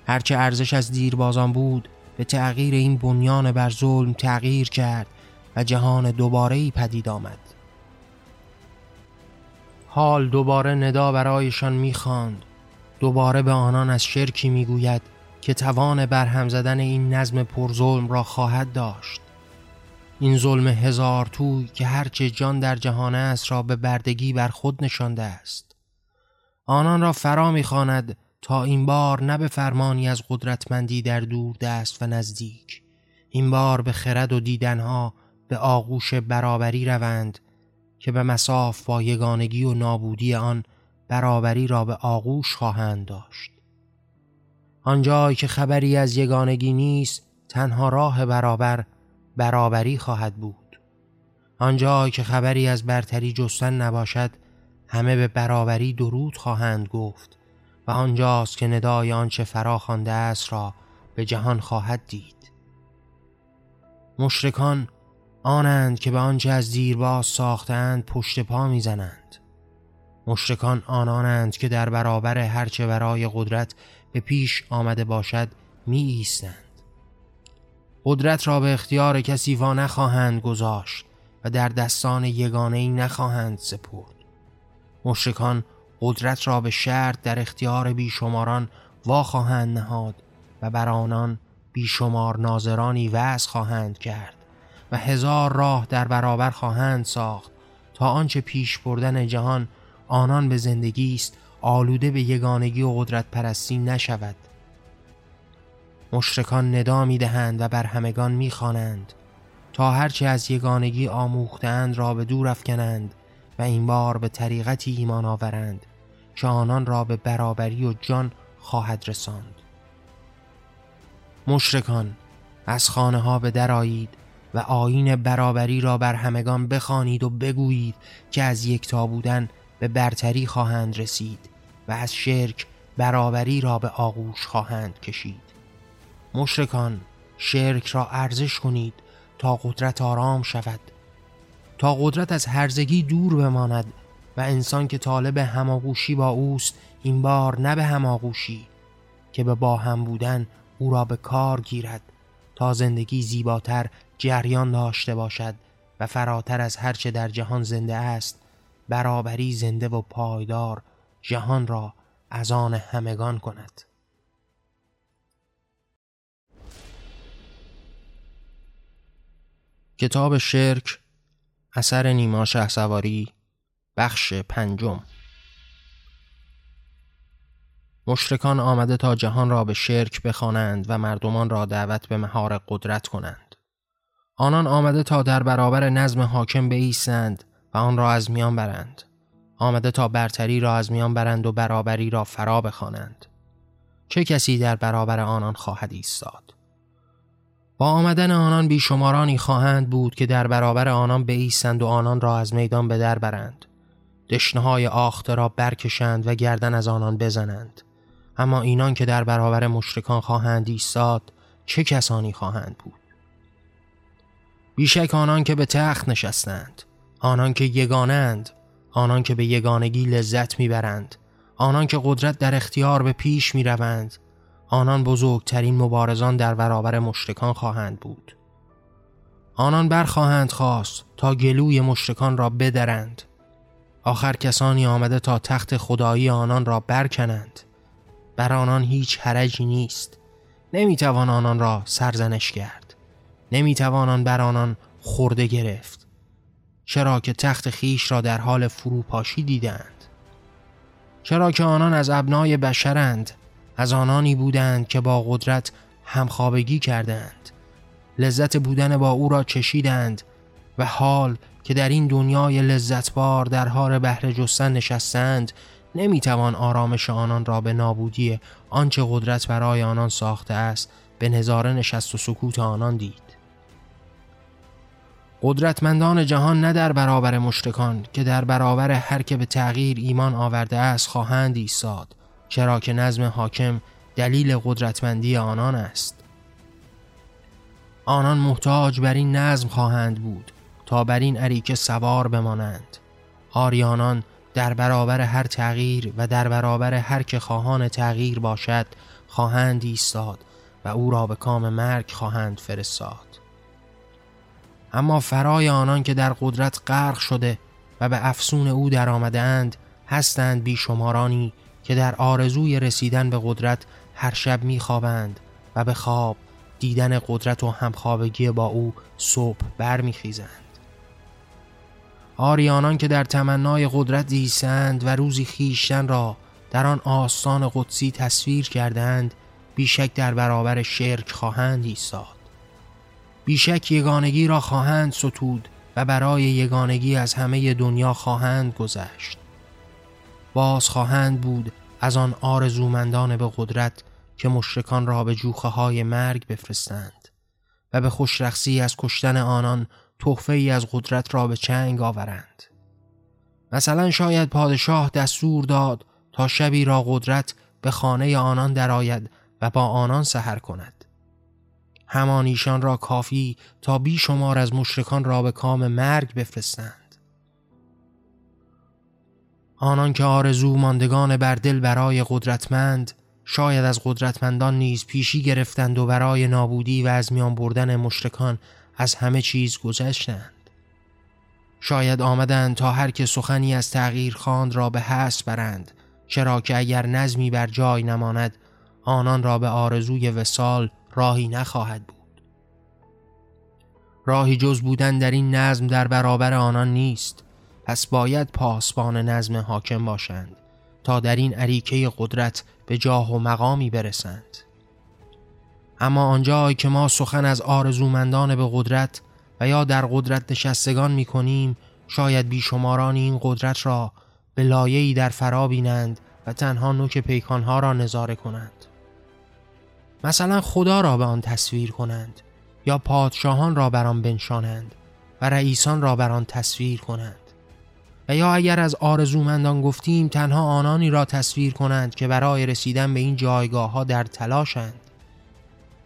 Speaker 1: هرچه ارزش از دیربازان بود به تغییر این بنیان بر ظلم تغییر کرد و جهان دوباره ای پدید آمد. حال دوباره ندا برایشان می‌خواند. دوباره به آنان از شرکی می‌گوید که توان برهم زدن این نظم پرظلم را خواهد داشت. این ظلم هزار توی که هرچه جان در جهان است را به بردگی بر خود نشانده است. آنان را فرا می‌خواند تا این بار نه به فرمانی از قدرتمندی در دور دست و نزدیک این بار به خرد و دیدنها به آغوش برابری روند که به مساف با یگانگی و نابودی آن برابری را به آغوش خواهند داشت. آنجایی که خبری از یگانگی نیست تنها راه برابر برابری خواهد بود. آنجا که خبری از برتری جستن نباشد همه به برابری درود خواهند گفت و آنجاست که ندای آنچه فرا خوانده است را به جهان خواهد دید. مشرکان آنند که به آنچه از دیرباز ساختند پشت پا می‌زنند. مشرکان آنانند که در برابر هرچه برای قدرت به پیش آمده باشد می ایستند قدرت را به اختیار کسی وا نخواهند گذاشت و در دستان یگانه ای نخواهند سپرد. مشرکان قدرت را به شرط در اختیار بیشماران وا خواهند نهاد و بر آنان بیشمار ناظرانی وضع خواهند کرد. و هزار راه در برابر خواهند ساخت تا آنچه پیش بردن جهان آنان به زندگی است آلوده به یگانگی و قدرت پرستی نشود. مشرکان ندا می دهند و بر همگان می خوانند تا هرچه از یگانگی آموختند را به دور افکنند و این بار به طریقتی ایمان آورند که آنان را به برابری و جان خواهد رساند. مشرکان از خانه ها به درایید و آین برابری را بر همگان بخوانید و بگویید که از یکتا بودن به برتری خواهند رسید و از شرک برابری را به آغوش خواهند کشید. مشرکان شرک را ارزش کنید تا قدرت آرام شود. تا قدرت از هرزگی دور بماند و انسان که طالب هماغوشی با اوست این بار نه به هماغوشی که به با هم بودن او را به کار گیرد تا زندگی زیباتر جریان داشته باشد و فراتر از هرچه در جهان زنده است برابری زنده و پایدار جهان را از آن همگان کند. کتاب شرک اثر نیما سواری بخش پنجم. مشرکان آمده تا جهان را به شرک بخوانند و مردمان را دعوت به مهار قدرت کنند. آنان آمده تا در برابر نظم حاکم بایستند و آن را از میان برند. آمده تا برتری را از میان برند و برابری را فرا بخوانند. چه کسی در برابر آنان خواهد ایستاد؟ با آمدن آنان بیشمارانی خواهند بود که در برابر آنان بایستند و آنان را از میدان به در برند. دشنه های آخته را برکشند و گردن از آنان بزنند. اما اینان که در برابر مشرکان خواهند ایستاد چه کسانی خواهند بود؟ بیشک آنان که به تخت نشستند آنان که یگانند آنان که به یگانگی لذت می‌برند آنان که قدرت در اختیار به پیش می‌روند آنان بزرگترین مبارزان در برابر مشرکان خواهند بود. آنان برخواهند خواست تا گلوی مشرکان را بدرند. آخر کسانی آمده تا تخت خدایی آنان را برکنند. بر آنان هیچ حرجی نیست. نمی‌توان آنان را سرزنش کرد. نمی‌توان بر آنان خورده گرفت چرا که تخت خیش را در حال فروپاشی دیدند. چرا که آنان از ابنای بشرند از آنانی بودند که با قدرت همخوابگی کردند لذت بودن با او را چشیدند و حال که در این دنیای لذتبار در حال بهره جستن نشستند نمی‌توان آرامش آنان را به نابودی آنچه قدرت برای آنان ساخته است به نظاره نشست و سکوت آنان دید. قدرتمندان جهان نه در برابر مشرکان که در برابر هر که به تغییر ایمان آورده است خواهند ایستاد چرا که نظم حاکم دلیل قدرتمندی آنان است. آنان محتاج بر این نظم خواهند بود تا بر این عریکه سوار بمانند. آریانان در برابر هر تغییر و در برابر هر که خواهان تغییر باشد خواهند ایستاد و او را به کام مرگ خواهند فرستاد. اما فرای آنان که در قدرت غرق شده و به افسون او در اند هستند بیشمارانی که در آرزوی رسیدن به قدرت هر شب میخوابند و به خواب دیدن قدرت و همخوابگی با او صبح برمیخیزند. آریانان که در تمنای قدرت زیستند و روزی خیشتن را در آن آستان قدسی تصویر کردند بیشک در برابر شرک خواهند ایستاد. بیشک یگانگی را خواهند ستود و برای یگانگی از همه دنیا خواهند گذشت. باز خواهند بود از آن آرزومندان به قدرت که مشرکان را به جوخه های مرگ بفرستند و به خوشرخصی از کشتن آنان تحفه ای از قدرت را به چنگ آورند. مثلا شاید پادشاه دستور داد تا شبی را قدرت به خانه آنان درآید و با آنان سحر کند. همان ایشان را کافی تا بیشمار از مشرکان را به کام مرگ بفرستند. آنان که آرزو ماندگان بر دل برای قدرتمند شاید از قدرتمندان نیز پیشی گرفتند و برای نابودی و از میان بردن مشرکان از همه چیز گذشتند. شاید آمدند تا هر که سخنی از تغییر خواند را به حس برند چرا که اگر نظمی بر جای نماند آنان را به آرزوی وسال راهی نخواهد بود. راهی جز بودن در این نظم در برابر آنان نیست. پس باید پاسبان نظم حاکم باشند تا در این عریکه قدرت به جاه و مقامی برسند. اما آنجایی که ما سخن از آرزومندان به قدرت و یا در قدرت نشستگان می کنیم شاید بیشماران این قدرت را به لایه‌ای در فرا بینند و تنها نوک پیکانها را نظاره کنند. مثلا خدا را به آن تصویر کنند یا پادشاهان را بر آن بنشانند و رئیسان را بر آن تصویر کنند. و یا اگر از آرزومندان گفتیم تنها آنانی را تصویر کنند که برای رسیدن به این جایگاه ها در تلاشند.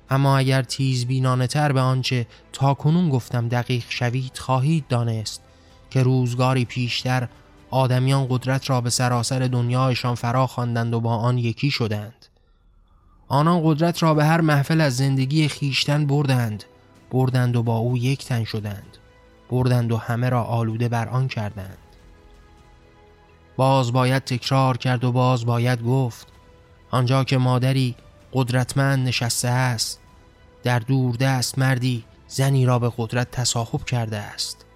Speaker 1: اما اگر تیز بینانه تر به آنچه تا کنون گفتم دقیق شوید خواهید دانست که روزگاری پیشتر آدمیان قدرت را به سراسر دنیایشان فرا خواندند و با آن یکی شدند. آنان قدرت را به هر محفل از زندگی خیشتن بردند بردند و با او یک تن شدند بردند و همه را آلوده بر آن کردند. باز باید تکرار کرد و باز باید گفت آنجا که مادری قدرتمند نشسته است در دور دست مردی زنی را به قدرت تصاحب کرده است.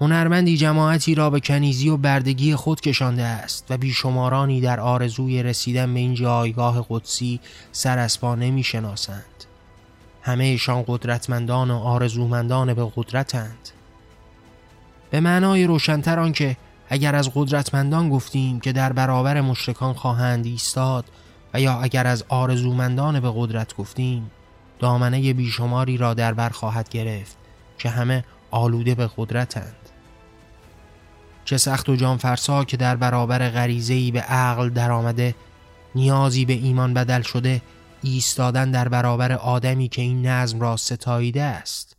Speaker 1: هنرمندی جماعتی را به کنیزی و بردگی خود کشانده است و بیشمارانی در آرزوی رسیدن به این جایگاه قدسی سر از پا نمی شناسند. همهشان قدرتمندان و آرزومندان به قدرتند. به معنای روشنتر آنکه اگر از قدرتمندان گفتیم که در برابر مشرکان خواهند ایستاد و یا اگر از آرزومندان به قدرت گفتیم دامنه بیشماری را در بر خواهد گرفت که همه آلوده به قدرتند چه سخت و جان فرسا که در برابر غریزه‌ای به عقل درآمده نیازی به ایمان بدل شده ایستادن در برابر آدمی که این نظم را ستاییده است.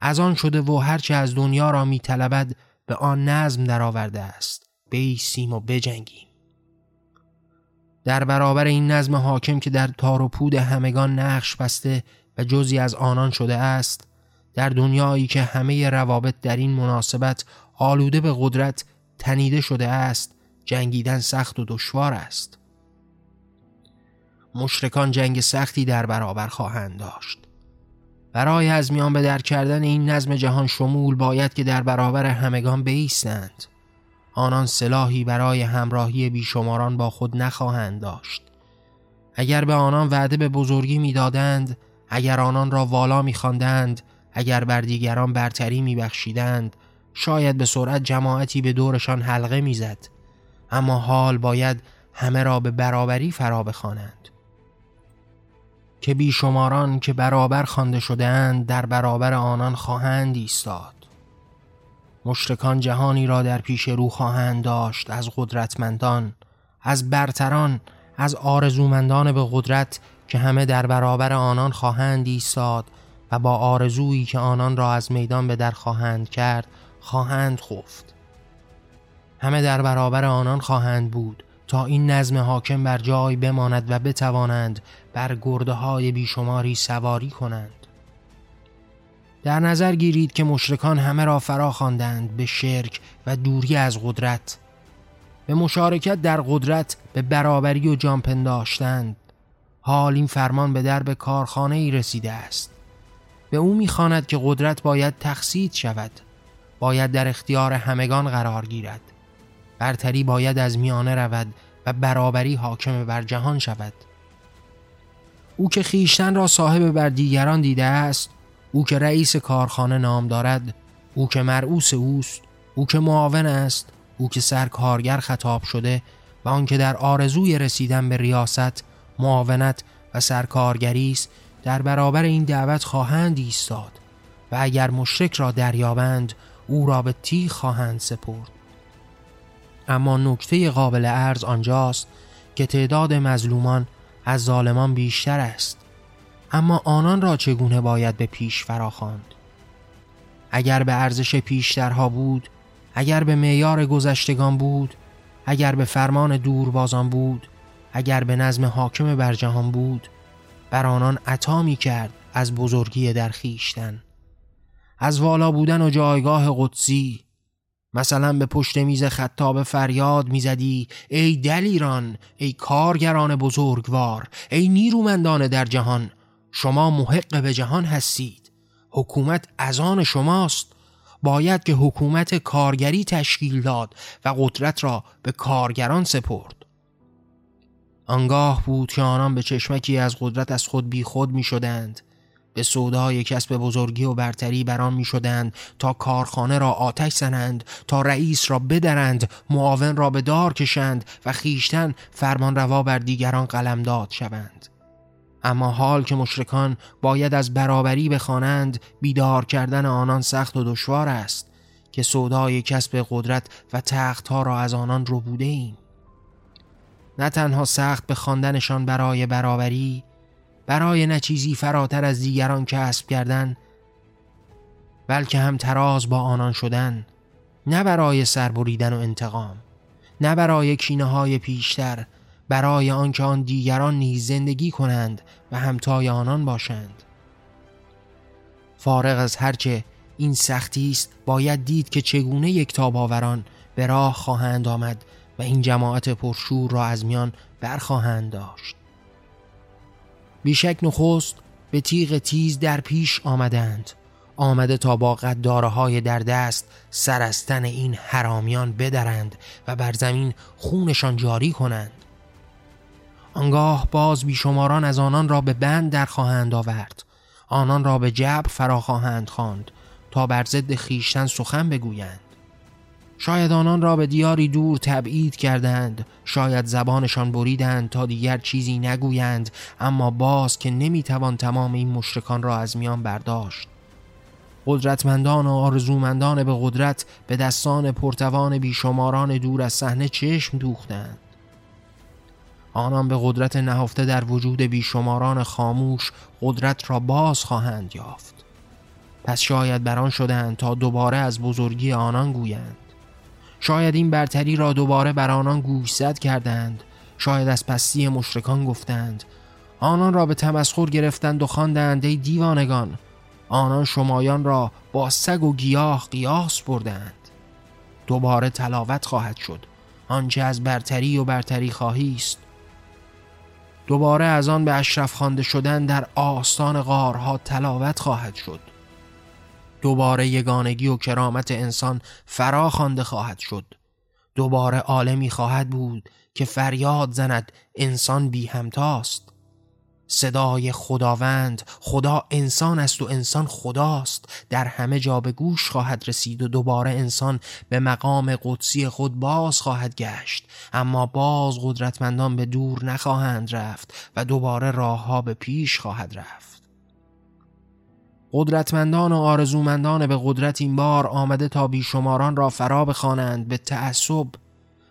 Speaker 1: از آن شده و هرچه از دنیا را میطلبد به آن نظم درآورده است. بیسیم و بجنگیم. در برابر این نظم حاکم که در تار و پود همگان نقش بسته و جزی از آنان شده است در دنیایی که همه روابط در این مناسبت آلوده به قدرت تنیده شده است جنگیدن سخت و دشوار است. مشرکان جنگ سختی در برابر خواهند داشت. برای از میان به در کردن این نظم جهان شمول باید که در برابر همگان بیستند. آنان سلاحی برای همراهی بیشماران با خود نخواهند داشت. اگر به آنان وعده به بزرگی می‌دادند اگر آنان را والا میخواندند اگر بر دیگران برتری میبخشیدند شاید به سرعت جماعتی به دورشان حلقه می‌زد. اما حال باید همه را به برابری فرا بخوانند. که بیشماران که برابر خوانده شدهاند در برابر آنان خواهند ایستاد. مشرکان جهانی را در پیش رو خواهند داشت از قدرتمندان از برتران از آرزومندان به قدرت که همه در برابر آنان خواهند ایستاد و با آرزویی که آنان را از میدان به در خواهند کرد خواهند خفت. همه در برابر آنان خواهند بود تا این نظم حاکم بر جای بماند و بتوانند بر گرده های بیشماری سواری کنند. در نظر گیرید که مشرکان همه را فرا خواندند به شرک و دوری از قدرت. به مشارکت در قدرت به برابری و جان پنداشتند. حال این فرمان به درب کارخانه ای رسیده است. به او می‌خواند که قدرت باید تخصید شود. باید در اختیار همگان قرار گیرد. برتری باید از میانه رود و برابری حاکم بر جهان شود. او که خیشتن را صاحب بر دیگران دیده است او که رئیس کارخانه نام دارد او که مرعوس اوست او که معاون است او که سرکارگر خطاب شده و آنکه در آرزوی رسیدن به ریاست معاونت و سرکارگری است در برابر این دعوت خواهند ایستاد و اگر مشرک را دریابند او را به تی خواهند سپرد. اما نکته قابل ارز آنجاست که تعداد مظلومان از ظالمان بیشتر است. اما آنان را چگونه باید به پیش فراخواند؟ اگر به ارزش پیشترها بود اگر به معیار گذشتگان بود اگر به فرمان دوربازان بود اگر به نظم حاکم بر جهان بود بر آنان عطا می کرد از بزرگی در خیشتن. از والا بودن و جایگاه قدسی. مثلا به پشت میز خطاب فریاد می‌زدی ای دلیران ای کارگران بزرگوار ای نیرومندان در جهان شما محق به جهان هستید. حکومت از آن شماست. باید که حکومت کارگری تشکیل داد و قدرت را به کارگران سپرد. آنگاه بود که آنان به چشمکی از قدرت از خود بی خود می شدند به سودای کسب بزرگی و برتری بران می شدند تا کارخانه را آتش زنند تا رئیس را بدرند معاون را به دار کشند و خیشتن فرمان روا بر دیگران قلمداد شوند. اما حال که مشرکان باید از برابری بخوانند بیدار کردن آنان سخت و دشوار است که سودای کسب قدرت و تختها را از آنان رو بوده ایم. نه تنها سخت به خواندنشان برای برابری برای نه چیزی فراتر از دیگران کسب کردن بلکه هم تراز با آنان شدن نه برای سربریدن و انتقام نه برای کینه های پیشتر برای آنکه آن دیگران نیز زندگی کنند و همتای آنان باشند. فارغ از هرچه این سختی است باید دید که چگونه یک تاباوران به راه خواهند آمد و این جماعت پرشور را از میان برخواهند داشت. بیشک نخست به تیغ تیز در پیش آمدند. آمده تا با قداره های در دست سرستن این حرامیان بدرند و بر زمین خونشان جاری کنند. آنگاه باز بیشماران از آنان را به بند در خواهند آورد. آنان را به جبر فرا خواهند خواند تا بر ضد خیشتن سخن بگویند. شاید آنان را به دیاری دور تبعید کردند. شاید زبانشان بریدند تا دیگر چیزی نگویند. اما باز که نمی‌توان تمام این مشرکان را از میان برداشت. قدرتمندان و آرزومندان به قدرت به دستان پرتوان بیشماران دور از صحنه چشم دوختند. آنان به قدرت نهفته در وجود بیشماران خاموش قدرت را باز خواهند یافت. پس شاید بران شدند تا دوباره از بزرگی آنان گویند. شاید این برتری را دوباره بر آنان گوشزد کردند. شاید از پستی مشرکان گفتند. آنان را به تمسخر گرفتند و خواندند ای دیوانگان. آنان شمایان را با سگ و گیاه قیاس بردند. دوباره تلاوت خواهد شد. آنچه از برتری و برتری خواهی است. دوباره از آن به اشرف خوانده شدن در آستان غارها تلاوت خواهد شد. دوباره یگانگی و کرامت انسان فرا خوانده خواهد شد. دوباره عالمی خواهد بود که فریاد زند انسان بی همتاست. صدای خداوند خدا انسان است و انسان خداست. در همه جا به گوش خواهد رسید و دوباره انسان به مقام قدسی خود باز خواهد گشت. اما باز قدرتمندان به دور نخواهند رفت و دوباره راه به پیش خواهد رفت. قدرتمندان و آرزومندان به قدرت این بار آمده تا بیشماران را فرا بخوانند به تعصب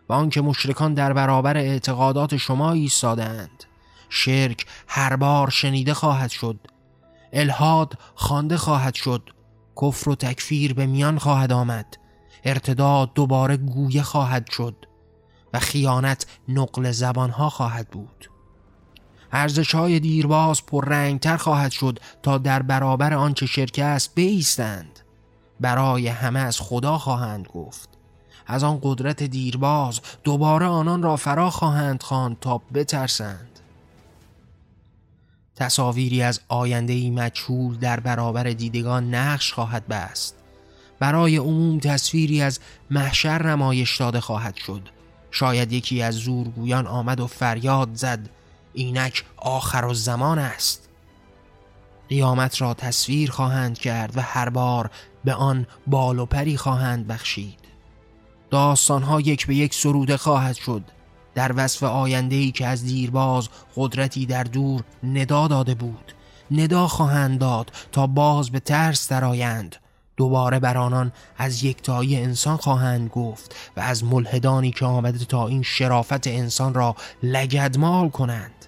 Speaker 1: و آنکه مشرکان در برابر اعتقادات شما ایستادند شرک هر بار شنیده خواهد شد. الهاد خوانده خواهد شد. کفر و تکفیر به میان خواهد آمد. ارتداد دوباره گویه خواهد شد. و خیانت نقل زبانها خواهد بود. ارزش های دیرباز پررنگتر خواهد شد تا در برابر آنچه شرک است بیستند. برای همه از خدا خواهند گفت. از آن قدرت دیرباز دوباره آنان را فرا خواهند خواند تا بترسند. تصاویری از آیندهی مجهول در برابر دیدگان نقش خواهد بست. برای عموم تصویری از محشر نمایش داده خواهد شد. شاید یکی از زورگویان آمد و فریاد زد. اینک آخر زمان است. قیامت را تصویر خواهند کرد و هر بار به آن بال و پری خواهند بخشید. داستانها یک به یک سروده خواهد شد. در وصف آیندهی که از دیرباز قدرتی در دور ندا داده بود ندا خواهند داد تا باز به ترس درآیند. دوباره بر آنان از یکتایی انسان خواهند گفت و از ملحدانی که آمده تا این شرافت انسان را لگدمال کنند.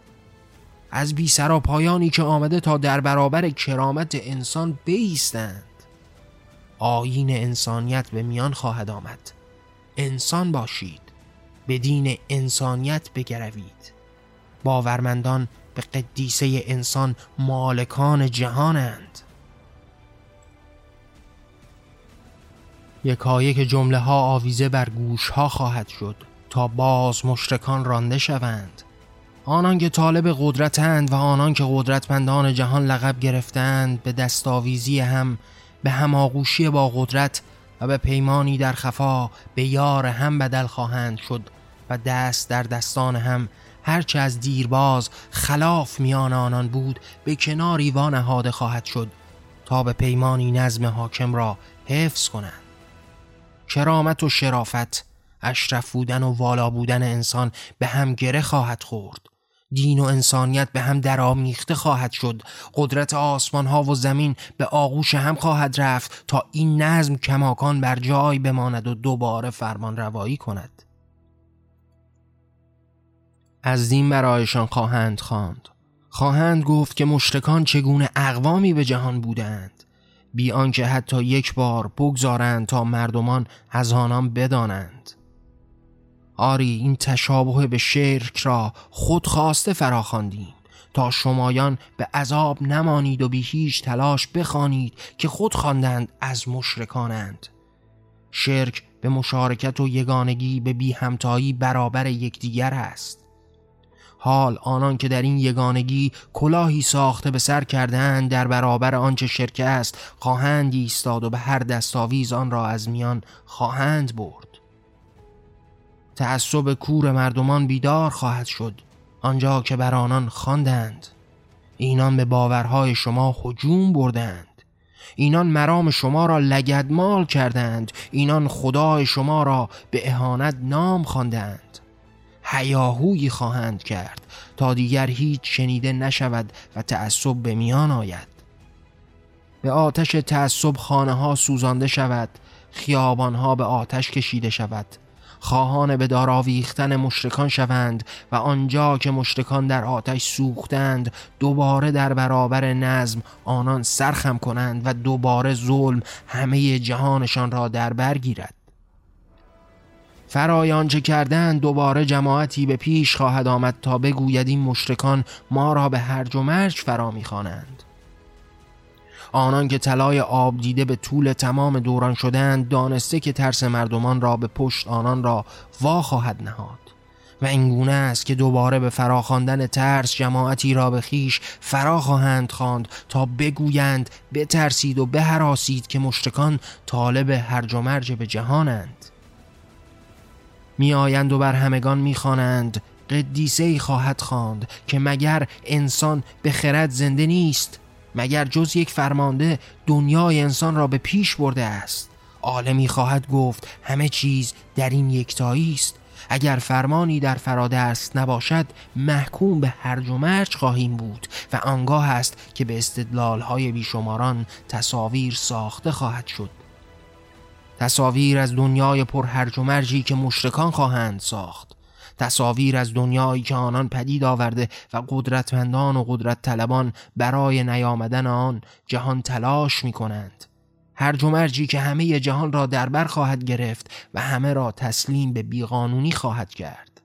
Speaker 1: از بی پایانی که آمده تا در برابر کرامت انسان بیستند. آیین انسانیت به میان خواهد آمد. انسان باشید. به دین انسانیت بگروید. باورمندان به قدیسه انسان مالکان جهانند. یکایک جمله ها آویزه بر گوش ها خواهد شد تا باز مشرکان رانده شوند. آنان که طالب قدرتند و آنان که قدرتمندان جهان لقب گرفتند به دستاویزی هم به هماغوشی با قدرت و به پیمانی در خفا به یار هم بدل خواهند شد و دست در دستان هم. هرچه از دیرباز خلاف میان آنان بود به کناری وانهاده خواهد شد تا به پیمانی نظم حاکم را حفظ کنند. کرامت و شرافت اشرف بودن و والا بودن انسان به هم گره خواهد خورد. دین و انسانیت به هم درآمیخته خواهد شد. قدرت آسمان ها و زمین به آغوش هم خواهد رفت تا این نظم کماکان بر جای بماند و دوباره فرمان روایی کند. از دین برایشان خواهند خواند. خواهند گفت که مشرکان چگونه اقوامی به جهان بودند. بی آنکه حتی یک بار بگذارند تا مردمان از آنان بدانند. آری این تشابه به شرک را خود خواسته فراخواندیم تا شمایان به عذاب نمانید و بی هیچ تلاش بخوانید که خود خواندند از مشرکانند. شرک به مشارکت و یگانگی به بی همتایی برابر یکدیگر است. حال آنان که در این یگانگی کلاهی ساخته به سر کردهاند در برابر آنچه شرک است خواهند ایستاد و به هر دستاویز آن را از میان خواهند برد. تعصب کور مردمان بیدار خواهد شد آنجا که بر آنان خواندند. اینان به باورهای شما هجوم بردند. اینان مرام شما را لگدمال کردند. اینان خدای شما را به اهانت نام خواندند. هیاهویی خواهند کرد تا دیگر هیچ شنیده نشود و تعصب به میان آید. به آتش تعصب خانه ها سوزانده شود خیابان ها به آتش کشیده شود. خواهان به داراویختن مشرکان شوند و آنجا که مشرکان در آتش سوختند دوباره در برابر نظم آنان سرخم کنند و دوباره ظلم همه جهانشان را در بر گیرد. فرای آنچه کردن دوباره جماعتی به پیش خواهد آمد تا بگوید این مشرکان ما را به هرج و مرج فرا می‌خوانند. آنان که طلای آب دیده به طول تمام دوران شدند دانسته که ترس مردمان را به پشت آنان را وا خواهد نهاد. و اینگونه است که دوباره به فراخواندن ترس جماعتی را به خیش فرا خواهند خواند تا بگویند بترسید و بهراسید که مشتکان طالب هرج و مرج به جهانند. می آیند و بر همگان می خوانند قدیسه ای خواهد خواند که مگر انسان به خرد زنده نیست مگر جز یک فرمانده دنیای انسان را به پیش برده است. عالمی خواهد گفت همه چیز در این یکتایی است. اگر فرمانی در فرادرس نباشد محکوم به هرج و مرج خواهیم بود و آنگاه است که به استدلال های بیشماران تصاویر ساخته خواهد شد. تصاویر از دنیای پر هرج و مرجی که مشرکان خواهند ساخت. تصاویر از دنیایی که آنان پدید آورده و قدرتمندان و قدرت طلبان برای نیامدن آن جهان تلاش می کنند هر مرجی که همه جهان را در بر خواهد گرفت و همه را تسلیم به بیقانونی خواهد کرد.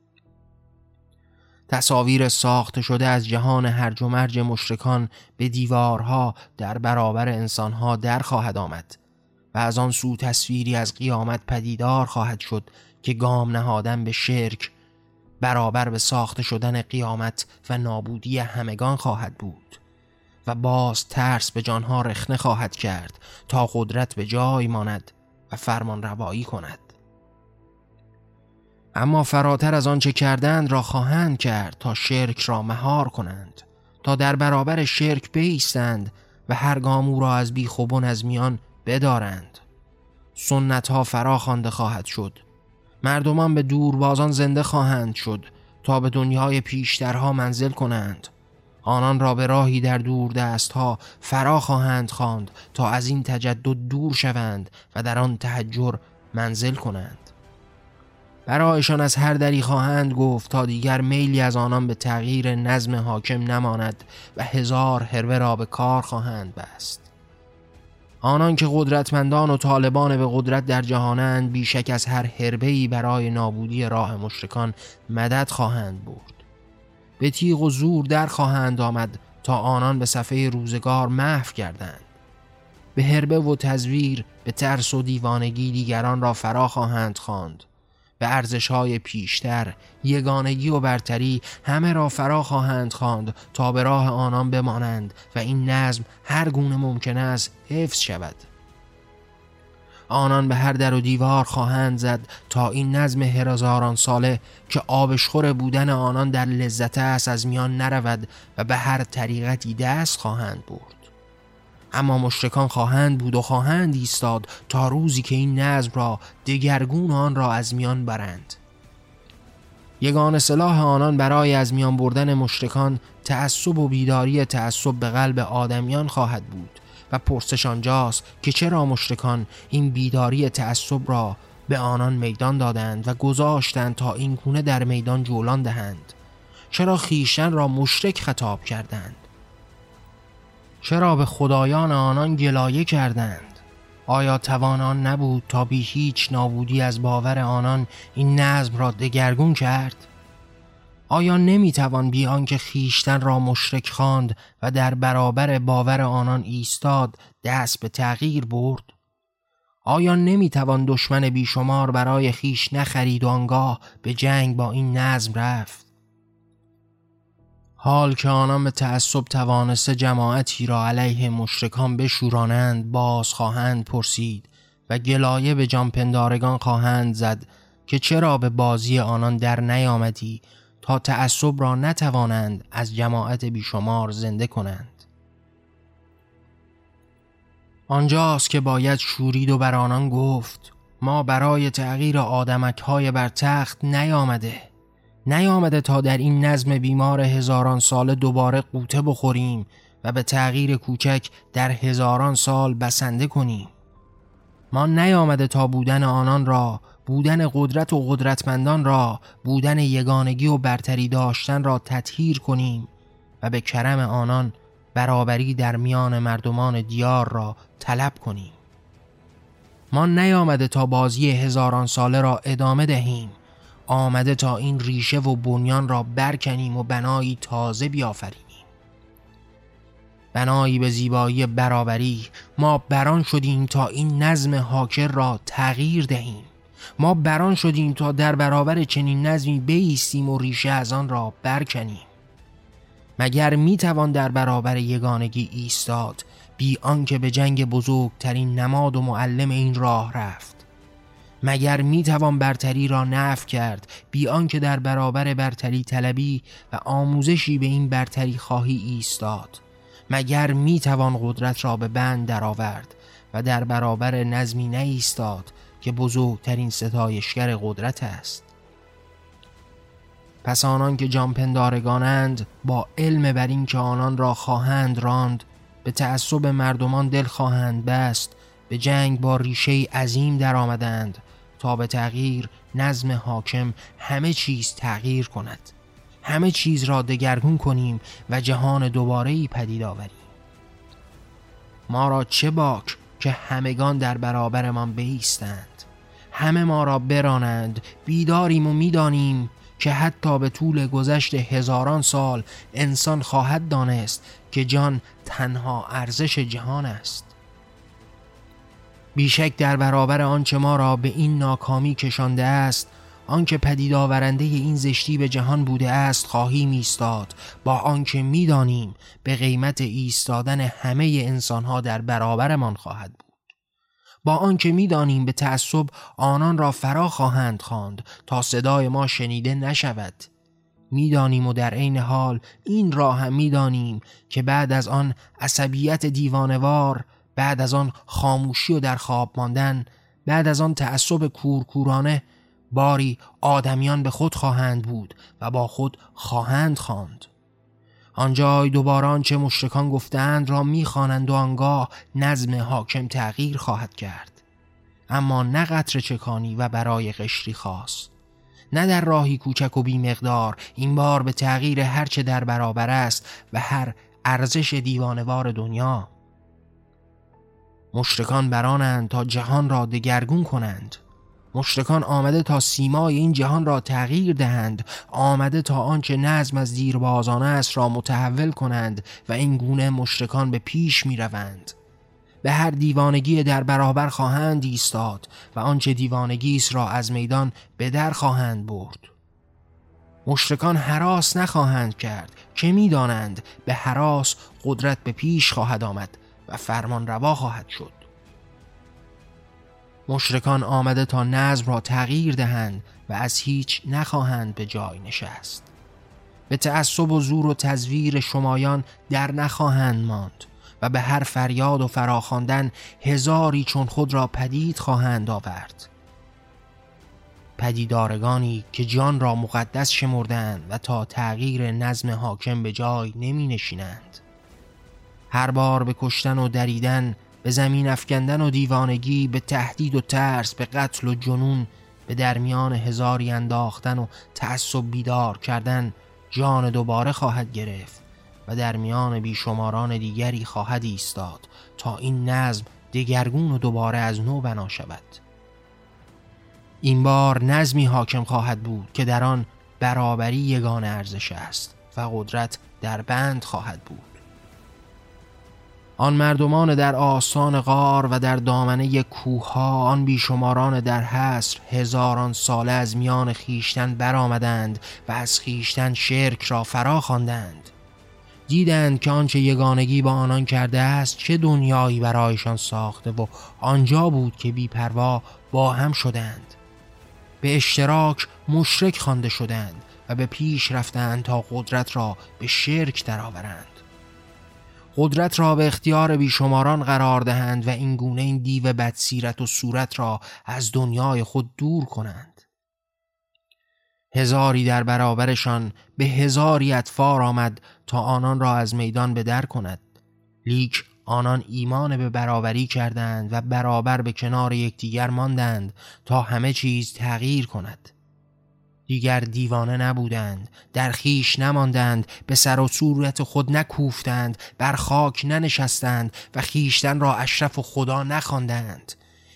Speaker 1: تصاویر ساخته شده از جهان هر مرج مشرکان به دیوارها در برابر انسانها در خواهد آمد. و از آن سو تصویری از قیامت پدیدار خواهد شد که گام نهادن به شرک برابر به ساخته شدن قیامت و نابودی همگان خواهد بود و باز ترس به جانها رخنه خواهد کرد تا قدرت به جای ماند و فرمان روایی کند. اما فراتر از آنچه کردند را خواهند کرد تا شرک را مهار کنند تا در برابر شرک بیستند و هر گام او را از بیخوبون از میان بدارند. سنت ها فرا خوانده خواهد شد. مردمان به دوربازان زنده خواهند شد تا به دنیای پیشترها منزل کنند. آنان را به راهی در دور دست ها فرا خواهند خواند تا از این تجدد دور شوند و در آن تحجر منزل کنند. برایشان از هر دری خواهند گفت تا دیگر میلی از آنان به تغییر نظم حاکم نماند و هزار هربه را به کار خواهند بست. آنان که قدرتمندان و طالبان به قدرت در جهانند بیشک از هر حربه‌ای برای نابودی راه مشرکان مدد خواهند برد. به تیغ و زور در خواهند آمد تا آنان به صفحه روزگار محو کردند به هربه و تزویر به ترس و دیوانگی دیگران را فرا خواهند خواند. به ارزش های پیشتر. یگانگی و برتری همه را فرا خواهند خواند تا به راه آنان بمانند و این نظم هر گونه ممکن است حفظ شود. آنان به هر در و دیوار خواهند زد تا این نظم هزاران ساله که آبشخور بودن آنان در لذت است از میان نرود و به هر طریقتی دست خواهند برد. اما مشرکان خواهند بود و خواهند ایستاد تا روزی که این نظم را دگرگون آن را از میان برند. یگان سلاح آنان برای از میان بردن مشرکان تعصب و بیداری تعصب به قلب آدمیان خواهد بود و پرسش آنجاست که چرا مشرکان این بیداری تعصب را به آنان میدان دادند و گذاشتند تا این گونه در میدان جولان دهند؟ چرا خیشن را مشرک خطاب کردند؟ چرا به خدایان آنان گلایه کردند؟ آیا توانان نبود تا بی هیچ نابودی از باور آنان این نظم را دگرگون کرد؟ آیا نمی‌توان بی آنکه خیشتن را مشرک خواند و در برابر باور آنان ایستاد دست به تغییر برد؟ آیا نمی‌توان دشمن بیشمار برای خیش نخرید و آنگاه به جنگ با این نظم رفت؟ حال که آنان به تعصب توانسته جماعتی را علیه مشرکان بشورانند باز خواهند پرسید و گلایه به جانپندارگان خواهند زد که چرا به بازی آنان در نیامدی تا تعصب را نتوانند از جماعت بیشمار زنده کنند. آنجاست که باید شورید و بر آنان گفت ما برای تغییر آدمک های بر تخت نیامده. نیامده تا در این نظم بیمار هزاران سال دوباره قوطه بخوریم و به تغییر کوچک در هزاران سال بسنده کنیم. ما نیامده تا بودن آنان را بودن قدرت و قدرتمندان را بودن یگانگی و برتری داشتن را تطهیر کنیم و به کرم آنان برابری در میان مردمان دیار را طلب کنیم. ما نیامده تا بازی هزاران ساله را ادامه دهیم. آمده تا این ریشه و بنیان را برکنیم و بنایی تازه بیافرینیم. بنایی به زیبایی برابری ما بران شدیم تا این نظم حاکر را تغییر دهیم. ما بران شدیم تا در برابر چنین نظمی بیستیم و ریشه از آن را برکنیم. مگر می توان در برابر یگانگی ایستاد بی آنکه به جنگ بزرگترین نماد و معلم این راه رفت؟ مگر می توان برتری را نف کرد؟ بی آنکه در برابر برتری طلبی و آموزشی به این برتری خواهی ایستاد. مگر می توان قدرت را به بند درآورد و در برابر نظمی نایستاد که بزرگترین ستایشگر قدرت است؟ پس آنان که جانپندارگانند با علم بر این که آنان را خواهند راند به تعصب مردمان دل خواهند بست به جنگ با ریشه عظیم درآمدند تا به تغییر نظم حاکم همه چیز تغییر کند. همه چیز را دگرگون کنیم و جهان دوباره پدید آوریم. ما را چه باک که همگان در برابرمان بیستند. همه ما را برانند بیداریم و می‌دانیم که حتی به طول گذشت هزاران سال انسان خواهد دانست که جان تنها ارزش جهان است. بیشک در برابر آنچه ما را به این ناکامی کشانده است آنکه پدید آورنده این زشتی به جهان بوده است خواهیم ایستاد. با آنکه می‌دانیم به قیمت ایستادن همه انسانها در برابرمان خواهد بود. با آنکه می‌دانیم به تعصب آنان را فرا خواهند خواند تا صدای ما شنیده نشود. می‌دانیم و در عین حال این را هم می‌دانیم که بعد از آن عصبیت دیوانوار بعد از آن خاموشی و در خواب ماندن بعد از آن تعصب کورکورانه باری آدمیان به خود خواهند بود و با خود خواهند خواند. آنجای دوباره آنچه مشرکان گفتند را می‌خوانند و آنگاه نظم حاکم تغییر خواهد کرد. اما نه قطر چکانی و برای قشری خاص نه در راهی کوچک و بیمقدار. این بار به تغییر هرچه در برابر است و هر ارزش دیوانوار دنیا مشرکان برانند تا جهان را دگرگون کنند. مشرکان آمده تا سیمای این جهان را تغییر دهند. آمده تا آنچه نظم از دیربازانه است را متحول کنند و این گونه مشرکان به پیش می روند. به هر دیوانگی در برابر خواهند ایستاد و آنچه دیوانگی است را از میدان به در خواهند برد. مشرکان حراس نخواهند کرد. که می‌دانند به حراس قدرت به پیش خواهد آمد. و فرمان روا خواهد شد. مشرکان آمده تا نظم را تغییر دهند و از هیچ نخواهند به جای نشست. به تعصب و زور و تزویر شمایان در نخواهند ماند و به هر فریاد و فراخواندن هزاری چون خود را پدید خواهند آورد. پدیدارگانی که جان را مقدس شمردند و تا تغییر نظم حاکم به جای نمی نشینند. هر بار به کشتن و دریدن به زمین افکندن و دیوانگی به تهدید و ترس به قتل و جنون به درمیان هزاری انداختن و تعصب بیدار کردن جان دوباره خواهد گرفت و در میان بیشماران دیگری خواهد ایستاد تا این نظم دگرگون و دوباره از نو بنا شود. این بار نظمی حاکم خواهد بود که در آن برابری یگان ارزش است و قدرت در بند خواهد بود. آن مردمان در آسان غار و در دامنه کوها آن بیشماران در حصر هزاران ساله از میان خیشتن برآمدند و از خیشتن شرک را فرا خواندند. دیدند که آنچه یگانگی با آنان کرده است چه دنیایی برایشان ساخته و آنجا بود که بیپروا با هم شدند. به اشتراک مشرک خوانده شدند و به پیش رفتند تا قدرت را به شرک درآورند. قدرت را به اختیار بیشماران قرار دهند و این گونه این دیو بدسیرت و صورت را از دنیای خود دور کنند. هزاری در برابرشان به هزاری اطفار آمد تا آنان را از میدان به در کند. لیک آنان ایمان به برابری کردند و برابر به کنار یکدیگر ماندند تا همه چیز تغییر کند. دیگر دیوانه نبودند در خیش نماندند به سر و صورت خود نکوفتند بر خاک ننشستند و خیشتن را اشرف و خدا نخواندند.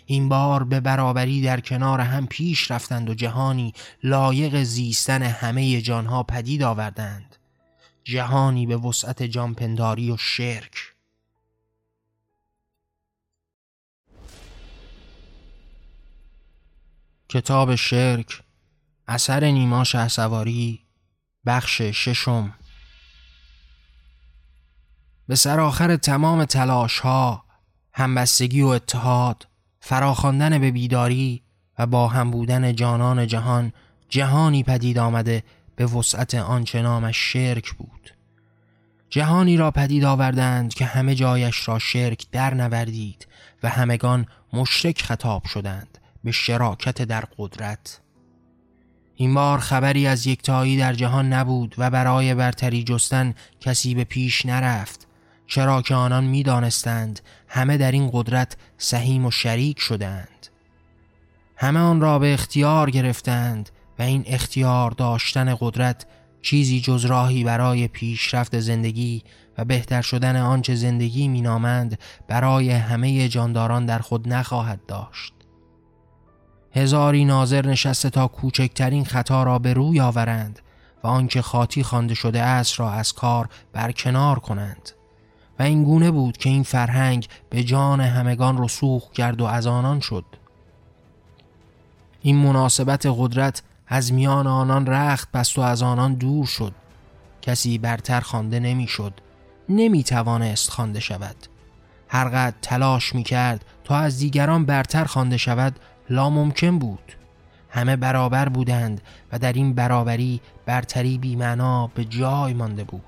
Speaker 1: این بار به برابری در کنار هم پیش رفتند و جهانی لایق زیستن همه جانها پدید آوردند. جهانی به وسعت جانپنداری و شرک. کتاب شرک اثر نیما شهسواری بخش ششم. به سرآخر تمام تلاش ها همبستگی و اتحاد فراخواندن به بیداری و با هم بودن جانان جهان جهانی پدید آمده به وسعت آنچه نامش شرک بود. جهانی را پدید آوردند که همه جایش را شرک در نوردید و همگان مشرک خطاب شدند به شراکت در قدرت. این بار خبری از یکتایی در جهان نبود و برای برتری جستن کسی به پیش نرفت. چرا که آنان می‌دانستند همه در این قدرت سهیم و شریک شدند. همه آن را به اختیار گرفتند و این اختیار داشتن قدرت چیزی جز راهی برای پیشرفت زندگی و بهتر شدن آنچه زندگی مینامند برای همه جانداران در خود نخواهد داشت. هزاری ناظر نشسته تا کوچکترین خطا را به روی آورند و آنکه خاطی خوانده شده است را از کار برکنار کنند. و این گونه بود که این فرهنگ به جان همگان رسوخ کرد و از آنان شد. این مناسبت قدرت از میان آنان رخت بست و از آنان دور شد. کسی برتر خوانده نمی‌شد نمی توانست خوانده شود. هرقدر تلاش می کرد تا از دیگران برتر خوانده شود لا ممکن بود. همه برابر بودند و در این برابری برتری بیمعنا به جای مانده بود.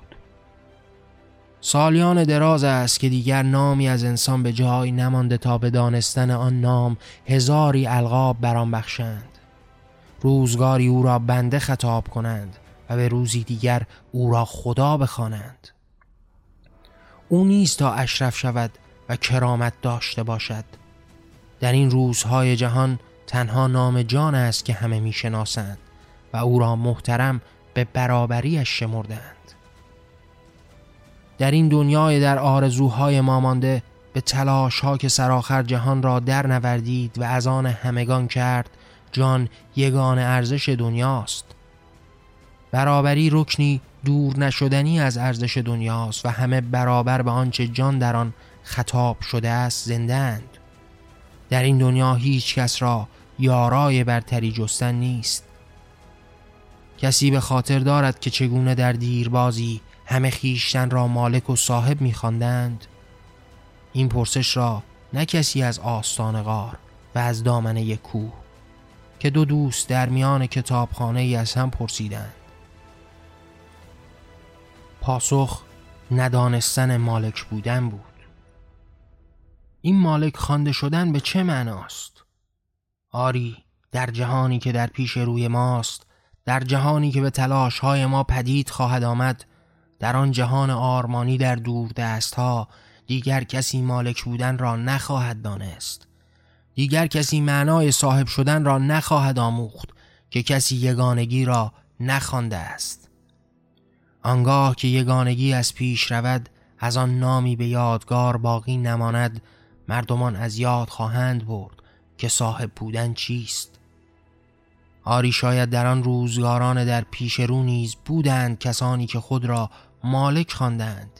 Speaker 1: سالیان دراز است که دیگر نامی از انسان به جای نمانده تا به دانستن آن نام هزاری القاب برام بخشند. روزگاری او را بنده خطاب کنند و به روزی دیگر او را خدا بخوانند. او نیست تا اشرف شود و کرامت داشته باشد. در این روزهای جهان تنها نام جان است که همه می‌شناسند و او را محترم به برابریش شمردند در این دنیای در آرزوهای ما مانده به تلاش ها که سرآخر جهان را در نوردید و از آن همگان کرد جان یگان ارزش دنیاست. برابری رکنی دور نشدنی از ارزش دنیاست و همه برابر به آنچه جان در آن خطاب شده است زندند در این دنیا هیچ کس را یارای برتری جستن نیست. کسی به خاطر دارد که چگونه در دیربازی همه خیشتن را مالک و صاحب میخواندند. این پرسش را نه کسی از آستان غار و از دامنه کوه که دو دوست در میان کتابخانه ای از هم پرسیدند. پاسخ ندانستن مالک بودن بود. این مالک خوانده شدن به چه معناست؟ آری در جهانی که در پیش روی ماست در جهانی که به تلاش های ما پدید خواهد آمد در آن جهان آرمانی در دور دست ها دیگر کسی مالک بودن را نخواهد دانست دیگر کسی معنای صاحب شدن را نخواهد آموخت که کسی یگانگی را نخوانده است آنگاه که یگانگی از پیش رود از آن نامی به یادگار باقی نماند مردمان از یاد خواهند برد که صاحب بودن چیست. آری شاید در آن روزگاران در پیش رو نیز بودند کسانی که خود را مالک خواندند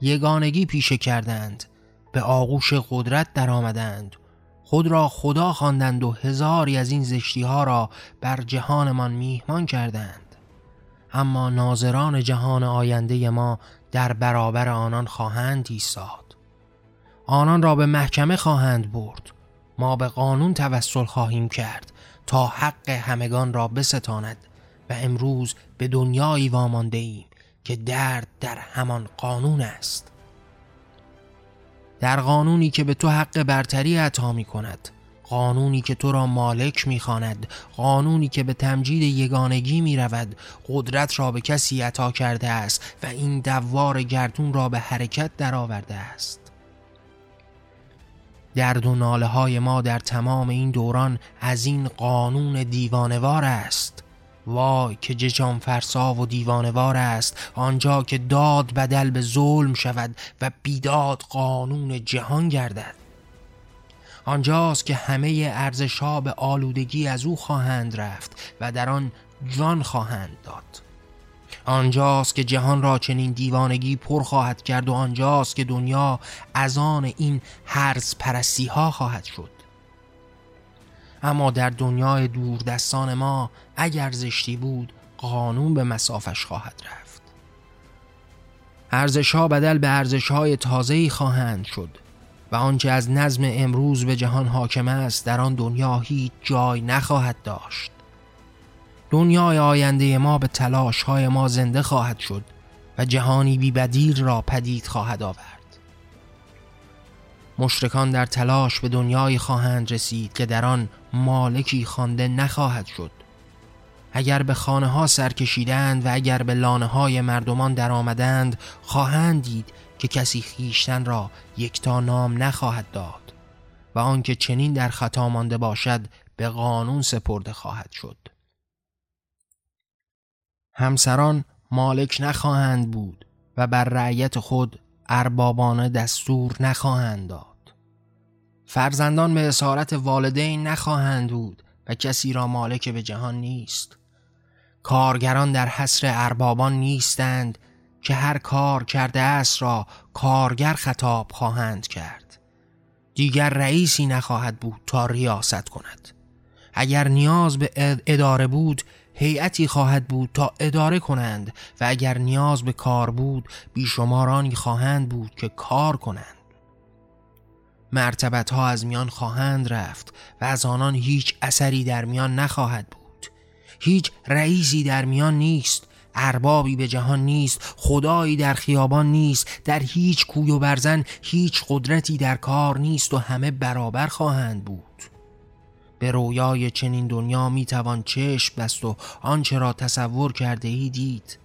Speaker 1: یگانگی پیشه کردند به آغوش قدرت درآمدند خود را خدا خواندند و هزاری از این زشتی ها را بر جهانمان میهمان کردند. اما ناظران جهان آینده ما در برابر آنان خواهند ایستاد. آنان را به محکمه خواهند برد. ما به قانون توسل خواهیم کرد تا حق همگان را بستاند و امروز به دنیایی وامانده ایم که درد در همان قانون است. در قانونی که به تو حق برتری عطا می کند قانونی که تو را مالک می‌خواند قانونی که به تمجید یگانگی می رود قدرت را به کسی عطا کرده است و این دوار گردون را به حرکت درآورده است. درد و ناله های ما در تمام این دوران از این قانون دیوانوار است. وای که ججام فرسا و دیوانوار است. آنجا که داد بدل به ظلم شود و بیداد قانون جهان گردد. آنجاست که همه ارزش ها به آلودگی از او خواهند رفت و در آن جان خواهند داد. آنجاست که جهان را چنین دیوانگی پر خواهد کرد و آنجاست که دنیا از آن این هرز پرستی ها خواهد شد. اما در دنیای دوردستان ما اگر زشتی بود قانون به مسافش خواهد رفت. ارزش ها بدل به ارزش های تازه‌ای خواهند شد و آنچه از نظم امروز به جهان حاکم است در آن دنیا هیچ جای نخواهد داشت. دنیای آینده ما به تلاش های ما زنده خواهد شد و جهانی بی بدیل را پدید خواهد آورد. مشرکان در تلاش به دنیای خواهند رسید که در آن مالکی خوانده نخواهد شد. اگر به خانه ها سرکشیدند و اگر به لانه های مردمان در آمدند خواهند دید که کسی خیشتن را یکتا نام نخواهد داد و آنکه چنین در خطا مانده باشد به قانون سپرده خواهد شد. همسران مالک نخواهند بود و بر رعیت خود اربابانه دستور نخواهند داد. فرزندان به اسارت والدین نخواهند بود و کسی را مالک به جهان نیست. کارگران در حسر اربابان نیستند که هر کار کرده است را کارگر خطاب خواهند کرد. دیگر رئیسی نخواهد بود تا ریاست کند. اگر نیاز به اداره بود هیئتی خواهد بود تا اداره کنند و اگر نیاز به کار بود بیشمارانی خواهند بود که کار کنند. مرتبت ها از میان خواهند رفت و از آنان هیچ اثری در میان نخواهد بود. هیچ رئیسی در میان نیست اربابی به جهان نیست خدایی در خیابان نیست در هیچ کوی و برزن هیچ قدرتی در کار نیست و همه برابر خواهند بود. به رویای چنین دنیا می توان چشم بست و آنچه را تصور کرده ای دید.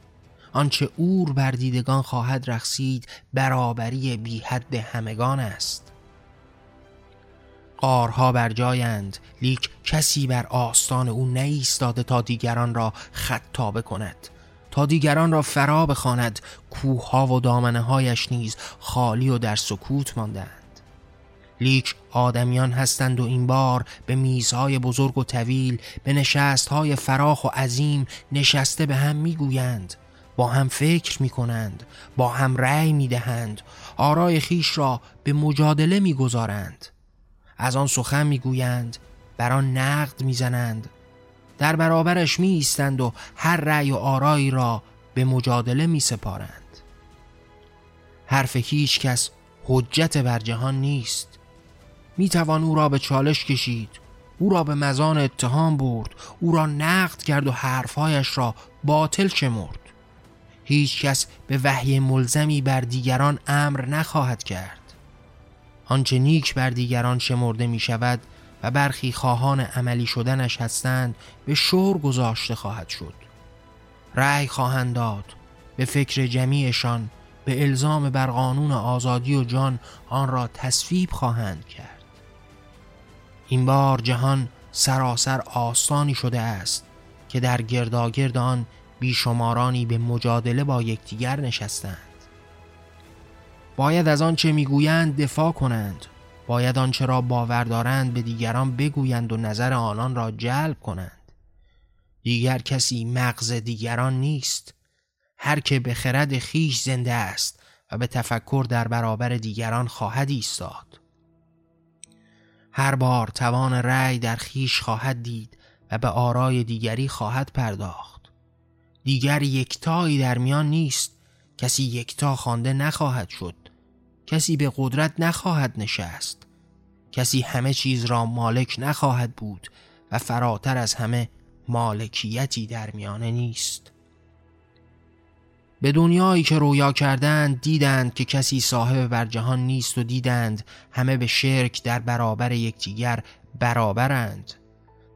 Speaker 1: آنچه اور بر دیدگان خواهد رخصید برابری بی حد همگان است. غارها بر جایند لیک کسی بر آستان او نیستاده تا دیگران را خطابه کند. تا دیگران را فرا بخواند کوه و دامنه هایش نیز خالی و در سکوت ماندند لیک آدمیان هستند و این بار به میزهای بزرگ و طویل به نشستهای فراخ و عظیم نشسته به هم می‌گویند. با هم فکر می کنند با هم رأی می دهند آرای خیش را به مجادله می گذارند از آن سخن می گویند بر آن نقد می زنند در برابرش می ایستند و هر رأی و آرایی را به مجادله می سپارند حرف هیچ کس حجت بر جهان نیست. می توان او را به چالش کشید. او را به مزان اتهام برد. او را نقد کرد و حرفهایش را باطل شمرد. هیچ کس به وحی ملزمی بر دیگران امر نخواهد کرد. آنچه نیک بر دیگران شمرده می شود و برخی خواهان عملی شدنش هستند به شور گذاشته خواهد شد. رأی خواهند داد. به فکر جمیعشان به الزام بر قانون آزادی و جان آن را تصویب خواهند کرد. این بار جهان سراسر آستانی شده است که در گرداگرد آن بیشمارانی به مجادله با یکدیگر نشستند. باید از آنچه می‌گویند دفاع کنند باید آنچه را باور دارند به دیگران بگویند و نظر آنان را جلب کنند. دیگر کسی مغز دیگران نیست هر که به خرد خیش زنده است و به تفکر در برابر دیگران خواهد ایستاد. هر بار توان رأی در خیش خواهد دید و به آرای دیگری خواهد پرداخت. دیگر یکتایی در میان نیست. کسی یکتا خوانده نخواهد شد. کسی به قدرت نخواهد نشست. کسی همه چیز را مالک نخواهد بود و فراتر از همه مالکیتی در میانه نیست. به دنیایی که رویا کردند دیدند که کسی صاحب بر جهان نیست و دیدند همه به شرک در برابر یکدیگر برابرند.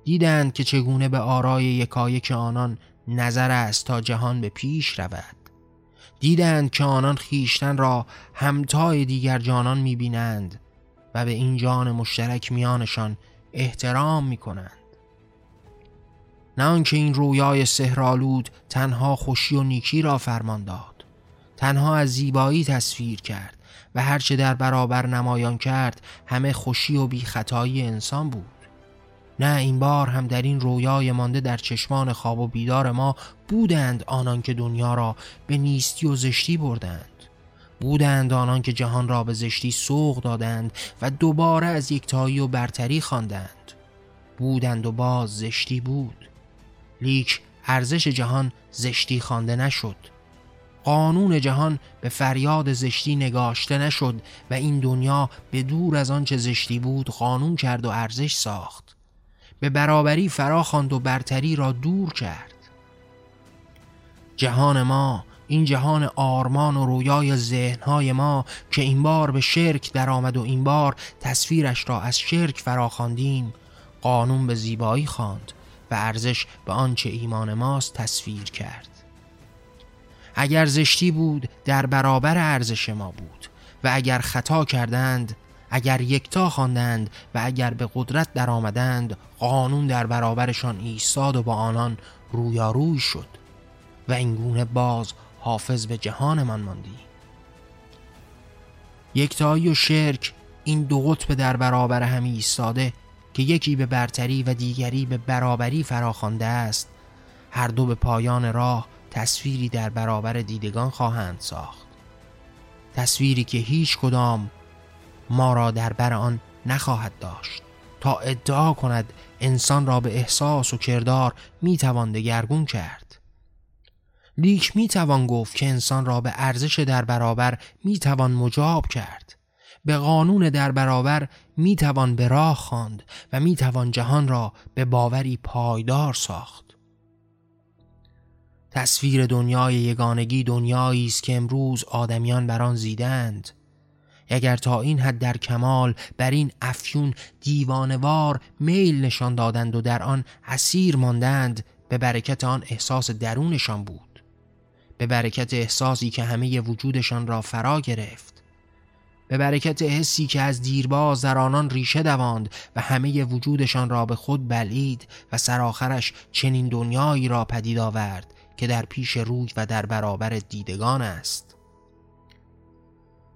Speaker 1: دیدند که چگونه به آرای یکایک آنان نظر است تا جهان به پیش رود. دیدند که آنان خیشتن را همتای دیگر جانان می‌بینند و به این جان مشترک میانشان احترام می‌کنند. نه آنکه این رویای سهرالود تنها خوشی و نیکی را فرمان داد. تنها از زیبایی تصویر کرد و هرچه در برابر نمایان کرد همه خوشی و بی خطایی انسان بود. نه این بار هم در این رویای مانده در چشمان خواب و بیدار ما بودند آنان که دنیا را به نیستی و زشتی بردند. بودند آنان که جهان را به زشتی سوق دادند و دوباره از یکتایی و برتری خواندند. بودند و باز زشتی بود. لیک ارزش جهان زشتی خوانده نشد. قانون جهان به فریاد زشتی نگاشته نشد و این دنیا به دور از آنچه زشتی بود قانون کرد و ارزش ساخت. به برابری فرا خواند و برتری را دور کرد. جهان ما این جهان آرمان و رویای ذهنهای ما که این بار به شرک درآمد و این بار تصویرش را از شرک فراخواندیم قانون به زیبایی خواند. و ارزش به آنچه ایمان ماست تصویر کرد. اگر زشتی بود در برابر ارزش ما بود و اگر خطا کردند اگر یکتا خواندند و اگر به قدرت درآمدند قانون در برابرشان ایستاد و با آنان رویاروی شد و اینگونه باز حافظ به جهانمان ماندی. یکتایی و شرک این دو قطب در برابر هم ایستاده که یکی به برتری و دیگری به برابری فراخوانده است. هر دو به پایان راه تصویری در برابر دیدگان خواهند ساخت. تصویری که هیچ کدام ما را در بر آن نخواهد داشت. تا ادعا کند انسان را به احساس و کردار می‌توان دگرگون کرد. لیک می‌توان گفت که انسان را به ارزش در برابر می‌توان مجاب کرد. به قانون در برابر می‌توان به راه خواند و می‌توان جهان را به باوری پایدار ساخت. تصویر دنیای یگانگی دنیایی است که امروز آدمیان بر آن زیدند. اگر تا این حد در کمال بر این افیون دیوانوار میل نشان دادند و در آن اسیر ماندند به برکت آن احساس درونشان بود. به برکت احساسی که همه وجودشان را فرا گرفت. به برکت حسی که از دیرباز در آنان ریشه دواند و همه وجودشان را به خود بلید و سرآخرش چنین دنیایی را پدید آورد که در پیش روی و در برابر دیدگان است.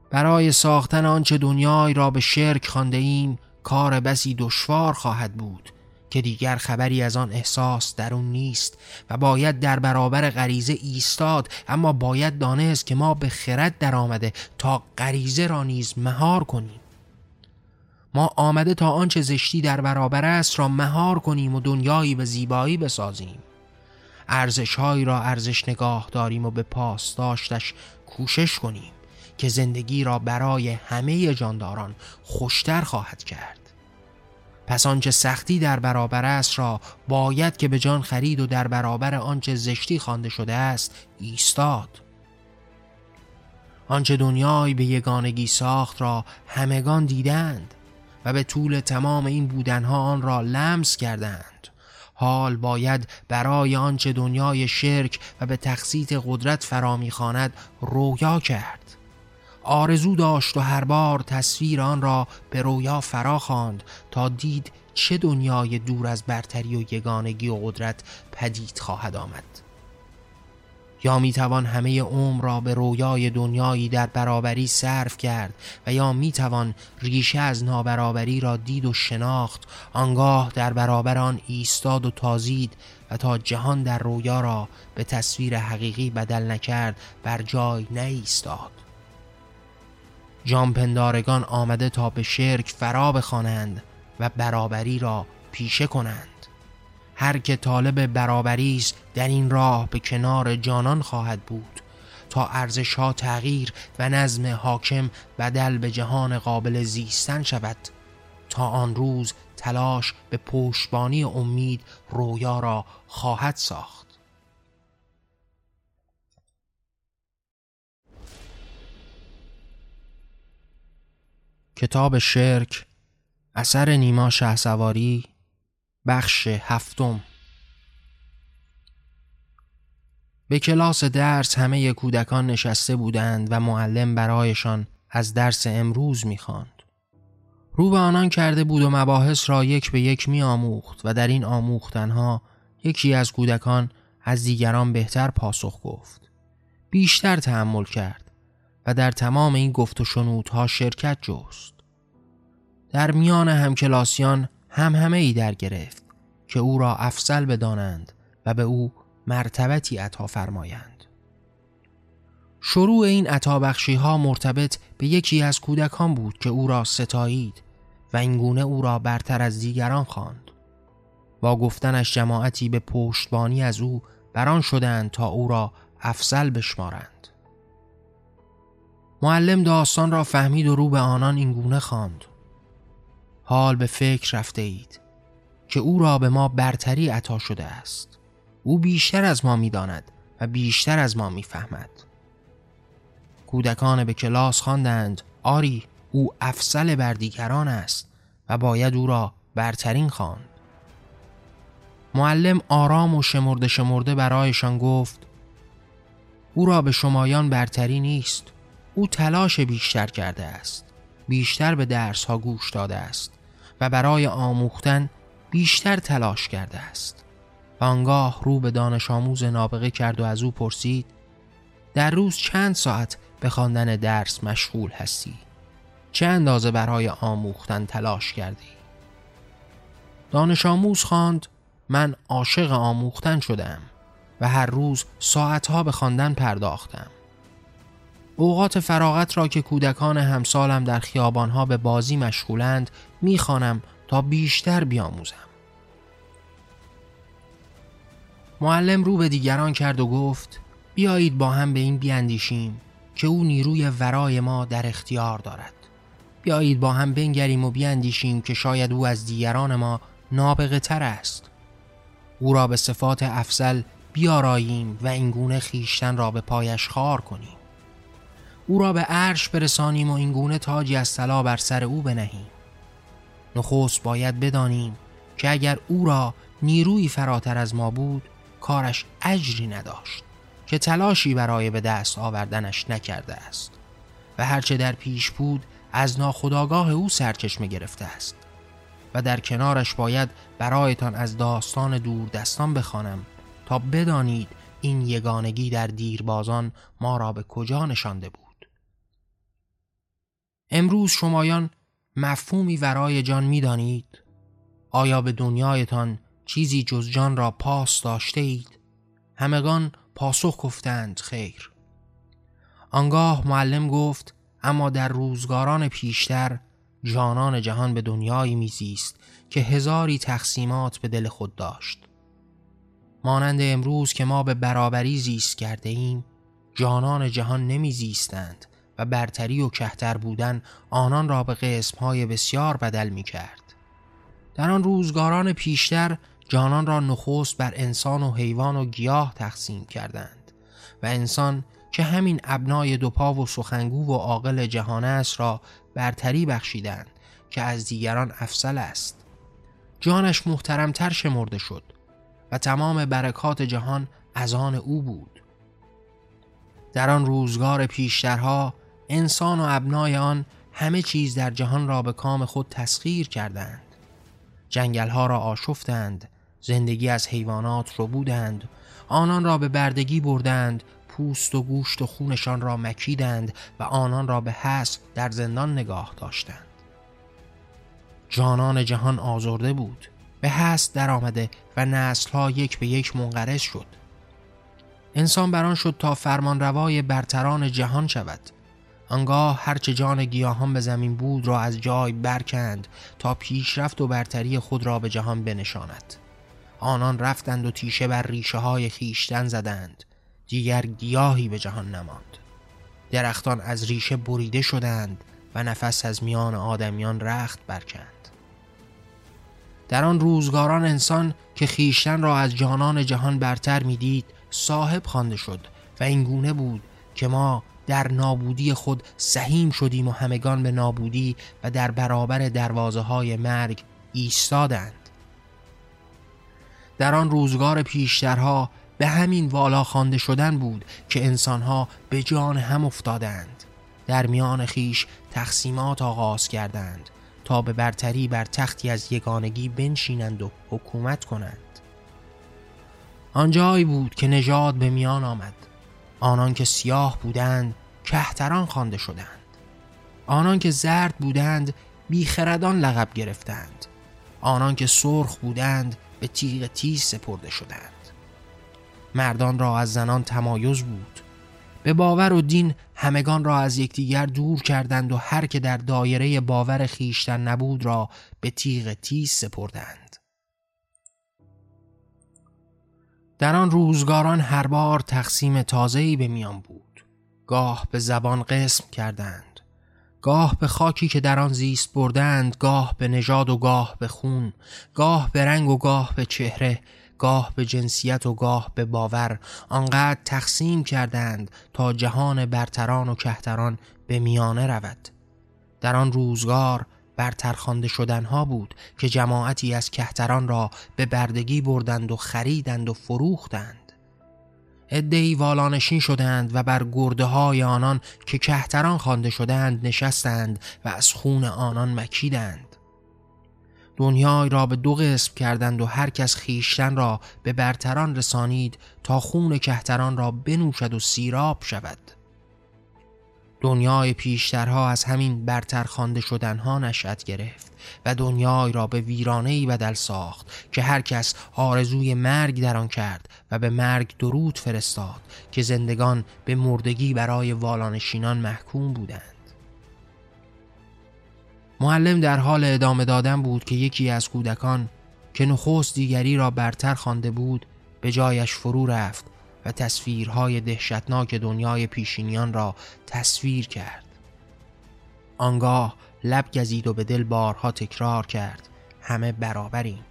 Speaker 1: برای ساختن آنچه دنیای را به شرک خانده ایم کار بسی دشوار خواهد بود. که دیگر خبری از آن احساس درون نیست و باید در برابر غریزه ایستاد اما باید دانست که ما به خرد در آمده تا غریزه را نیز مهار کنیم. ما آمده تا آنچه زشتی در برابر است را مهار کنیم و دنیایی به زیبایی بسازیم. ارزشهایی را ارزش نگاه داریم و به پاس داشتش کوشش کنیم که زندگی را برای همه جانداران خوشتر خواهد کرد. پس آنچه سختی در برابر است را باید که به جان خرید و در برابر آنچه زشتی خوانده شده است ایستاد. آنچه دنیای به یگانگی ساخت را همگان دیدند و به طول تمام این بودنها آن را لمس کردند. حال باید برای آنچه دنیای شرک و به تخصیت قدرت فرامی خواند رویا کرد. آرزو داشت و هر بار تصویر آن را به رویا فرا خواند تا دید چه دنیای دور از برتری و یگانگی و قدرت پدید خواهد آمد. یا می‌توان همه عمر را به رویای دنیایی در برابری صرف کرد و یا می‌توان ریشه از نابرابری را دید و شناخت آنگاه در برابر آن ایستاد و تازید و تا جهان در رویا را به تصویر حقیقی بدل نکرد بر جای نیستاد. جامپندارگان آمده تا به شرک فرا بخوانند و برابری را پیشه کنند. هر که طالب برابری است در این راه به کنار جانان خواهد بود تا ارزش ها تغییر و نظم حاکم بدل به جهان قابل زیستن شود تا آن روز تلاش به پشتبانی امید رویا را خواهد ساخت. کتاب شرک اثر نیما شهسواری بخش هفتم به کلاس درس همه کودکان نشسته بودند و معلم برایشان از درس امروز می‌خواند. رو به آنان کرده بود و مباحث را یک به یک می آموخت و در این آموختنها یکی از کودکان از دیگران بهتر پاسخ گفت. بیشتر تحمل کرد و در تمام این گفت و شنودها شرکت جست. در میان همکلاسیان هم همه ای در گرفت که او را افضل بدانند و به او مرتبتی عطا فرمایند. شروع این عطابخشی ها مرتبط به یکی از کودکان بود که او را ستایید و اینگونه او را برتر از دیگران خواند. با گفتنش جماعتی به پشتبانی از او بران شدند تا او را افضل بشمارند. معلم داستان را فهمید و رو به آنان اینگونه خواند. حال به فکر رفته اید که او را به ما برتری عطا شده است. او بیشتر از ما می‌داند و بیشتر از ما می‌فهمد. کودکان به کلاس خواندند آری او افسل بر دیگران است و باید او را برترین خواند. معلم آرام و شمرده شمرده برایشان گفت او را به شمایان برتری نیست. او تلاش بیشتر کرده است بیشتر به درس ها گوش داده است و برای آموختن بیشتر تلاش کرده است. آنگاه رو به دانش آموز نابغه کرد و از او پرسید در روز چند ساعت به خواندن درس مشغول هستی؟ چه اندازه برای آموختن تلاش کردی؟ دانش آموز خواند من عاشق آموختن شدم و هر روز ساعتها به خواندن پرداختم اوقات فراغت را که کودکان همسالم در خیابانها به بازی مشغولند می‌خوانم تا بیشتر بیاموزم. معلم رو به دیگران کرد و گفت بیایید با هم به این بیاندیشیم که او نیروی ورای ما در اختیار دارد. بیایید با هم بنگریم و بیاندیشیم که شاید او از دیگران ما نابغه تر است. او را به صفات افضل بیاراییم و اینگونه خیشتن را به پایش خار کنیم. او را به عرش برسانیم و اینگونه تاجی از طلا بر سر او بنهیم. نخست باید بدانیم که اگر او را نیروی فراتر از ما بود کارش اجری نداشت که تلاشی برای به دست آوردنش نکرده است و هرچه در پیش بود از ناخداگاه او سرچشمه گرفته است و در کنارش باید برایتان از داستان دور دستان بخوانم تا بدانید این یگانگی در دیربازان ما را به کجا نشانده بود. امروز شمایان مفهومی ورای جان می‌دانید؟ آیا به دنیایتان چیزی جز جان را پاس داشته اید؟ همگان پاسخ گفتند خیر. آنگاه معلم گفت اما در روزگاران پیشتر جانان جهان به دنیایی میزیست که هزاری تقسیمات به دل خود داشت. مانند امروز که ما به برابری زیست کرده ایم جانان جهان نمیزیستند. و برتری و کهتر بودن آنان را به قسمهای بسیار بدل می کرد. در آن روزگاران پیشتر جانان را نخست بر انسان و حیوان و گیاه تقسیم کردند و انسان که همین ابنای دو پا و سخنگو و عاقل جهان است را برتری بخشیدند که از دیگران افضل است جانش محترمتر شمرده شد و تمام برکات جهان از آن او بود در آن روزگار پیشترها انسان و ابنای آن همه چیز در جهان را به کام خود تسخیر کردند. جنگل ها را آشفتند زندگی از حیوانات رو بودند آنان را به بردگی بردند پوست و گوشت و خونشان را مکیدند و آنان را به حس در زندان نگاه داشتند. جانان جهان آزرده بود به هست در آمده و نسلها یک به یک منقرض شد. انسان بران شد تا فرمان روای برتران جهان شود. آنگاه هرچه جان گیاهان به زمین بود را از جای برکند تا پیشرفت و برتری خود را به جهان بنشاند. آنان رفتند و تیشه بر ریشه های خیشتن زدند. دیگر گیاهی به جهان نماند. درختان از ریشه بریده شدند و نفس از میان آدمیان رخت برکند. در آن روزگاران انسان که خیشتن را از جانان جهان برتر می‌دید صاحب خوانده شد و این گونه بود که ما در نابودی خود سهیم شدیم و همگان به نابودی و در برابر دروازه های مرگ ایستادند. در آن روزگار پیشترها به همین والا خوانده شدن بود که انسانها به جان هم افتادند. در میان خیش تقسیمات آغاز کردند تا به برتری بر تختی از یگانگی بنشینند و حکومت کنند. آنجایی بود که نژاد به میان آمد. آنان که سیاه بودند کهتران خوانده شدند. آنان که زرد بودند بیخردان لقب گرفتند. آنان که سرخ بودند به تیغ تیز سپرده شدند. مردان را از زنان تمایز بود. به باور و دین همگان را از یکدیگر دور کردند و هر که در دایره باور خیشتن نبود را به تیغ تیز سپردند. در آن روزگاران هر بار تقسیم تازه‌ای به میان بود. گاه به زبان قسم کردند. گاه به خاکی که در آن زیست بردند گاه به نژاد و گاه به خون گاه به رنگ و گاه به چهره گاه به جنسیت و گاه به باور آنقدر تقسیم کردند تا جهان برتران و کهتران به میانه رود. در آن روزگار برتر خوانده شدنها بود که جماعتی از کهتران را به بردگی بردند و خریدند و فروختند. ادهی والانشین شدند و بر گرده های آنان که کهتران خوانده شدند نشستند و از خون آنان مکیدند. دنیای را به دو قسم کردند و هر کس خیشتن را به برتران رسانید تا خون کهتران را بنوشد و سیراب شود. دنیای پیشترها از همین برتر خوانده شدنها نشأت گرفت و دنیای را به ویرانهی بدل ساخت که هر کس آرزوی مرگ در آن کرد و به مرگ درود فرستاد که زندگان به مردگی برای والانشینان محکوم بودند. معلم در حال ادامه دادن بود که یکی از کودکان که نخست دیگری را برتر خوانده بود به جایش فرو رفت و تصویرهای دهشتناک دنیای پیشینیان را تصویر کرد. آنگاه لب گزید و به دل بارها تکرار کرد. همه برابریم.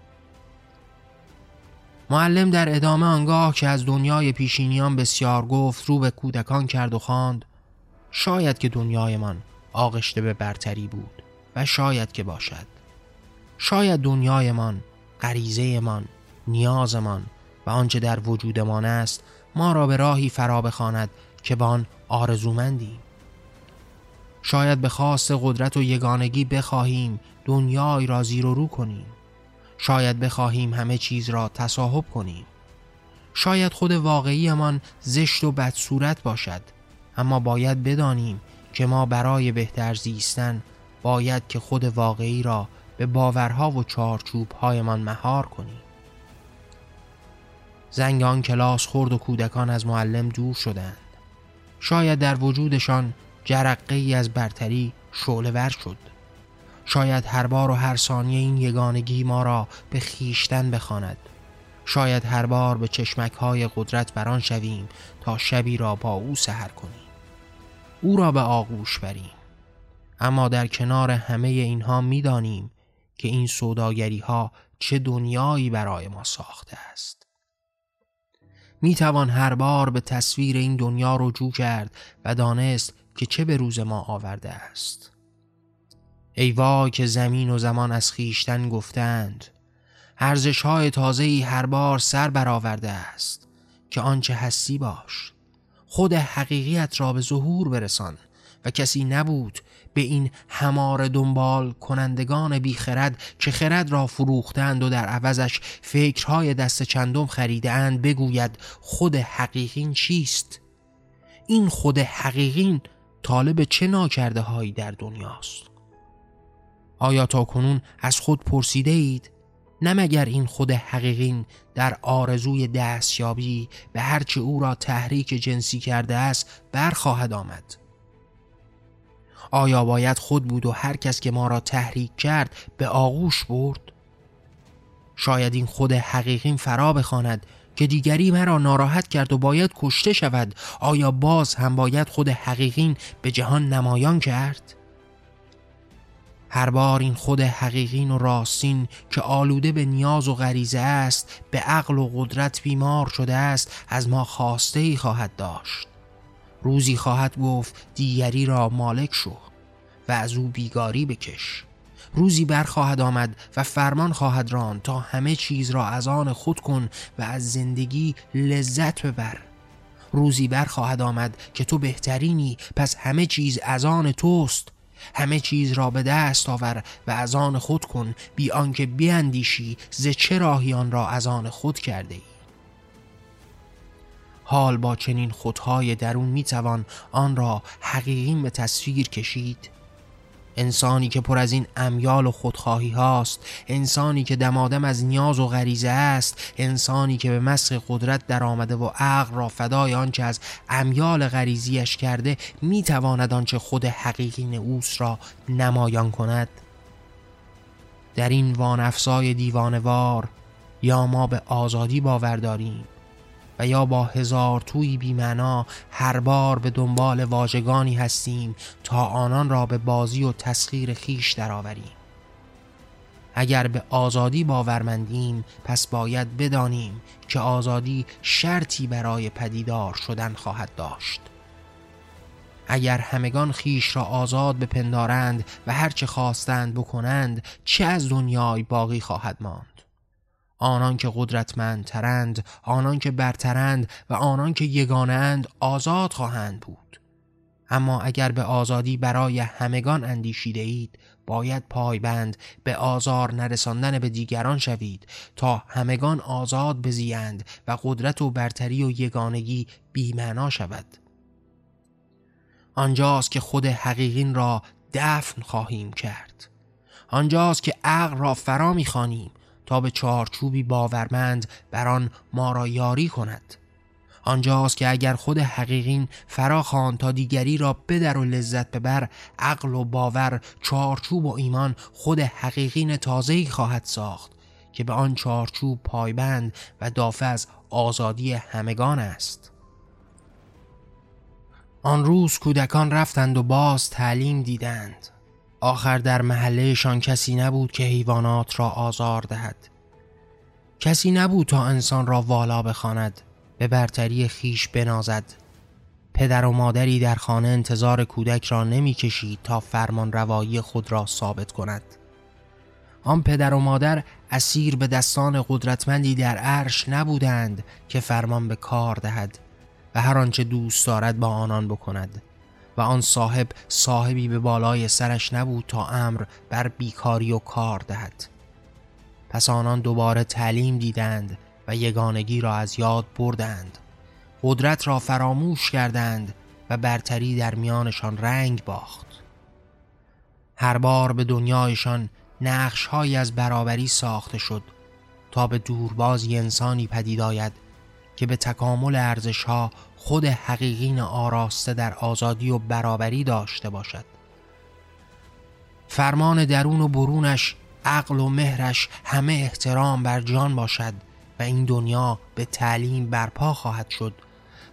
Speaker 1: معلم در ادامه آنگاه که از دنیای پیشینیان بسیار گفت رو به کودکان کرد و خواند شاید که دنیایمان آغشته به برتری بود و شاید که باشد. شاید دنیایمان غریزهمان نیازمان و آنچه در وجودمان است ما را به راهی فرا بخواند که با آن آرزومندیم. شاید به خواست قدرت و یگانگی بخواهیم دنیای را زیر و رو کنیم. شاید بخواهیم همه چیز را تصاحب کنیم. شاید خود واقعیمان زشت و بدصورت باشد اما باید بدانیم که ما برای بهتر زیستن باید که خود واقعی را به باورها و چارچوبهایمان مهار کنیم. زنگ آن کلاس خورد و کودکان از معلم دور شدند. شاید در وجودشان جرقه ای از برتری شعله شد. شاید هر بار و هر ثانیه این یگانگی ما را به خیشتن بخواند. شاید هر بار به چشمک های قدرت بران شویم تا شبی را با او سهر کنیم. او را به آغوش بریم. اما در کنار همه اینها می‌دانیم که این سوداگری ها چه دنیایی برای ما ساخته است. می توان هر بار به تصویر این دنیا رجوع کرد و دانست که چه به روز ما آورده است. ای وای که زمین و زمان از خیشتن گفتند. ارزش های تازه‌ای هر بار سر برآورده است که آنچه هستی باش. خود حقیقیت را به ظهور برسان. و کسی نبود به این همار دنبال کنندگان بیخرد که خرد را فروختند و در عوضش فکرهای دست چندم خریدند بگوید خود حقیقین چیست؟ این خود حقیقین طالب چه ناکرده هایی در دنیاست؟ آیا تا کنون از خود پرسیده اید؟ نمگر این خود حقیقین در آرزوی دستیابی به هرچه او را تحریک جنسی کرده است برخواهد آمد آیا باید خود بود و هر کس که ما را تحریک کرد به آغوش برد؟ شاید این خود حقیقین فرا بخواند که دیگری مرا ناراحت کرد و باید کشته شود آیا باز هم باید خود حقیقین به جهان نمایان کرد؟ هر بار این خود حقیقین و راستین که آلوده به نیاز و غریزه است به عقل و قدرت بیمار شده است از ما خواسته ای خواهد داشت روزی خواهد گفت دیگری را مالک شو و از او بیگاری بکش. روزی بر خواهد آمد و فرمان خواهد ران تا همه چیز را از آن خود کن و از زندگی لذت ببر. روزی بر خواهد آمد که تو بهترینی پس همه چیز از آن توست. همه چیز را به دست آور و از آن خود کن بی آنکه بیاندیشی ز چه راهی آن را از آن خود کرده ای. حال با چنین خودهای درون می‌توان آن را حقیقی به تصویر کشید. انسانی که پر از این امیال و خودخواهی هاست انسانی که دمادم از نیاز و غریزه است انسانی که به مسخ قدرت در آمده و عقل را فدای آنچه از امیال غریزیش کرده می‌تواند آنچه خود حقیقی اوس را نمایان کند. در این وانفسای دیوانوار یا ما به آزادی باور داریم. و یا با هزار توی بیمنا هر بار به دنبال واژگانی هستیم تا آنان را به بازی و تسخیر خیش درآوریم. اگر به آزادی باورمندیم پس باید بدانیم که آزادی شرطی برای پدیدار شدن خواهد داشت. اگر همگان خیش را آزاد بپندارند و هرچه خواستند بکنند چه از دنیای باقی خواهد ماند؟ آنان که قدرتمندترند آنان که برترند و آنان که یگانند آزاد خواهند بود. اما اگر به آزادی برای همگان اندیشیده اید باید پایبند به آزار نرساندن به دیگران شوید تا همگان آزاد بزیند و قدرت و برتری و یگانگی بیمعنا شود. آنجاست که خود حقیقین را دفن خواهیم کرد. آنجاست که عقل را فرا می‌خوانیم تا به چارچوبی باورمند بر آن ما را یاری کند. آنجاست که اگر خود حقیقین فراخوان تا دیگری را بدر و لذت ببر عقل و باور چارچوب و ایمان خود حقیقین تازهی خواهد ساخت که به آن چارچوب پایبند و دافع از آزادی همگان است. آن روز کودکان رفتند و باز تعلیم دیدند. آخر در محلهشان کسی نبود که حیوانات را آزار دهد. کسی نبود تا انسان را والا بخواند به برتری خیش بنازد. پدر و مادری در خانه انتظار کودک را نمی‌کشید تا فرمان روایی خود را ثابت کند. آن پدر و مادر اسیر به دستان قدرتمندی در عرش نبودند که فرمان به کار دهد و هر آنچه دوست دارد با آنان بکند. و آن صاحب صاحبی به بالای سرش نبود تا امر بر بیکاری و کار دهد. پس آنان دوباره تعلیم دیدند و یگانگی را از یاد بردند. قدرت را فراموش کردند و برتری در میانشان رنگ باخت. هر بار به دنیایشان نقش از برابری ساخته شد تا به دوربازی انسانی پدید آید که به تکامل ارزش ها خود حقیقین آراسته در آزادی و برابری داشته باشد. فرمان درون و برونش عقل و مهرش همه احترام بر جان باشد و این دنیا به تعلیم برپا خواهد شد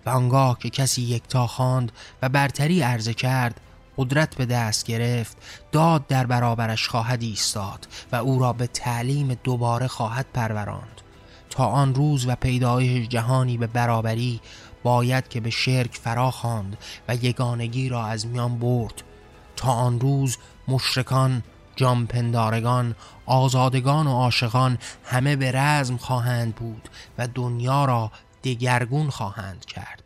Speaker 1: و آنگاه که کسی یکتا خواند و برتری عرضه کرد قدرت به دست گرفت داد در برابرش خواهد ایستاد و او را به تعلیم دوباره خواهد پروراند. تا آن روز و پیدایش جهانی به برابری باید که به شرک فرا خواند و یگانگی را از میان برد. تا آن روز مشرکان جامپندارگان آزادگان و عاشقان همه به رزم خواهند بود و دنیا را دگرگون خواهند کرد.